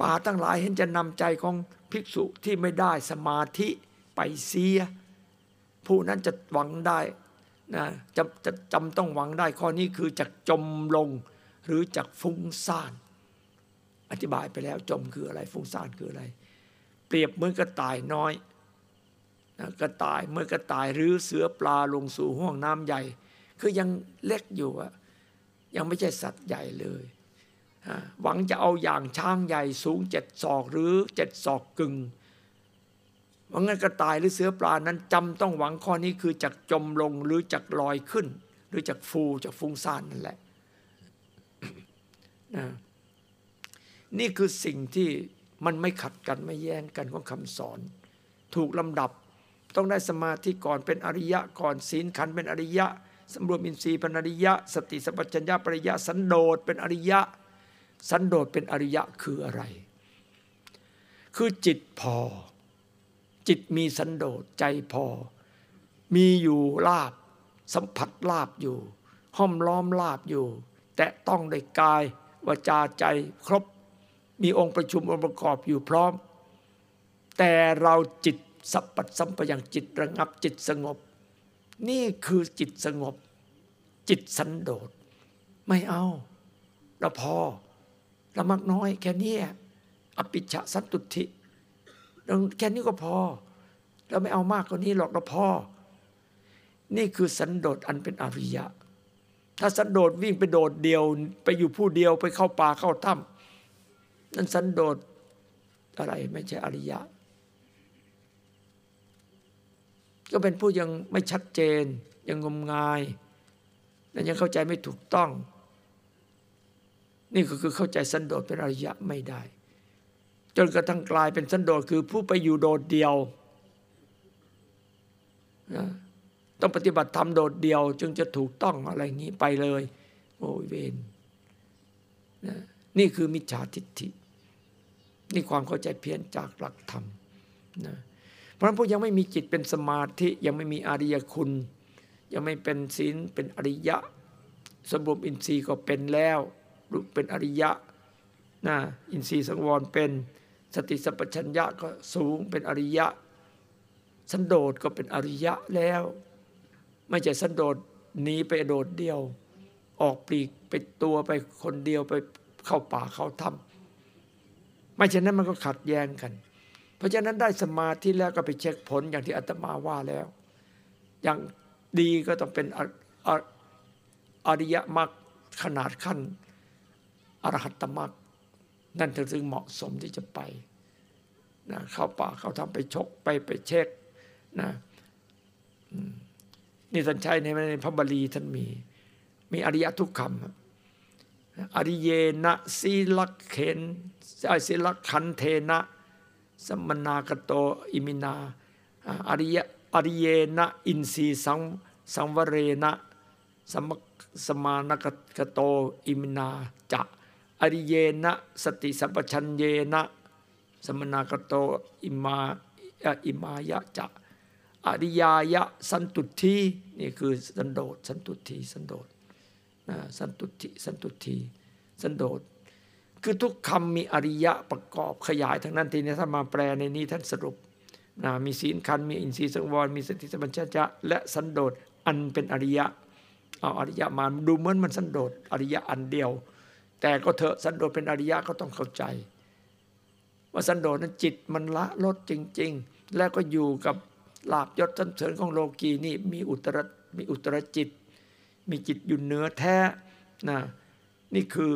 ป่าตั้งหลายเห็นจะนำใจของภิกษุที่ไม่ได้สมาธิไปเสีย ผู้นั้นจะหวังได้ นะจะจะจำต้องหวังได้ข้อนี้คือจากจมลงหรือจากฟุ้งซ่าน อธิบายไปแล้วจมคืออะไร ฟุ้งซ่านคืออะไร เปรียบเหมือนกระต่ายน้อยนะกระต่ายเมื่อกระต่ายหรือเสือปลาลงสู่ห้วงน้ำใหญ่ คือยังเล็กอยู่อะยังไม่ใช่สัตว์ใหญ่เลยหวังจะเอาอย่างช้างใหญ่สูงเจ็ดศอกหรือเจ็ดศอกกึ่ง ว่างั้นกระต่ายหรือเสือปลานั้นจำต้องหวังข้อนี้คือจากจมลงหรือจากลอยขึ้น หรือจากฟูจากฟุ้งซ่านนั่นแหละนะนี่คือสิ่งที่มันไม่ขัดกันไม่แย้งกันของคำสอน ถูกลำดับต้องได้สมาธิก่อนเป็นอริยะก่อนศีลขันเป็นอริยะสำรวมอินทรีย์เป็นอริยะ สติสัพพัญญาปริยะ สันโดษเป็นอริยะ สันโดษเป็นอริยะคืออะไร คือจิตพอ จิตมีสันโดษใจพอ มีอยู่ลาบ สัมผัสลาบอยู่ ห้อมล้อมลาบอยู่ แต่ต้องได้กายวาจาใจครบ มีองค์ประชุมองค์ประกอบอยู่พร้อม แต่เราจิตสัพพัสัมปยังจิตระงับจิตสงบ นี่คือจิตสงบ จิตสันโดษไม่เอาเราพอเรามักน้อยแค่นี้อภิชะสันตุทิ แค่นี้ก็พอ เราไม่เอามากกว่านี้หรอกเราพอ นี่คือสันโดษอันเป็นอริยะ ถ้าสันโดษวิ่งไปโดดเดียว ไปอยู่ผู้เดียวไปเข้าป่าเข้าถ้ำนั่นสันโดษอะไรไม่ใช่อริยะ ก็เป็นผู้ยังไม่ชัดเจน ยังงมงายและยังเข้าใจไม่ถูกต้อง นี่ก็คือเข้าใจสันโดษเป็นอริยะไม่ได้ จนกระทั่งกลายเป็นสันโดษคือผู้ไปอยู่โดดเดียวนะต้องปฏิบัติธรรมโดดเดียว จึงจะถูกต้องอะไรอย่างนี้ไปเลย โอ้ยเวนนะนี่คือมิจฉาทิฏฐิ นี่ความเข้าใจเพี้ยนจากหลักธรรมนะเพราะฉะนั้นผู้ยังไม่มีจิตเป็นสมาธิยังไม่มีอริยคุณ ยังไม่เป็นศีลเป็นอริยะสมบูรณ์อินทรีย์ก็เป็นแล้วรูปเป็นอริยะนะอินทรีย์สังวรเป็น สติสัพพัญญะก็สูงเป็นอริยะ สันโดษก็เป็นอริยะแล้ว ไม่ใช่สันโดษหนีไปโดดเดียว ออกปลีกไปตัวไปคนเดียวไปเข้าป่าเข้าถ้ำไม่เช่นนั้นมันก็ขัดแย้งกัน เพราะฉะนั้นได้สมาธิแล้วก็ไปเช็คผลอย่างที่อาตมาว่าแล้ว อย่างดีก็ต้องเป็นอออริยมรรคขนาดขั้นอรหัตมรรค นั่นถึงเหมาะสมที่จะไปนะเข้าป่าเขาทำไปชกไปไปเช็คนะนี่ท่านใช้ในในพระบาลีท่านมี มีอริยทุกคำอริเยนะสีลักเขนไอสีลักขันเทนะสมนากโตอิมินาอริยอริเยนะอินทรีสังสังวเรนะสมสมานกโตอิมินาจะ อริเยนะ สติสัมปชัญเยนะสมนากโตอิมาอิมายะจะอริยายะสันตุทีนี่คือสันโดษสันตุทีสันโดษนะสันตุทีสันตุทีสันโดษคือทุกคำมีอริยะประกอบขยายทั้งนั้นทีนี้ถ้ามาแปลในนี้ท่านสรุปนะมีศีลคันมีอินทรีย์สังวรมีสติสัมปชัญญะและสันโดษอันเป็นอริยะเอาอริยะมาดูเหมือนมันสันโดษอริยะอันเดียว แต่ก็เถอะสันโดษเป็นอริยะก็ต้องเข้าใจ ว่าสันโดษนั้นจิตมันละลดจริง ๆ แล้วก็อยู่กับลาบยศสันเสริญของโลกีนี่มีอุตรมีอุตรจิต มีจิตอยู่เหนือแท้นะนี่คือ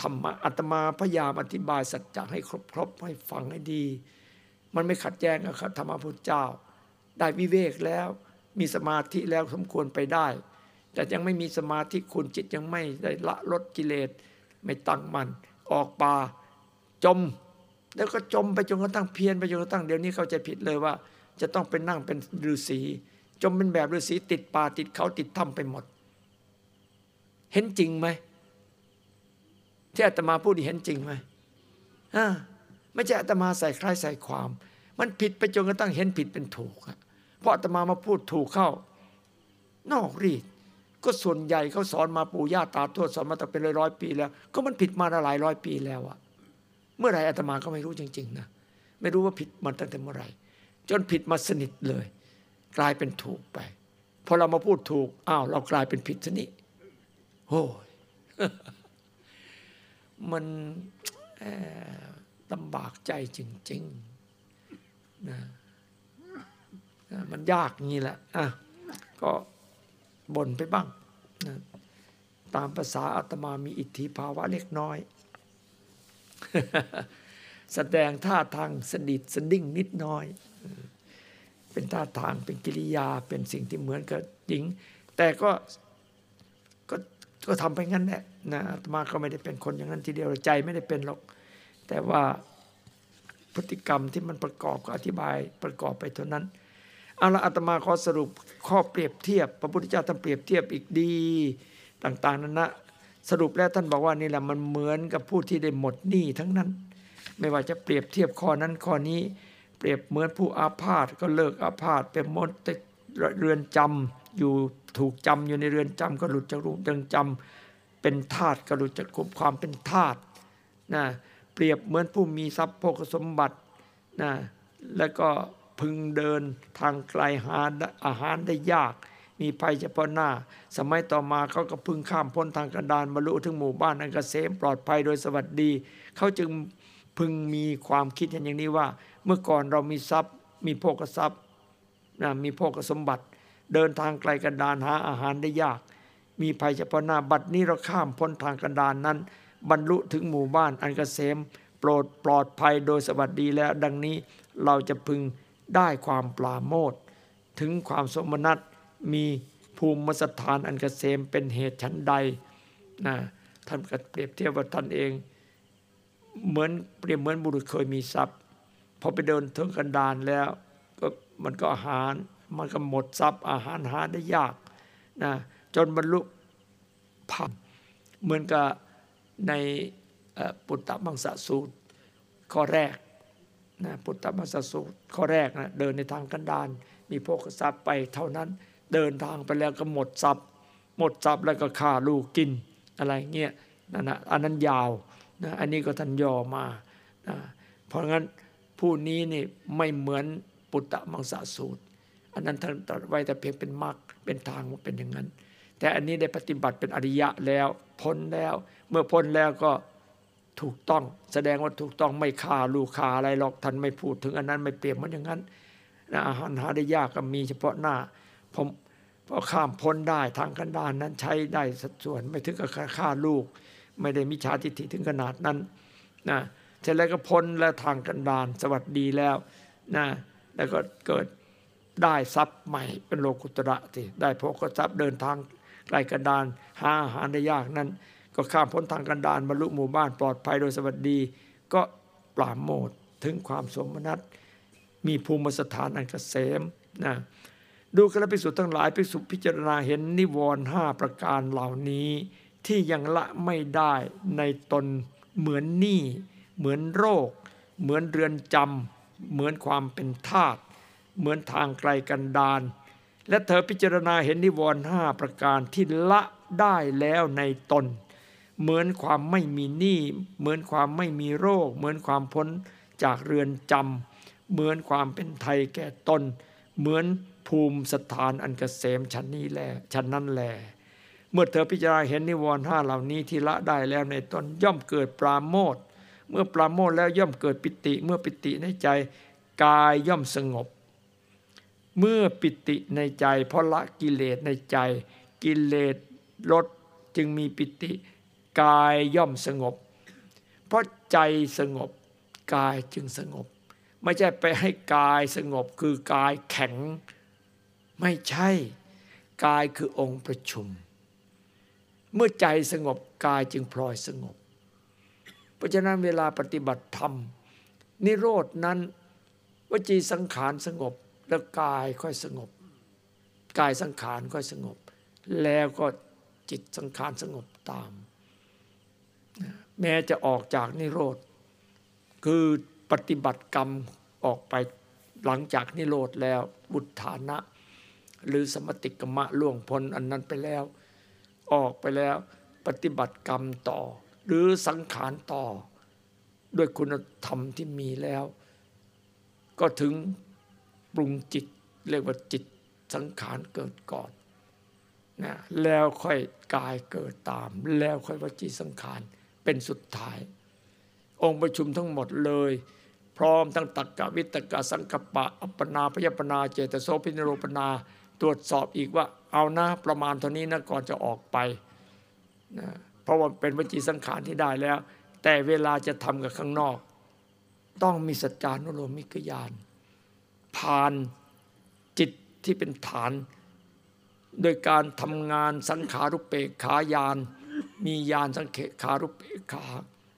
ธรรมะอัตมาพยายามอธิบายสัจจะให้ครบๆให้ฟังให้ดี มันไม่ขัดแย้งกับธรรมพุทธเจ้า ได้วิเวกแล้วมีสมาธิแล้วสมควรไปได้ แต่ยังไม่มีสมาธิคุณจิตยังไม่ได้ละลดกิเลสไม่ตั้งมัน่นออกป่าจม แล้วก็จมไปจนกระทั่งเพียนไปจนกระทั่งเดี๋ยวนี้เข้าใจผิดเลยว่า จะต้องเป็นนั่งเป็นฤาษีจมเป็นแบบฤาษีติดป่าติดเขาติดถ้ำไปหมด เห็นจริงไหมที่อาตมาพูดเห็นจริงไหมอ่าไม่ใช่อาตมาใส่คล้ายใส่ความ มันผิดไปจนกระทั่งเห็นผิดเป็นถูกอะเพราะอาตมามาพูดถูกเข้านอกรีด ก็ส่วนใหญ่เขาสอนมาปู่ย่าตาทวดสอนมาตั้งเป็นร้อยๆปีแล้ว ก็มันผิดมาหลายร้อยปีแล้วอะเมื่อไรอาตมาก็ไม่รู้จริง ๆ นะ ไม่รู้ว่าผิดมาตั้งแต่เมื่อไรจนผิดมาสนิทเลย กลายเป็นถูกไปพอเรามาพูดถูกอ้าวเรากลายเป็นผิดซะนี่โอ้ยมันลำบากใจจริงๆนะมันยากงี้แหละอะก็ บ่นไปบ้างนะตามภาษาอาตมามีอิทธิภาวะเล็กน้อย แสดงท่าทางสดิดสดิ้งนิดน้อย เป็นท่าทางเป็นกิริยาเป็นสิ่งที่เหมือนกับหญิง แต่ก็ก็ก็ทำไปงั้นแหละนะอาตมาก็ไม่ได้เป็นคนอย่างนั้นทีเดียวใจไม่ได้เป็นหรอก แต่ว่าพฤติกรรมที่มันประกอบก็อธิบายประกอบไปเท่านั้น เอาละอาตมาขอสรุปข้อเปรียบเทียบ พระพุทธเจ้าท่านเปรียบเทียบอีกดีต่างๆนั้นนะสรุปแล้วท่านบอกว่านี่แหละมันเหมือนกับผู้ที่ได้หมดหนี้ทั้งนั้น ไม่ว่าจะเปรียบเทียบข้อนั้นข้อนี้ เปรียบเหมือนผู้อาพาธก็เลิกอาพาธเป็นมดเรือนจำอยู่ถูกจำอยู่ในเรือนจำก็หลุดจากรูปยังจำเป็นทาตก็หลุดจากความเป็นทาตนะเปรียบเหมือนผู้มีทรัพย์โภคสมบัตินะแล้วก็ พึงเดินทางไกลหาอาหารได้ยาก มีภัยเฉพาะหน้า สมัยต่อมาเขาก็พึงข้ามพ้นทางกระดานบรรลุถึงหมู่บ้านอันกเกษมปลอดภัยโดยสวัสดี เขาจึงพึงมีความคิดเห็นอย่างนี้ว่า เมื่อก่อนเรามีทรัพย์ มีโภคทรัพย์นะมีโภคสมบัติ เดินทางไกลกระดานหาอาหารได้ยาก มีภัยเฉพาะหน้าบัดนี้เราข้ามพ้นทางกระดานนั้น บรรลุถึงหมู่บ้านอันกเกษมโปรดปลอดภัยโดยสวัสดีแล้วดังนี้เราจะพึง ได้ความปลาโมดถึงความสมนัตมีภูมิสถานอันกเกษมเป็นเหตุชั้นใดนะท่านก็เปรียบเทียบว่าท่านเอง เหมือนเปรียบเหมือนบุรุษเคยมีทรัพย์พอไปเดินถึงกันดานแล้วก็มันก็อาหารมันก็หมดทรัพย์อาหารหาได้ยากนะจนบรรลุพัมเหมือนกับในปุตตะมังสะสูตรข้อแรก นะพุทธมัสสูตรข้อแรกนะเดินในทางกันดานมีโภคทรัพย์ไปเท่านั้น เดินทางไปแล้วก็หมดทรัพย์ หมดทรัพย์แล้วก็ฆ่าลูกกินอะไรเงี้ยนั่นนะอันนั้นยาวนะอันนี้ก็ท่านย่อมานะเพราะงั้นผู้นี้นี่ไม่เหมือนปุตตะมังสสูตร อันนั้นท่านตรัสไว้แต่เพียงเป็นมรรคเป็นทางเป็นอย่างนั้น แต่อันนี้ได้ปฏิบัติเป็นอริยะแล้วพ้นแล้ว เมื่อพ้นแล้วก็ ถูกต้อง แสดงว่าถูกต้องไม่ฆ่าลูกฆ่าอะไรหรอกท่านไม่พูดถึงอันนั้นไม่เปรียบมันอย่างนั้นนะอาหารหาได้ยากก็มีเฉพาะหน้าผมพอข้ามพ้นได้ทางกันดานนั้นใช้ได้สัดส่วนไม่ถึงกับฆ่าลูก ไม่ได้มิจฉาทิฏฐิถึงขนาดนั้นนะเสร็จแล้วก็พ้นแล้วทางกันดานสวัสดีแล้วนะแล้วก็เกิดได้ทรัพย์ใหม่เป็นโลกุตระสิได้พกทรัพย์เดินทางไกลกันดานหาอาหารได้ยากนั้น ก็ข้ามพ้นทางกันดานบรรลุหมู่บ้านปลอดภัยโดยสวัสดี ก็ปราโมทถึงความสมนัตมีภูมิสถานอันเกษมนะดูกระพิสุทั้งหลายพิสุพิจารณาเห็นนิวรณ์ห้าประการเหล่านี้ ที่ยังละไม่ได้ในตนเหมือนหนี้เหมือนโรค เหมือนเรือนจำเหมือนความเป็นทาสเหมือนทางไกลกันดานและเธอพิจารณาเห็นนิวรณ์ห้าประการที่ละได้แล้วในตน เหมือนความไม่มีหนี้เหมือนความไม่มีโรค เหมือนความพ้นจากเรือนจำเหมือนความเป็นไทยแก่ตน เหมือนภูมิสถานอันเกษมชั้นนี้แลชั้นนั้นแล เมื่อเธอพิจารณาเห็นนิวรณ์ห้าเหล่านี้ที่ละได้แล้วในตนย่อมเกิดปราโมทเมื่อปราโมทแล้วย่อมเกิดปิติ เมื่อปิติในใจกายย่อมสงบ เมื่อปิติในใจเพราะละกิเลสในใจ กิเลสลดจึงมีปิติ กายย่อมสงบ เพราะใจสงบกายจึงสงบ ไม่ใช่ไปให้กายสงบคือกายแข็ง ไม่ใช่ กายคือองค์ประชุม เมื่อใจสงบกายจึงพลอยสงบ เพราะฉะนั้นเวลาปฏิบัติธรรม นิโรดนั้น วจีสังขารสงบแล้วกายค่อยสงบ กายสังขารค่อยสงบ แล้วก็จิตสังขารสงบตาม แม้จะออกจากนิโรธ คือปฏิบัติกรรมออกไปหลังจากนิโรธแล้วบุตฐานะ หรือสมติกมะล่วงพ้นอันนั้นไปแล้ว ออกไปแล้วปฏิบัติกรรมต่อ หรือสังขารต่อ ด้วยคุณธรรมที่มีแล้ว ก็ถึงปรุงจิตเรียกว่าจิตสังขารเกิดก่อนนะแล้วค่อยกายเกิดตาม แล้วค่อยวจีสังขาร เป็นสุดท้าย องค์ประชุมทั้งหมดเลย พร้อมทั้งตักกะวิตกะสังกปะ อัปปนาพยปนาเจตโสพินโรปนา ตรวจสอบอีกว่าเอานะประมาณเท่านี้นะก่อนจะออกไปนะเพราะว่าเป็นวจีสังขารที่ได้แล้ว แต่เวลาจะทำกับข้างนอก ต้องมีสัจจานุโลมิกญาณผ่านจิตที่เป็นฐาน โดยการทำงานสังขารุปเปกขายาน มียานสังเขขารุปเปขา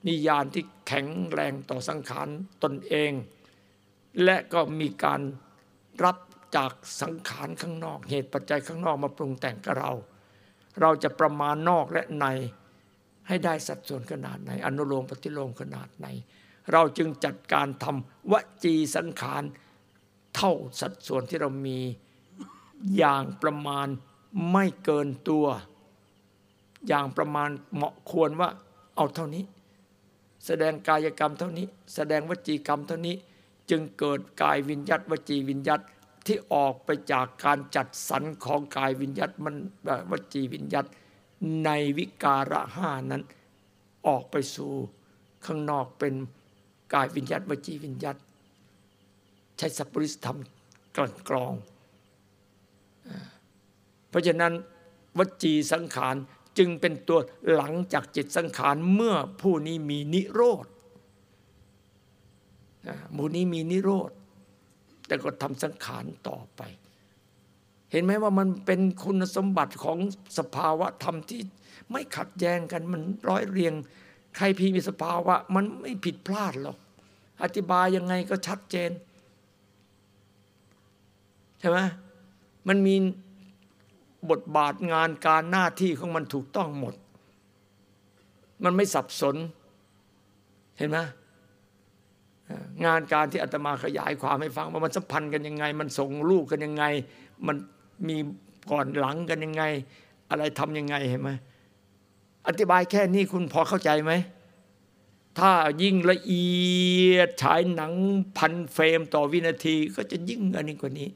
มียานที่แข็งแรงต่อสังขารตนเอง และก็มีการรับจากสังขารข้างนอก เหตุปัจจัยข้างนอกมาปรุงแต่งกับเรา เราจะประมาณนอกและในให้ได้สัดส่วนขนาดไหน อนุโลมปฏิโลมขนาดไหน เราจึงจัดการทำวจีสังขารเท่าสัดส่วนที่เรามีอย่างประมาณไม่เกินตัว อย่างประมาณเหมาะควรว่าเอาเท่านี้ แสดงกายกรรมเท่านี้ แสดงวจีกรรมเท่านี้ จึงเกิดกายวิญญัตวจีวิญญัตที่ออกไปจากการจัดสรรของกายวิญญัตมันวจีวิญญัตในวิการะห้านั้น ออกไปสู่ข้างนอกเป็นกายวิญญัตวจีวิญญัตใช้สัพปริสธรรมกลั่นกรอง เพราะฉะนั้นวจีสังขาร จึงเป็นตัวหลังจากจิตสังขารเมื่อผู้นี้มีนิโรธหมู่นี้มีนิโรธ แต่ก็ทำสังขารต่อไป เห็นไหมว่ามันเป็นคุณสมบัติของสภาวะธรรมที่ไม่ขัดแย้งกันมันร้อยเรียง ใครพีมีสภาวะ มันไม่ผิดพลาดหรอกอธิบายยังไงก็ชัดเจน ใช่ไหมมันมี บทบาทงานการหน้าที่ของมันถูกต้องหมด มันไม่สับสน เห็นไหมงานการที่อาตมาขยายความให้ฟังว่ามันสัมพันธ์กันยังไง มันส่งลูกกันยังไง มันมีก่อนหลังกันยังไง อะไรทำยังไงเห็นไหมอธิบายแค่นี้คุณพอเข้าใจไหมถ้ายิ่งละเอียดฉายหนังพันเฟรมต่อวินาที ก็จะยิ่งอันนี้กว่านี้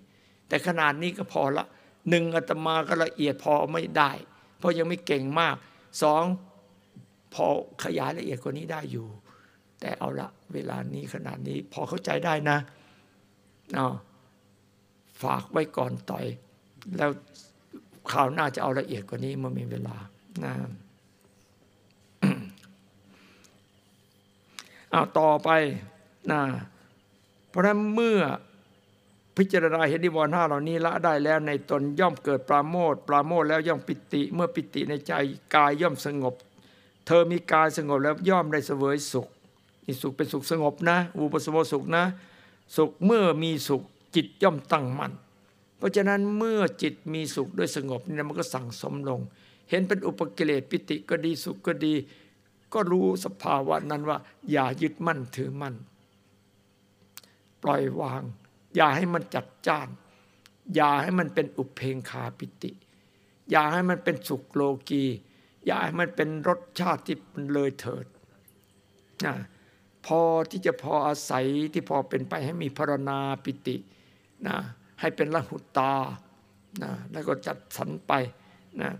แต่ขนาดนี้ก็พอละ หนึ่งอาตมาก็ละเอียดพอไม่ได้ เพราะยังไม่เก่งมากสองพอขยายละเอียดกว่านี้ได้อยู่ แต่เอาละเวลานี้ขนาดนี้ พอเข้าใจได้นะเอาฝากไว้ก่อนต่อย แล้วข่าวหน้าจะเอาละเอียดกว่านี้เมื่อมีเวลานะเอาต่อไปนะเพราะฉะนั้นเมื่อ พิจารณาเห็นนิวรณ์ห้าเหล่านี้ละได้แล้วในตนย่อมเกิดปราโมทปราโมทแล้วย่อมปิติ เมื่อปิติในใจกายย่อมสงบ เธอมีกายสงบแล้วย่อมได้เสวยสุขนี่สุขเป็นสุขสงบนะอุปสมบทสุขนะ สุขเมื่อมีสุขจิตย่อมตั้งมั่นเพราะฉะนั้นเมื่อจิตมีสุขด้วยสงบนี่มันก็สั่งสมลง เห็นเป็นอุปกิเลสปิติก็ดีสุขก็ดี ก็รู้สภาวะนั้นว่า อย่ายึดมั่นถือมั่น ปล่อยวาง อย่าให้มันจัดจ้าน อย่าให้มันเป็นอุเพงคาปิติ อย่าให้มันเป็นสุขโลกี อย่าให้มันเป็นรสชาติที่มันเลยเถิดนะพอที่จะพออาศัยที่พอเป็นไปให้มีพรณาปิตินะให้เป็นละหุตานะแล้วก็จัดสรรไปนะ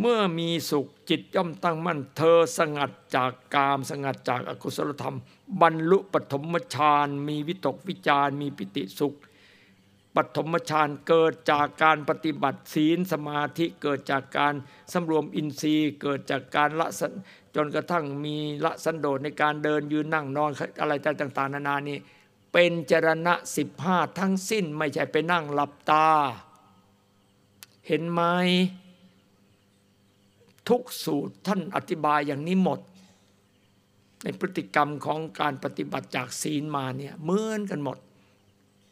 เมื่อมีสุขจิตย่อมตั้งมั่น เธอสงัดจากกาม สงัดจากอกุศลธรรม บรรลุปฐมฌานมีวิตกวิจารมีปิติสุขปฐมฌานเกิดจากการปฏิบัติศีลสมาธิเกิดจากการสำรวมอินทรีย์ เกิดจากการละจนกระทั่งมีละสันโดษในการเดินยืนนั่งนอนอะไรต่าง ๆ นานานี้เป็นจรณะสิบห้าทั้งสิ้นไม่ใช่ไปนั่งหลับตา เห็นไหม ทุกสูตรท่านอธิบายอย่างนี้หมด ในพฤติกรรมของการปฏิบัติจากศีลมาเนี่ยเหมือนกันหมด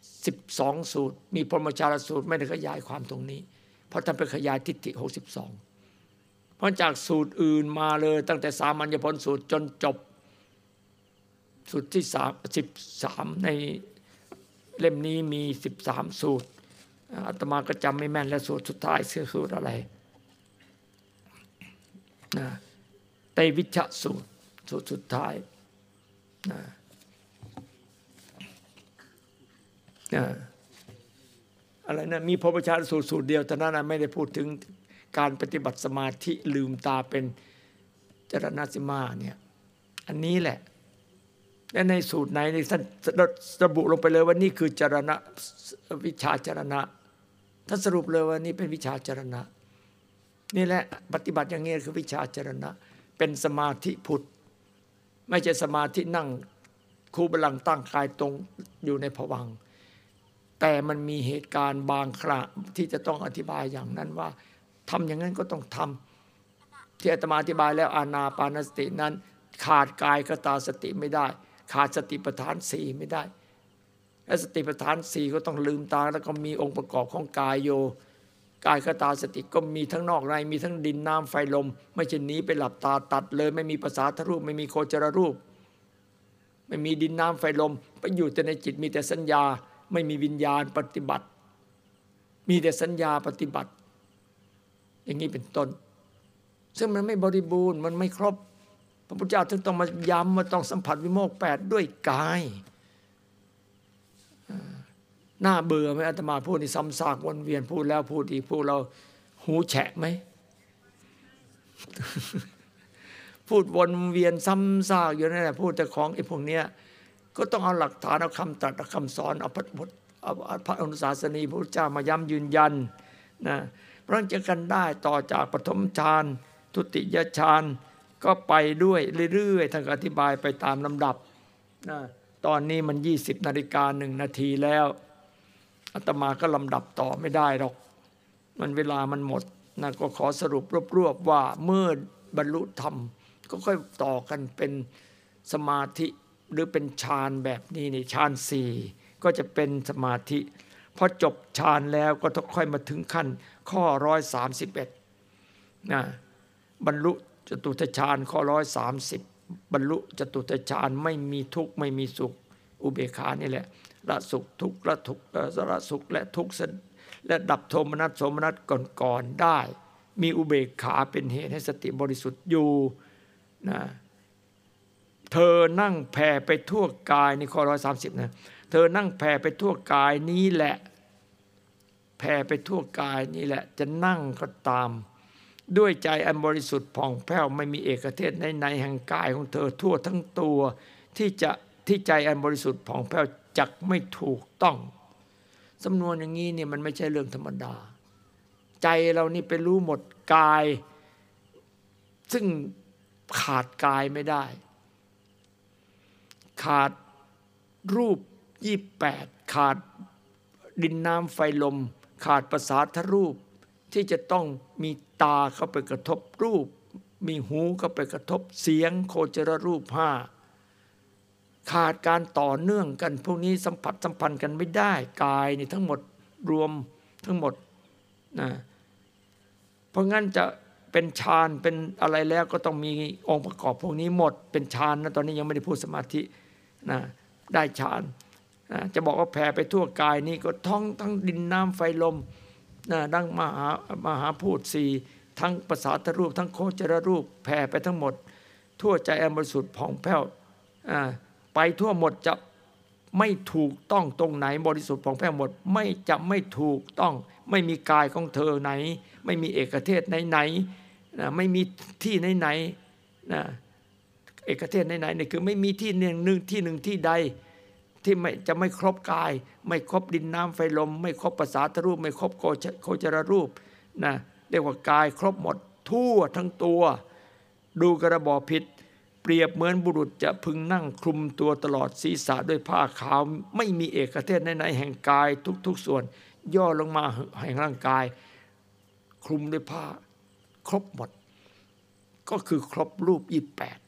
12 สูตร มีพรหมจารสูตรไม่ได้ขยายความตรงนี้ เพราะท่านไปขยายทิฏฐิ 62 เพราะจากสูตรอื่นมาเลย ตั้งแต่สามัญญผลสูตรจนจบสูตรที่สามสิบสามในเล่มนี้มี13สูตรอาตมาก็จำไม่แม่นแล้วสูตรสุดท้ายสือสูตรอะไรนะไต วิชสูตรสูตรสุดท้ายนะนะอะไรนะมีพระประชาสูตรสูตรเดียวแต่นั้นไม่ได้พูดถึงการปฏิบัติสมาธิลืมตาเป็นจรณสิมาเนี่ยอันนี้แหละและในสูตรไหนในท่านระบุลงไปเลยว่านี่คือจรณะวิชาจรณะท่านสรุปเลยว่านี่เป็นวิชาจรณะนี่แหละปฏิบัติอย่างนี้คือวิชาจรณะ เป็นสมาธิพุทธไม่ใช่สมาธินั่งคูบาลังตั้งกายตรงอยู่ในผวัง แต่มันมีเหตุการณ์บางคราที่จะต้องอธิบายอย่างนั้นว่าทำอย่างนั้นก็ต้องทำที่อาตมาอธิบายแล้วอานาปานสตินั้น ขาดกายกตาสติไม่ได้ ขาดสติปัฏฐานสี่ไม่ได้และสติปัฏฐานสี่ก็ต้องลืมตาแล้วก็มีองค์ประกอบของกายโย กายคตาสติก็มีทั้งนอกในมีทั้งดินน้ำไฟลม ไม่ใช่หนีไปหลับตาตัดเลย ไม่มีภาษาทรูป ไม่มีโคจรรูป ไม่มีดินน้ำไฟลม ไปอยู่แต่ในจิตมีแต่สัญญา ไม่มีวิญญาณปฏิบัติ มีแต่สัญญาปฏิบัติ อย่างนี้เป็นต้น ซึ่งมันไม่บริบูรณ์มันไม่ครบ พระพุทธเจ้าถึงต้องมาย้ำว่าต้องสัมผัสวิโมกข์แปดด้วยกาย หน้าเบื่อไหมอาตมาพูดนี่ซ้ำซากวนเวียนพูดแล้วพูดอีกพูดเราหูแฉะไหมพูดวนเวียนซ้ำซากอยู่นั่นแหละพูดแต่ของไอ้พวกเนี้ยก็ต้องเอาหลักฐานเอาคำตรัสเอาคำสอนเอาพระพุทธเอาพระอนุสาสนีพระเจ้ามาย้ำยืนยันนะเพราะจะกันได้ต่อจากปฐมฌานทุติยฌานก็ไปด้วยเรื่อยๆท่านอธิบายไปตามลำดับนะตอนนี้มัน 20นาฬิกาหนึ่งนาทีแล้ว อาตมาก็ลำดับต่อไม่ได้หรอก มันเวลามันหมดนะก็ขอสรุปรวบๆว่าเมื่อบรรลุธรรม ก็ค่อยต่อกันเป็นสมาธิหรือเป็นฌานแบบนี้ในฌานสี่ก็จะเป็นสมาธิพอจบฌานแล้วก็ต้องค่อยมาถึงขั้นข้อร้อยสามสิบเอ็ดนะบรรลุจตุตฌานข้อร้อยสามสิบบรรลุจตุตฌานไม่มีทุกข์ไม่มีสุขอุเบกขานี่แหละ ละสุขทุกละทุกละสุขและทุกข์และดับโทมนัสโสมนัสก่อนๆได้ มีอุเบกขาเป็นเหตุให้สติบริสุทธิ์อยู่นะเธอนั่งแผ่ไปทั่วกายนี่ข้อร้อยสามสิบนะเธอนั่งแผ่ไปทั่วกายนี้แหละ แผ่ไปทั่วกายนี่แหละ จะนั่งก็ตาม ด้วยใจอันบริสุทธิ์ผ่องแผ้วไม่มีเอกเทศในในแห่งกายของเธอทั่วทั้งตัวที่จะที่ใจอันบริสุทธิ์ผ่องแผ้ว จักไม่ถูกต้องสำนวนอย่างนี้เนี่ยมันไม่ใช่เรื่องธรรมดา ใจเรานี่ไปรู้หมดกาย ซึ่งขาดกายไม่ได้ ขาดรูปยี่แปดขาดดินน้ำไฟลม ขาดภาษาทรูป ที่จะต้องมีตาเข้าไปกระทบรูป มีหูเข้าไปกระทบเสียงโคจรรูปห้า ขาดการต่อเนื่องกัน พวกนี้สัมผัสสัมพันธ์กันไม่ได้ กายนี่ทั้งหมดรวมทั้งหมดนะเพราะงั้นจะเป็นฌานเป็นอะไรแล้วก็ต้องมีองค์ประกอบพวกนี้หมด เป็นฌานนะตอนนี้ยังไม่ได้พูดสมาธินะได้ฌานนะจะบอกว่าแผ่ไปทั่วกายนี่ก็ท้องทั้งดินน้ำไฟลมนะดังมหามหาพูดสี่ทั้งภาษาทรูป ทั้งโคจรรูปแผ่ไปทั้งหมด ทั่วใจอันบริสุทธ์ผ่องแผ้ว ไปทั่วหมดจะไม่ถูกต้องตรงไหนบริสุทธิ์ผ่องแผ้วหมด ไม่จะไม่ถูกต้อง ไม่มีกายของเธอไหน ไม่มีเอกเทศไหนไหนนะไม่มีที่ไหนไหนนะเอกเทศไหนไหนนี่คือไม่มีที่หนึ่งหนึ่งที่หนึ่งที่ใด ที่ไม่จะไม่ครบกาย ไม่ครบดินน้ำไฟลม ไม่ครบภาษาทรูป ไม่ครบโคจรรูปนะเรียกว่ากายครบหมดทั่วทั้งตัว ดูกระบอกผิด เปรียบเหมือนบุรุษจะพึงนั่งคลุมตัวตลอดศีรษะด้วยผ้าขาว ไม่มีเอกเทศในๆแห่งกายทุกๆส่วน ย่อลงมาแห่งร่างกาย คลุมด้วยผ้าครบหมด ก็คือครบรูปยี่แปด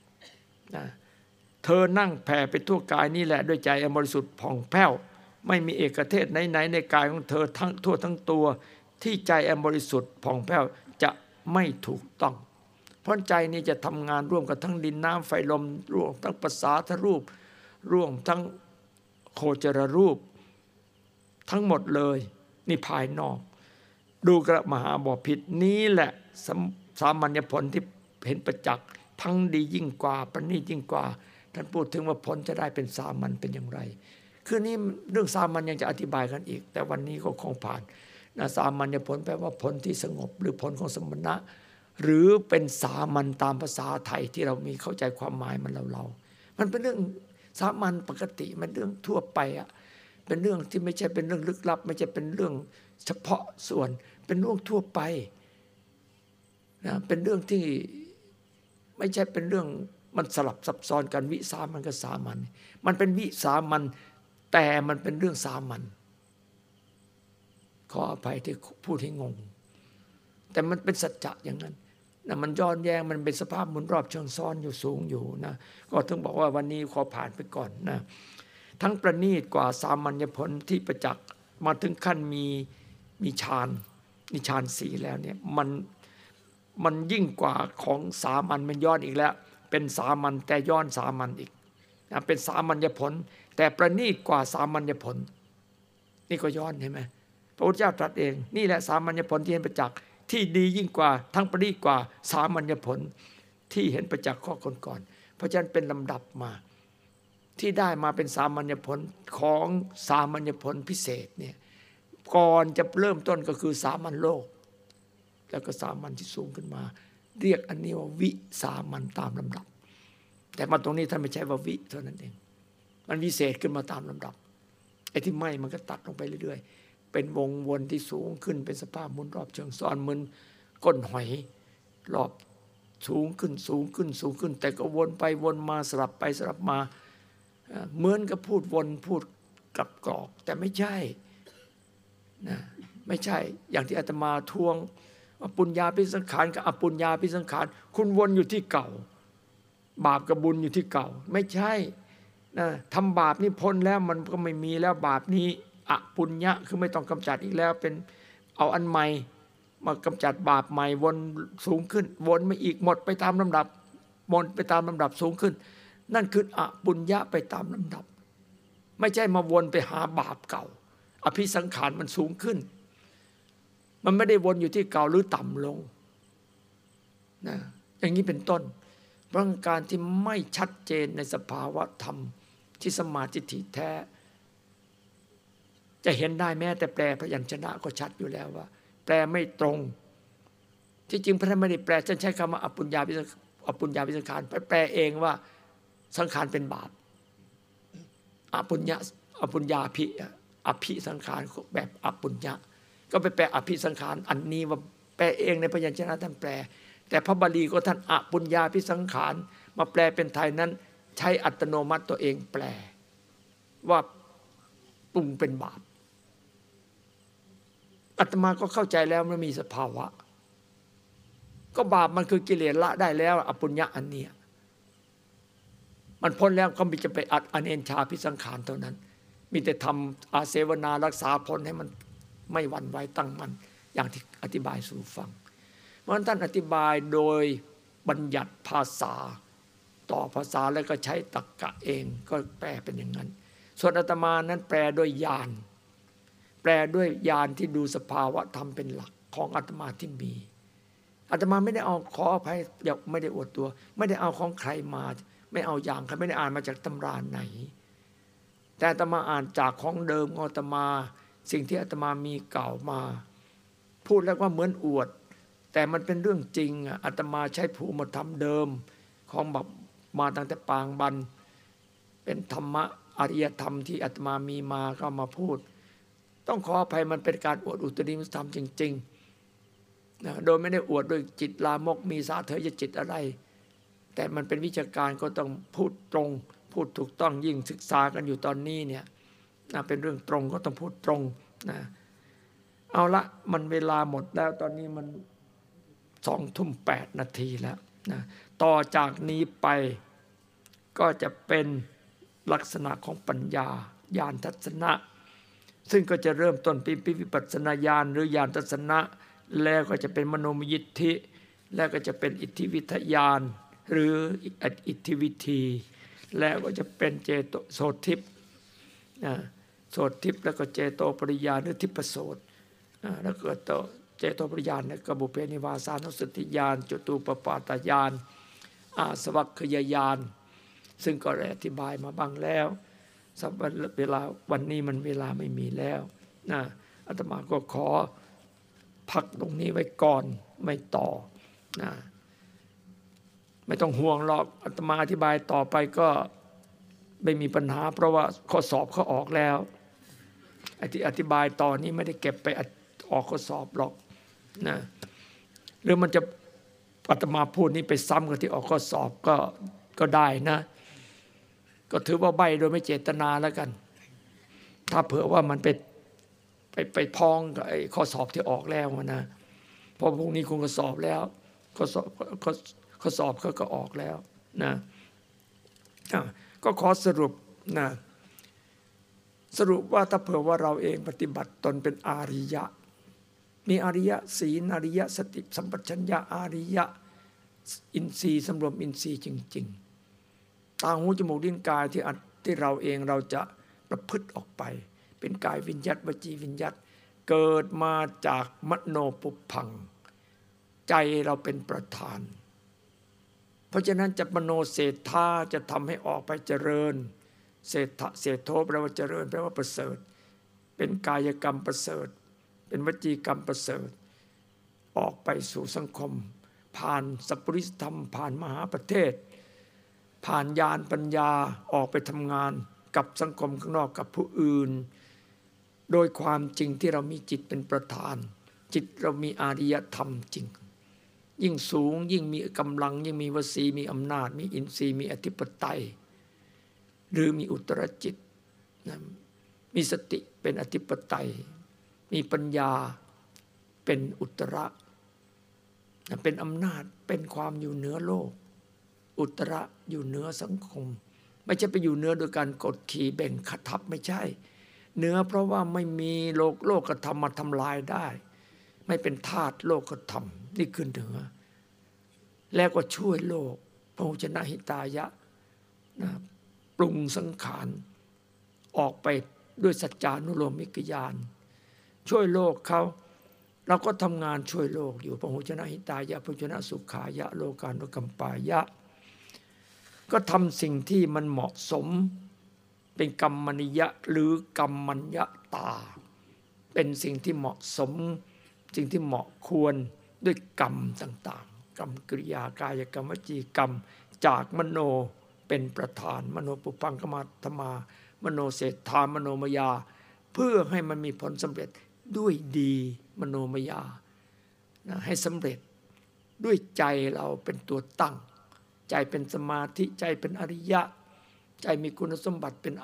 นะเธอนั่งแผ่ไปทั่วกายนี่แหละด้วยใจอบริสุทธิ์ผ่องแผ้ว ไม่มีเอกเทศไหนๆในกายของเธอทั้งทั่วทั้งตัว ที่ใจอบริสุทธิ์ผ่องแผ้วจะไม่ถูกต้อง เพราะใจนี้จะทำงานร่วมกับทั้งดินน้ำไฟลมร่วมทั้งภาษาทรูป ร่วมทั้งโคจรรูป ทั้งหมดเลยนี่ภายนอก ดูกระมหาบอพิษนี้แหละสามัญญผลที่เห็นประจักษ์ทั้งดียิ่งกว่าประณีตยิ่งกว่า ท่านพูดถึงว่าผลจะได้เป็นสามัญเป็นอย่างไร คือนี้เรื่องสามัญยังจะอธิบายกันอีก แต่วันนี้ก็คงผ่านนะสามัญญผลแปลว่าผลที่สงบหรือผลของสมณะ หรือเป็นสามัญตามภาษาไทยที่เรามีเข้าใจความหมายมันเราเรามันเป็นเรื่องสามัญปกติมันเรื่องทั่วไปอะเป็นเรื่องที่ไม่ใช่เป็นเรื่องลึกลับ ไม่ใช่เป็นเรื่องเฉพาะส่วน เป็นเรื่องทั่วไปนะเป็นเรื่องที่ไม่ใช่เป็นเรื่องมันสลับซับซ้อนกันวิสามันกับสามัญมันเป็นวิสามันแต่มันเป็นเรื่องสามัญขออภัยที่พูดให้งง แต่มันเป็นสัจจะอย่างนั้น นะมันย้อนแย้งมันเป็นสภาพหมุนรอบเชิงซ้อนอยู่สูงอยู่นะก็ถึงบอกว่าวันนี้ขอผ่านไปก่อนนะทั้งประณีตกว่าสามัญญผลที่ประจักษ์มาถึงขั้นมีมีฌานมีฌานสีแล้วเนี่ยมันมันยิ่งกว่าของสามัญมันย้อนอีกแล้ว เป็นสามัญแต่ย้อนสามัญอีกนะเป็นสามัญญผล แต่ประณีตกว่าสามัญญผล นี่ก็ย้อนเห็นไหมพระพุทธเจ้าตรัสเอง นี่แหละสามัญญผลที่เห็นประจักษ์ ที่ดียิ่งกว่าทั้งปรีกว่า สามัญญผลที่เห็นประจักษ์ข้อก่อนๆเพราะฉะนั้นเป็นลำดับมา ที่ได้มาเป็นสามัญญผลของสามัญญผลพิเศษเนี่ยก่อนจะเริ่มต้นก็คือสามัญโลก แล้วก็สามัญที่สูงขึ้นมา เรียกอันนี้ว่าวิสามัญตามลำดับ แต่มาตรงนี้ท่านไม่ใช่ว่าวิเท่านั้นเอง มันวิเศษขึ้นมาตามลำดับไอ้ที่ไหมมันก็ตัดลงไปเรื่อยๆ เป็นวงวนที่สูงขึ้นเป็นสภาพมุนรอบเชิงซ้อนเหมือนก้นหอยรอบสูงขึ้นสูงขึ้นสูงขึ้น แต่ก็วนไปวนมาสลับไปสลับมาเหมือนกับพูดวนพูดกลับกรอก แต่ไม่ใช่นะไม่ใช่อย่างที่อาตมาทวงปุญญาพิสังขารกับอปุญญาพิสังขาร คุณวนอยู่ที่เก่า บาปกับบุญอยู่ที่เก่า ไม่ใช่นะทำบาปนี่พ้นแล้วมันก็ไม่มีแล้วบาปนี้ อปุญญะคือไม่ต้องกำจัดอีกแล้ว เป็นเอาอันใหม่มากำจัดบาปใหม่วนสูงขึ้น วนไม่อีกหมดไปตามลำดับวนไปตามลำดับสูงขึ้น นั่นคืออปุญญะไปตามลำดับ ไม่ใช่มาวนไปหาบาปเก่า อภิสังขารมันสูงขึ้น มันไม่ได้วนอยู่ที่เก่าหรือต่ำลงนะอย่างนี้เป็นต้นเพราะการที่ไม่ชัดเจนในสภาวะธรรมที่สมาธิถิแท้ จะเห็นได้แม้แต่แปลพยัญชนะก็ชัดอยู่แล้วว่า แปลไม่ตรง ที่จริงพระท่านไม่ได้แปลฉันใช้คำว่าอปุญญาพิสอปุญญาพิสังขารแปลเองว่าสังขารเป็นบาปอปุญญาอปุญญาภิอภิสังขารแบบอปุญญาก็ไปแปลอภิสังขารอันนี้ว่าแปลเองในพยัญชนะท่านแปล แต่พระบาลีก็ท่านอปุญญาพิสังขารมาแปลเป็นไทยนั้น ใช้อัตโนมัติตัวเองแปล ว่าปรุงเป็นบาป อาตมาก็เข้าใจแล้วมันมีสภาวะ ก็บาปมันคือกิเลสละได้แล้วอปุญญะอันเนี้ยมันพ้นแล้วก็มีจะไปอัดอเนนชาพิสังขารเท่านั้น มีแต่ทำอาเสวนารักษาผลให้มันไม่หวั่นไหวตั้งมันอย่างที่อธิบายสู่ฟัง เพราะท่านอธิบายโดยบัญญัติภาษา ต่อภาษาแล้วก็ใช้ตรรกกะเองก็แปลเป็นอย่างนั้น ส่วนอาตมานั้นแปลด้วยญาณ แปลด้วยญาณที่ดูสภาวะธรรมเป็นหลักของอาตมาที่มีอาตมาไม่ได้เอาขออภัยอยากไม่ได้อวดตัว ไม่ได้เอาของใครมา ไม่เอาอย่างใครไม่ได้อ่านมาจากตำราไหน แต่อาตมาอ่านจากของเดิมของอาตมา สิ่งที่อาตมามีเก่ามา พูดแล้วว่าเหมือนอวด แต่มันเป็นเรื่องจริงอาตมาใช้ภูมิธรรมเดิม ของแบบมาตั้งแต่ปางบัน เป็นธรรมะอริยธรรมที่อาตมามีมาก็มาพูด ต้องขออภัยมันเป็นการอวดอุตริมธรรมจริงๆนะโดยไม่ได้อวดด้วยจิตลามกมีสาเถยจิตอะไร แต่มันเป็นวิชาการก็ต้องพูดตรง พูดถูกต้องยิ่งศึกษากันอยู่ตอนนี้เนี่ยนะเป็นเรื่องตรงก็ต้องพูดตรงนะเอาละมันเวลาหมดแล้วตอนนี้มันสองทุ่มแปดนาทีแล้วนะต่อจากนี้ไปก็จะเป็นลักษณะของปัญญาญาณทัศนะ ซึ่งก็จะเริ่มต้นเป็นวิปัสนาญาณหรือญาณทัศนะ แล้วก็จะเป็นมโนมยิทธิ แล้วก็จะเป็นอิทธิวิทยานหรืออิทธิวิธี แล้วก็จะเป็นเจโตโสทิพโสทิพแล้วก็เจโตปริยานหรือทิพโสตแล้วก็โตเจโตปริยานกบุเพนิวาสานุสติญาณจตุปปาตญาณอาสวัคคยายานซึ่งก็ได้อธิบายมาบ้างแล้ว สับเวลาวันนี้มันเวลาไม่มีแล้วนะอาตมาก็ขอพักตรงนี้ไว้ก่อนไม่ต่อนะไม่ต้องห่วงหรอกอาตมาอธิบายต่อไปก็ไม่มีปัญหา เพราะว่าข้อสอบเขาออกแล้วไอ้ที่อธิบายต่อนี้ไม่ได้เก็บไปออกข้อสอบหรอกนะหรือมันจะอาตมาพูดนี้ไปซ้ำกับที่ออกข้อสอบก็ก็ได้นะ ก็ถือว่าใบโดยไม่เจตนาแล้วกัน ถ้าเผื่อว่ามันไปไปไปพองกับไอ้ข้อสอบที่ออกแล้วนะพราะพรุ่งนี้คงก็สอบแล้วข้อสอบข้อข้อสอบเขาก็ออกแล้วนะก็ขอสรุปนะสรุปว่าถ้าเผื่อว่าเราเองปฏิบัติตนเป็นอาริยะ มีอาริยะศีลอาริยะสติสัมปชัญญะอาริยะ อินทรีย์สำรวมอินทรีย์จริง ๆ ตาหูจมูกลิ้นกายที่ที่เราเองเราจะประพฤติออกไป เป็นกายวิญญัตวจีวิญญัตเกิดมาจากมโนปุพัง ใจเราเป็นประธาน เพราะฉะนั้นจะมโนเศรษฐาจะทำให้ออกไปเจริญเศรษฐเศรษโทแปลว่าเจริญแปลว่าประเสริฐ เป็นกายกรรมประเสริฐ เป็นวจีกรรมประเสริฐ ออกไปสู่สังคม ผ่านสัพปริสธรรมผ่านมหาประเทศ ผ่านญาณปัญญาออกไปทำงานกับสังคมข้างนอกกับผู้อื่น โดยความจริงที่เรามีจิตเป็นประธาน จิตเรามีอาริยธรรมจริง ยิ่งสูงยิ่งมีกำลัง ยิ่งมีวสีมีอำนาจ มีอินทรีย์มีอธิปไตย หรือมีอุตรจิตนะมีสติเป็นอธิปไตย มีปัญญาเป็นอุตระนะเป็นอำนาจเป็นความอยู่เหนือโลก อุตระอยู่เหนือสังคม ไม่ใช่ไปอยู่เหนือโดยการกดขี่แบ่งขัดทับไม่ใช่เหนือเพราะว่าไม่มีโลกโลกธรรมมาทำลายได้ ไม่เป็นธาตุโลกธรรมนี่คือเหนือ แล้วก็ช่วยโลกพระหุชนะหิตายะนะปรุงสังขารออกไปด้วยสัจจานุโลมมิกยานช่วยโลกเขาเราก็ทำงานช่วยโลกอยู่พระหุชนะหิตายะพระหุชนะสุขายะ โลกานุกัมปายะ ก็ทำสิ่งที่มันเหมาะสม เป็นกรรมนิยะหรือกรรมัญญาตา เป็นสิ่งที่เหมาะสม สิ่งที่เหมาะควรด้วยกรรมต่างๆ กรรมกิริยากายกรรมวจีกรรม จากมโนเป็นประธาน มโนปุพังกมาธมา มโนเศรษฐามโนมยา เพื่อให้มันมีผลสำเร็จด้วยดีมโนมยานะให้สำเร็จด้วยใจเราเป็นตัวตั้ง ใจเป็นสมาธิใจเป็นอริยะ ใจมีคุณสมบัติเป็น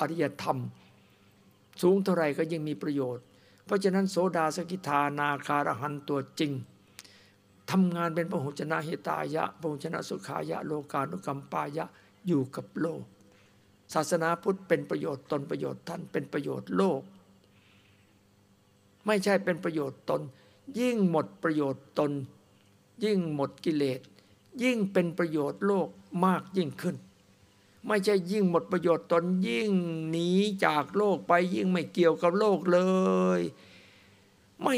อริยธรรม สูงเท่าไรก็ยิ่งมีประโยชน์ เพราะฉะนั้นโสดาสกิทานาคารหันตัวจริงทำงานเป็นพระหุชนะเหตายะพระหุชนะสุขายะ โลกานุกรรมปายะอยู่กับโลก ศาสนาพุทธเป็นประโยชน์ตนประโยชน์ท่านเป็นประโยชน์โลก ไม่ใช่เป็นประโยชน์ตน ยิ่งหมดประโยชน์ตน ยิ่งหมดกิเลส ยิ่งเป็นประโยชน์โลกมากยิ่งขึ้น ไม่ใช่ยิ่งหมดประโยชน์ตนยิ่งหนีจากโลกไปยิ่งไม่เกี่ยวกับโลกเลย ไม่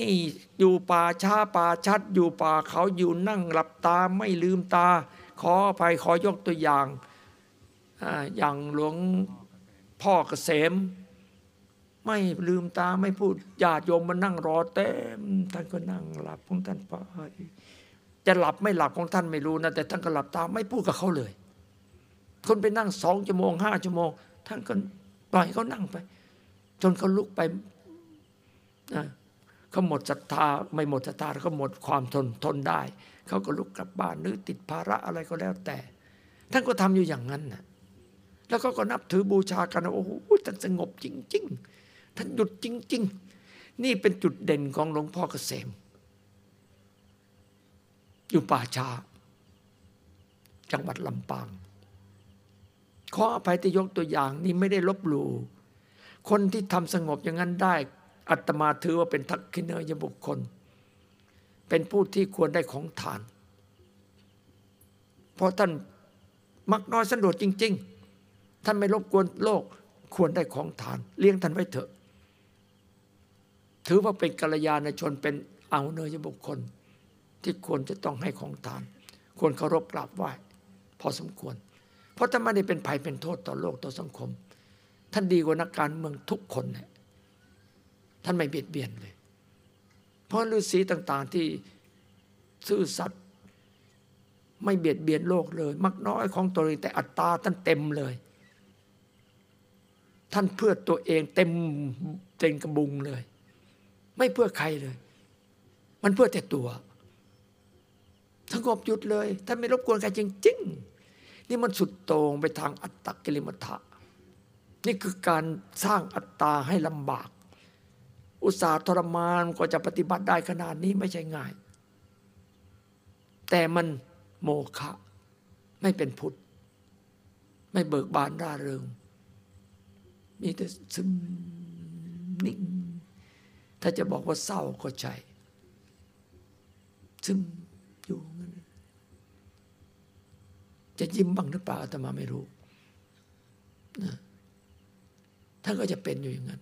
อยู่ป่าช้าป่าชัด อยู่ป่าเขาอยู่นั่งหลับตาไม่ลืมตา ขออภัยขอยกตัวอย่างอย่างหลวงพ่อเกษม ไม่ลืมตาไม่พูดญาติโยมมานั่งรอเต็มท่านก็นั่งหลับของท่านไป จะหลับไม่หลับของท่านไม่รู้นะแต่ท่านก็หลับตาไม่พูดกับเขาเลย คนไปนั่งสองชั่วโมงห้าชั่วโมง ท่านก็ปล่อยเขานั่งไป จนเขาลุกไปนะเขาหมดศรัทธาไม่หมดศรัทธาเขาหมดความทนทนได้ เขาก็ลุกกลับบ้านหรือติดภาระอะไรก็แล้วแต่ ท่านก็ทำอยู่อย่างนั้นนะแล้วก็ก็นับถือบูชากันโอ้โหท่านสงบจริง ๆ ท่านหยุดจริง ๆ นี่เป็นจุดเด่นของหลวงพ่อเกษม อยู่ป่าชา จังหวัดลำปางขออภัยที่ยกตัวอย่างนี่ไม่ได้ลบหลู่คนที่ทำสงบอย่างนั้นได้ อัตมาถือว่าเป็นทักษิณยบุคคล เป็นผู้ที่ควรได้ของทาน เพราะท่านมักน้อยสันโดษจริง ๆ ท่านไม่รบกวนโลกควรได้ของทาน เลี้ยงท่านไว้เถอะ ถือว่าเป็นกัลยาณชนเป็นเอาเนยบุคคล ที่ควรจะต้องให้ของทาน ควรเคารพกราบไหว้พอสมควร เพราะท่าไม่ได้เป็นภัยเป็นโทษต่อโลกต่อสังคม ท่านดีกว่านักการเมืองทุกคนเนี่ยท่านไม่เบียดเบียนเลย เพราะฤาษีต่างๆที่ซื่อสัตย์ไม่เบียดเบียนโลกเลย มักน้อยของตัวเองแต่อัตตาท่านเต็มเลย ท่านเพื่อตัวเองเต็มเต็มกระบุงเลย ไม่เพื่อใครเลย มันเพื่อแต่ตัว สงบหยุดเลยท่านไม่รบกวนใครจริงๆ นี่มันสุดโต่งไปทางอัตตกิลมัฏะนี่คือการสร้างอัตตาให้ลำบาก อุตสาห์ทรมานก็จะปฏิบัติได้ขนาดนี้ไม่ใช่ง่าย แต่มันโมฆะไม่เป็นพุทธ ไม่เบิกบานร่าเริง มีแต่ซึมนิ่ง ถ้าจะบอกว่าเศร้าก็ใช่ซึมอยู่งั้น จะยิ้มบ้างหรือเปล่าอาตมาไม่รู้นะท่านก็จะเป็นอยู่อย่างนั้น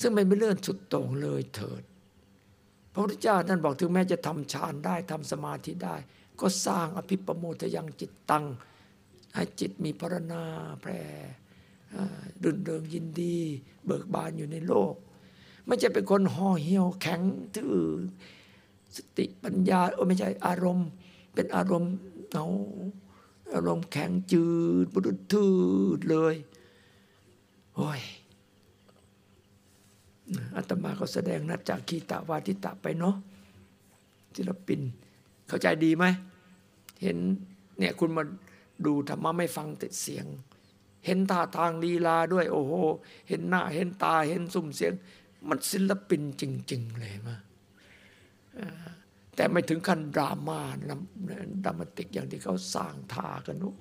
ซึ่งไม่เลื่อนสุดโต่งเลยเถิด พระพุทธเจ้าท่านบอกถึงแม้จะทำฌานได้ทำสมาธิได้ ก็สร้างอภิปโมทยังจิตตัง ให้จิตมีพรณาแพร่รื่นเริงยินดี เบิกบานอยู่ในโลก ไม่จะเป็นคนห่อเหี่ยวแข็งทื่อสติปัญญาโอ้ไม่ใช่อารมณ์ เป็นอารมณ์เหงา อารมณ์แข็งจืดบุรุษทืดเลยโอ้ยอาตมาก็แสดงนัดจากขีตาวาทิตะไปเนาะศิลปิน เข้าใจดีไหม เห็นเนี่ยคุณมาดูธรรมะไม่ฟังแต่เสียง เห็นท่าทางลีลาด้วย โอ้โห เห็นหน้าเห็นตาเห็นสุ่มเสียง มันศิลปินจริง ๆ เลยมา แต่ไม่ถึงขั้นดราม่าดรามาติกอย่างที่เขาสร้างทากันนู้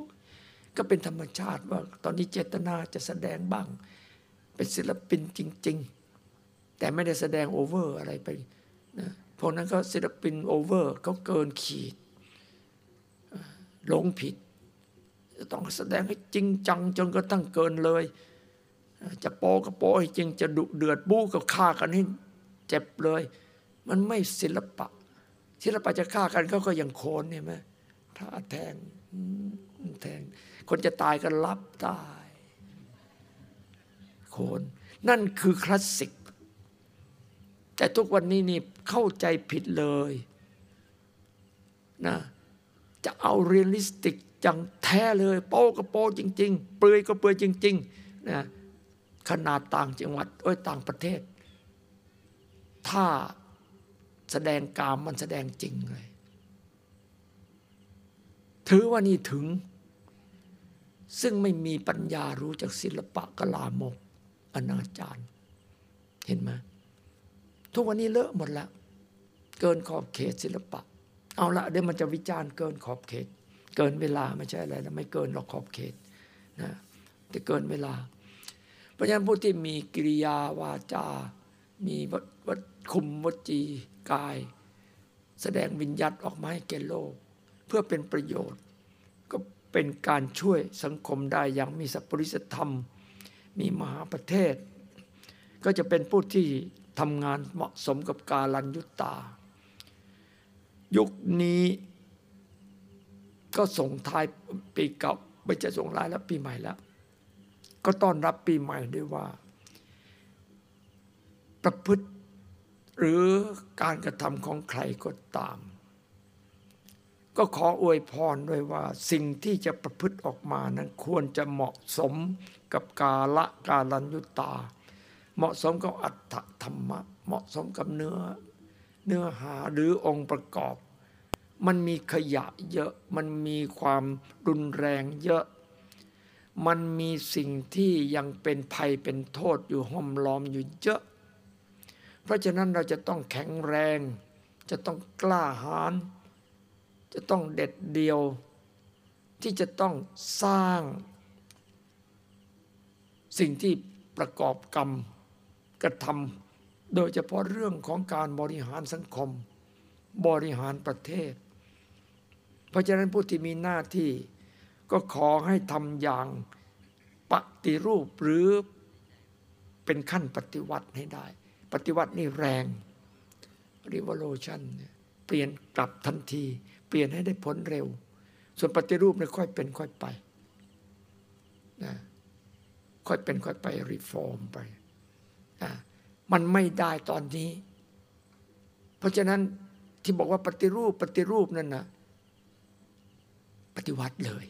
ก็เป็นธรรมชาติว่าตอนนี้เจตนาจะแสดงบ้าง เป็นศิลปินจริง ๆ แต่ไม่ได้แสดง over อะไรไปนะพวกนั้นก็ศิลปิน over เขาเกินขีดหลงผิดต้องแสดงให้จริงจังจนกระทั่งเกินเลย จะโป๊ก็โป๊ให้จริงจะดุเดือดบู๊ก็ฆ่ากันให้เจ็บเลย มันไม่ศิลปะ ศิลปะจะฆ่ากันเขาก็ยังโขนเนี่ยไหมถ้าแทงแทง คนจะตายก็รับตาย โขน นั่นคือคลาสสิก แต่ทุกวันนี้นี่เข้าใจผิดเลยนะจะเอา realistic อย่างแท้เลย โป๊ก็โป๊จริง ๆ เปลือยก็เปลือยจริงๆนะขนาดต่างจังหวัดเอ้ยต่างประเทศ ถ้า แสดงกามมันแสดงจริงเลย ถือว่านี่ถึง ซึ่งไม่มีปัญญารู้จากศิลปะกลามก อนาจารเห็นไหมทุกวันนี้เลอะหมดแล้วเกินขอบเขตศิลปะ เอาละเดี๋ยวมันจะวิจารณ์เกินขอบเขต เกินเวลาไม่ใช่อะไรนะไม่เกินหรอกขอบเขตนะแต่เกินเวลา เพราะฉะนั้นผู้ที่มีกิริยาวาจา มีวัด คุมวจีกาย แสดงวิญญัตออกมาให้แก่โลก เพื่อเป็นประโยชน์ ก็เป็นการช่วยสังคมได้อย่างมีสัพปริสธรรม มีมหาประเทศ ก็จะเป็นผู้ที่ทำงานเหมาะสมกับกาลันยุตตา ยุคนี้ก็ส่งท้ายปีเก่าไม่จะส่งท้ายแล้วปีใหม่แล้ว ก็ต้อนรับปีใหม่ด้วยว่า ประพฤติ หรือการกระทำของใครก็ตาม ก็ขออวยพรด้วยว่า สิ่งที่จะประพฤติออกมานั้นควรจะเหมาะสมกับกาละกาลันยุตา เหมาะสมกับอัตถธรรมะ เหมาะสมกับเนื้อเนื้อหาหรือองค์ประกอบ มันมีขยะเยอะมันมีความรุนแรงเยอะ มันมีสิ่งที่ยังเป็นภัยเป็นโทษอยู่ห้อมล้อมอยู่เยอะ เพราะฉะนั้นเราจะต้องแข็งแรง จะต้องกล้าหาญจะต้องเด็ดเดียว ที่จะต้องสร้าง สิ่งที่ประกอบกรรมกระทำโดยเฉพาะเรื่องของการบริหารสังคม บริหารประเทศ เพราะฉะนั้นผู้ที่มีหน้าที่ก็ขอให้ทำอย่างปฏิรูปหรือเป็นขั้นปฏิวัติให้ได้ ปฏิวัตินี่แรง revolution เปลี่ยนกลับทันที เปลี่ยนให้ได้ผลเร็ว ส่วนปฏิรูปเนี่ยค่อยเป็นค่อยไปนะค่อยเป็นค่อยไปรีฟอร์มไปนะมันไม่ได้ตอนนี้ เพราะฉะนั้นที่บอกว่าปฏิรูปปฏิรูปนั่นนะปฏิวัติเลย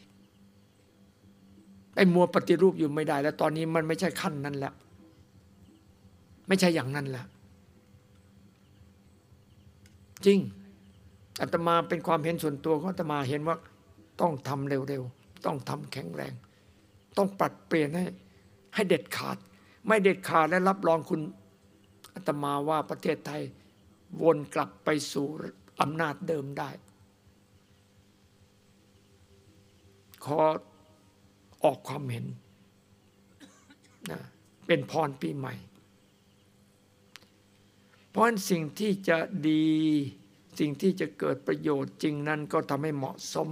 ไอ้มัวปฏิรูปอยู่ไม่ได้ แล้วตอนนี้มันไม่ใช่ขั้นนั้นแล้ว ไม่ใช่อย่างนั้นแล้วจริงอาตมาเป็นความเห็นส่วนตัวของอาตมาเห็นว่าต้องทำเร็วๆ ต้องทำแข็งแรง ต้องปรับเปลี่ยนให้ ให้เด็ดขาด ไม่เด็ดขาดและรับรองคุณอาตมาว่าประเทศไทยวนกลับไปสู่อำนาจเดิมได้ ขอออกความเห็นนะเป็นพรปีใหม่ เพราะสิ่งที่จะดีสิ่งที่จะเกิดประโยชน์จริงนั้นก็ทำให้เหมาะสม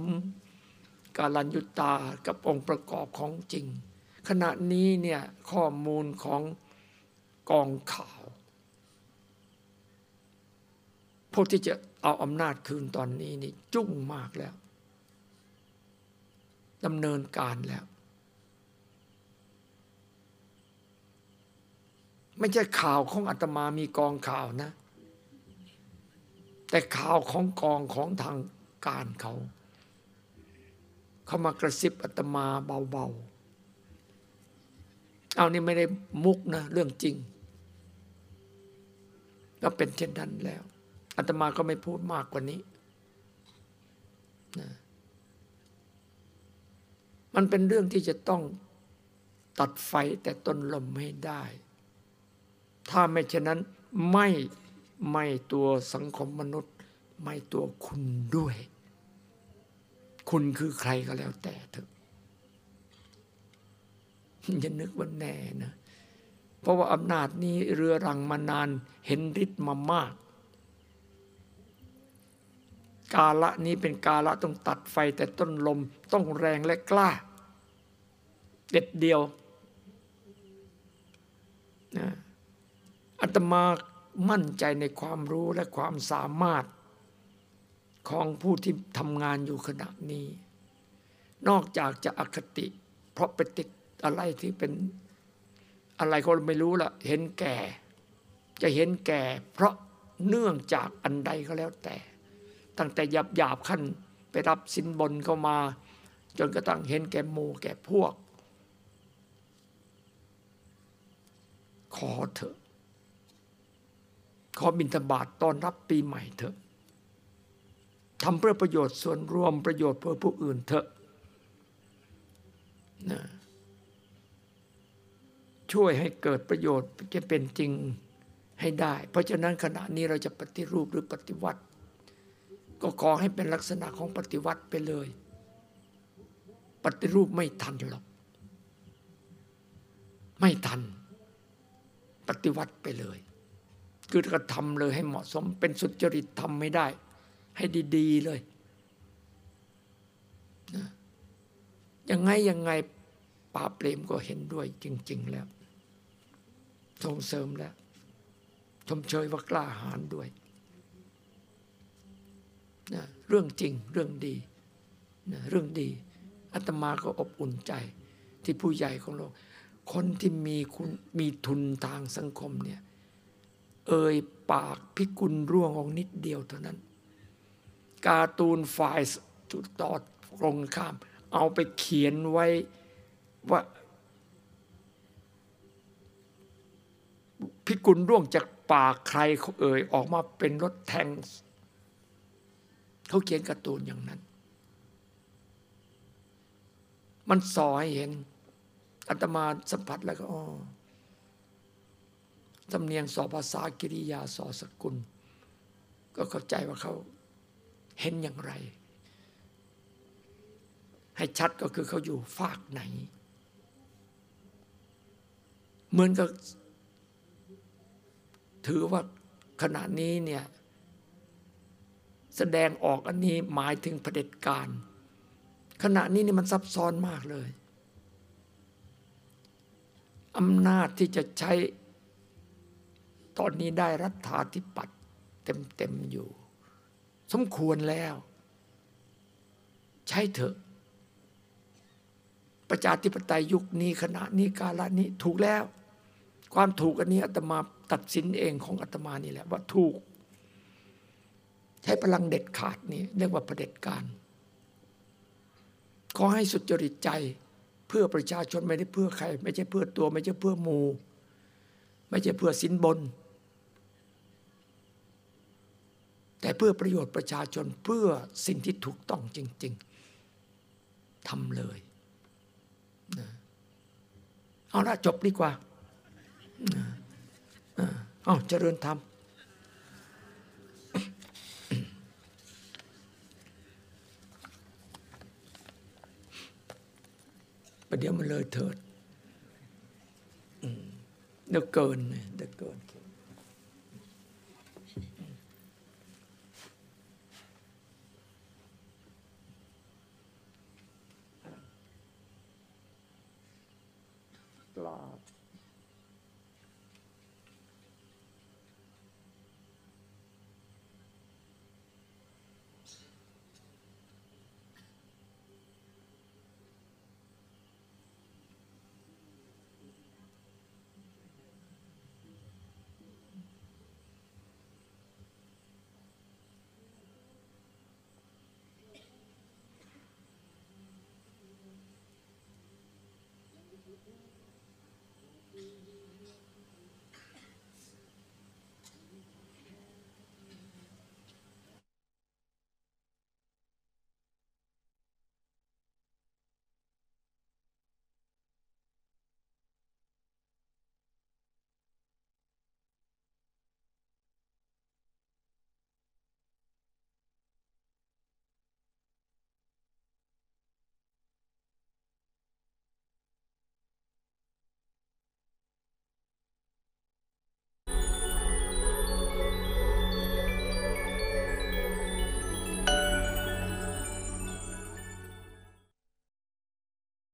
กาลัญยุตากับองค์ประกอบของจริง ขณะนี้เนี่ยข้อมูลของกองข่าว พวกที่จะเอาอำนาจคืนตอนนี้นี่จุ้งมากแล้วดำเนินการแล้ว ไม่ใช่ข่าวของอาตมามีกองข่าวนะ แต่ข่าวของกองของทางการเขา เขามากระซิบอาตมาเบาๆ เอานี่ไม่ได้มุกนะเรื่องจริง ก็เป็นเช่นนั้นแล้วอาตมาก็ไม่พูดมากกว่านี้นะมันเป็นเรื่องที่จะต้องตัดไฟแต่ต้นลมให้ได้ ถ้าไม่เช่นนั้นไม่ไม่ตัวสังคมมนุษย์ ไม่ตัวคุณด้วย คุณคือใครก็แล้วแต่เถอะอย่านึกว่าแน่นะ เพราะว่าอำนาจนี้เรือรังมานานเห็นฤทธิ์มามาก กาละนี้เป็นกาละต้องตัดไฟแต่ต้นลมต้องแรงและกล้า เด็ดเดียวนะ อาตมามั่นใจในความรู้และความสามารถของผู้ที่ทำงานอยู่ขณะนี้ นอกจากจะอคติ เพราะไปติดอะไรที่เป็นอะไรก็ไม่รู้ละเห็นแก่ จะเห็นแก่ เพราะเนื่องจากอันใดก็แล้วแต่ ตั้งแต่หยาบหยาบๆขั้นไปรับสินบนเข้ามา จนกระทั่งเห็นแก่หมู่แก่พวก ขอเถอะ ขอบิณฑบาตตอนรับปีใหม่เถอะทำเพื่อประโยชน์ส่วนรวมประโยชน์เพื่อผู้อื่นเถอะนะช่วยให้เกิดประโยชน์จะเป็นจริงให้ได้ เพราะฉะนั้นขณะนี้เราจะปฏิรูปหรือปฏิวัติ ก็ขอให้เป็นลักษณะของปฏิวัติไปเลย ปฏิรูปไม่ทันหรอกไม่ทัน ปฏิวัติไปเลย คือกระทำเลยให้เหมาะสม เป็นสุจริตทำไม่ได้ ให้ดี ๆ เลยยังไงยังไงป่าเปรมก็เห็นด้วยจริง ๆ แล้วส่งเสริมแล้ว ชมเชยว่ากล้าหาญด้วยนะเรื่องจริงเรื่องดีนะเรื่องดีอาตมาก็อบอุ่นใจที่ผู้ใหญ่ของโลก คนที่มีคุณมีทุนทางสังคมเนี่ย เอ่ยปากพิกุลร่วงออกนิดเดียวเท่านั้น การ์ตูนฝ่ายจุดต่อตรงข้าม เอาไปเขียนไว้ว่าพิกุลร่วงจากปากใครเขาเอ่ยออกมาเป็นรถแทงเขาเขียนการ์ตูนอย่างนั้น มันสอให้เห็นอาตมาสัมผัสแล้วก็อ๋อ สำเนียงสอภาษากิริยาสอสกุล ก็เข้าใจว่าเขาเห็นอย่างไร ให้ชัดก็คือเขาอยู่ฝากไหน เหมือนกับถือว่าขณะนี้เนี่ยแสดงออกอันนี้หมายถึงเผด็จการ ขณะนี้นี่มันซับซ้อนมากเลยอำนาจที่จะใช้ ตอนนี้ได้รัฐาธิปัตย์เต็มๆอยู่ สมควรแล้ว ใช้เถอะ ประชาธิปไตยยุคนี้ขณะนี้กาลนี้ถูกแล้ว ความถูกอันนี้อาตมาตัดสินเองของอาตมานี่แหละว่าถูก ใช้พลังเด็ดขาดนี่เรียกว่าประเด็จการขอให้สุจริตใจเพื่อประชาชนไม่ได้เพื่อใคร ไม่ใช่เพื่อตัว ไม่ใช่เพื่อหมูไม่ใช่เพื่อสินบน แต่เพื่อประโยชน์ประชาชนเพื่อสิ่งที่ถูกต้องจริง ๆทำเลยนะเอาละจบดีกว่าเอาเจริญธรรมประเดี๋ยวมันเลยเถิดเดี๋ยวเกินเดี๋ยวเกิน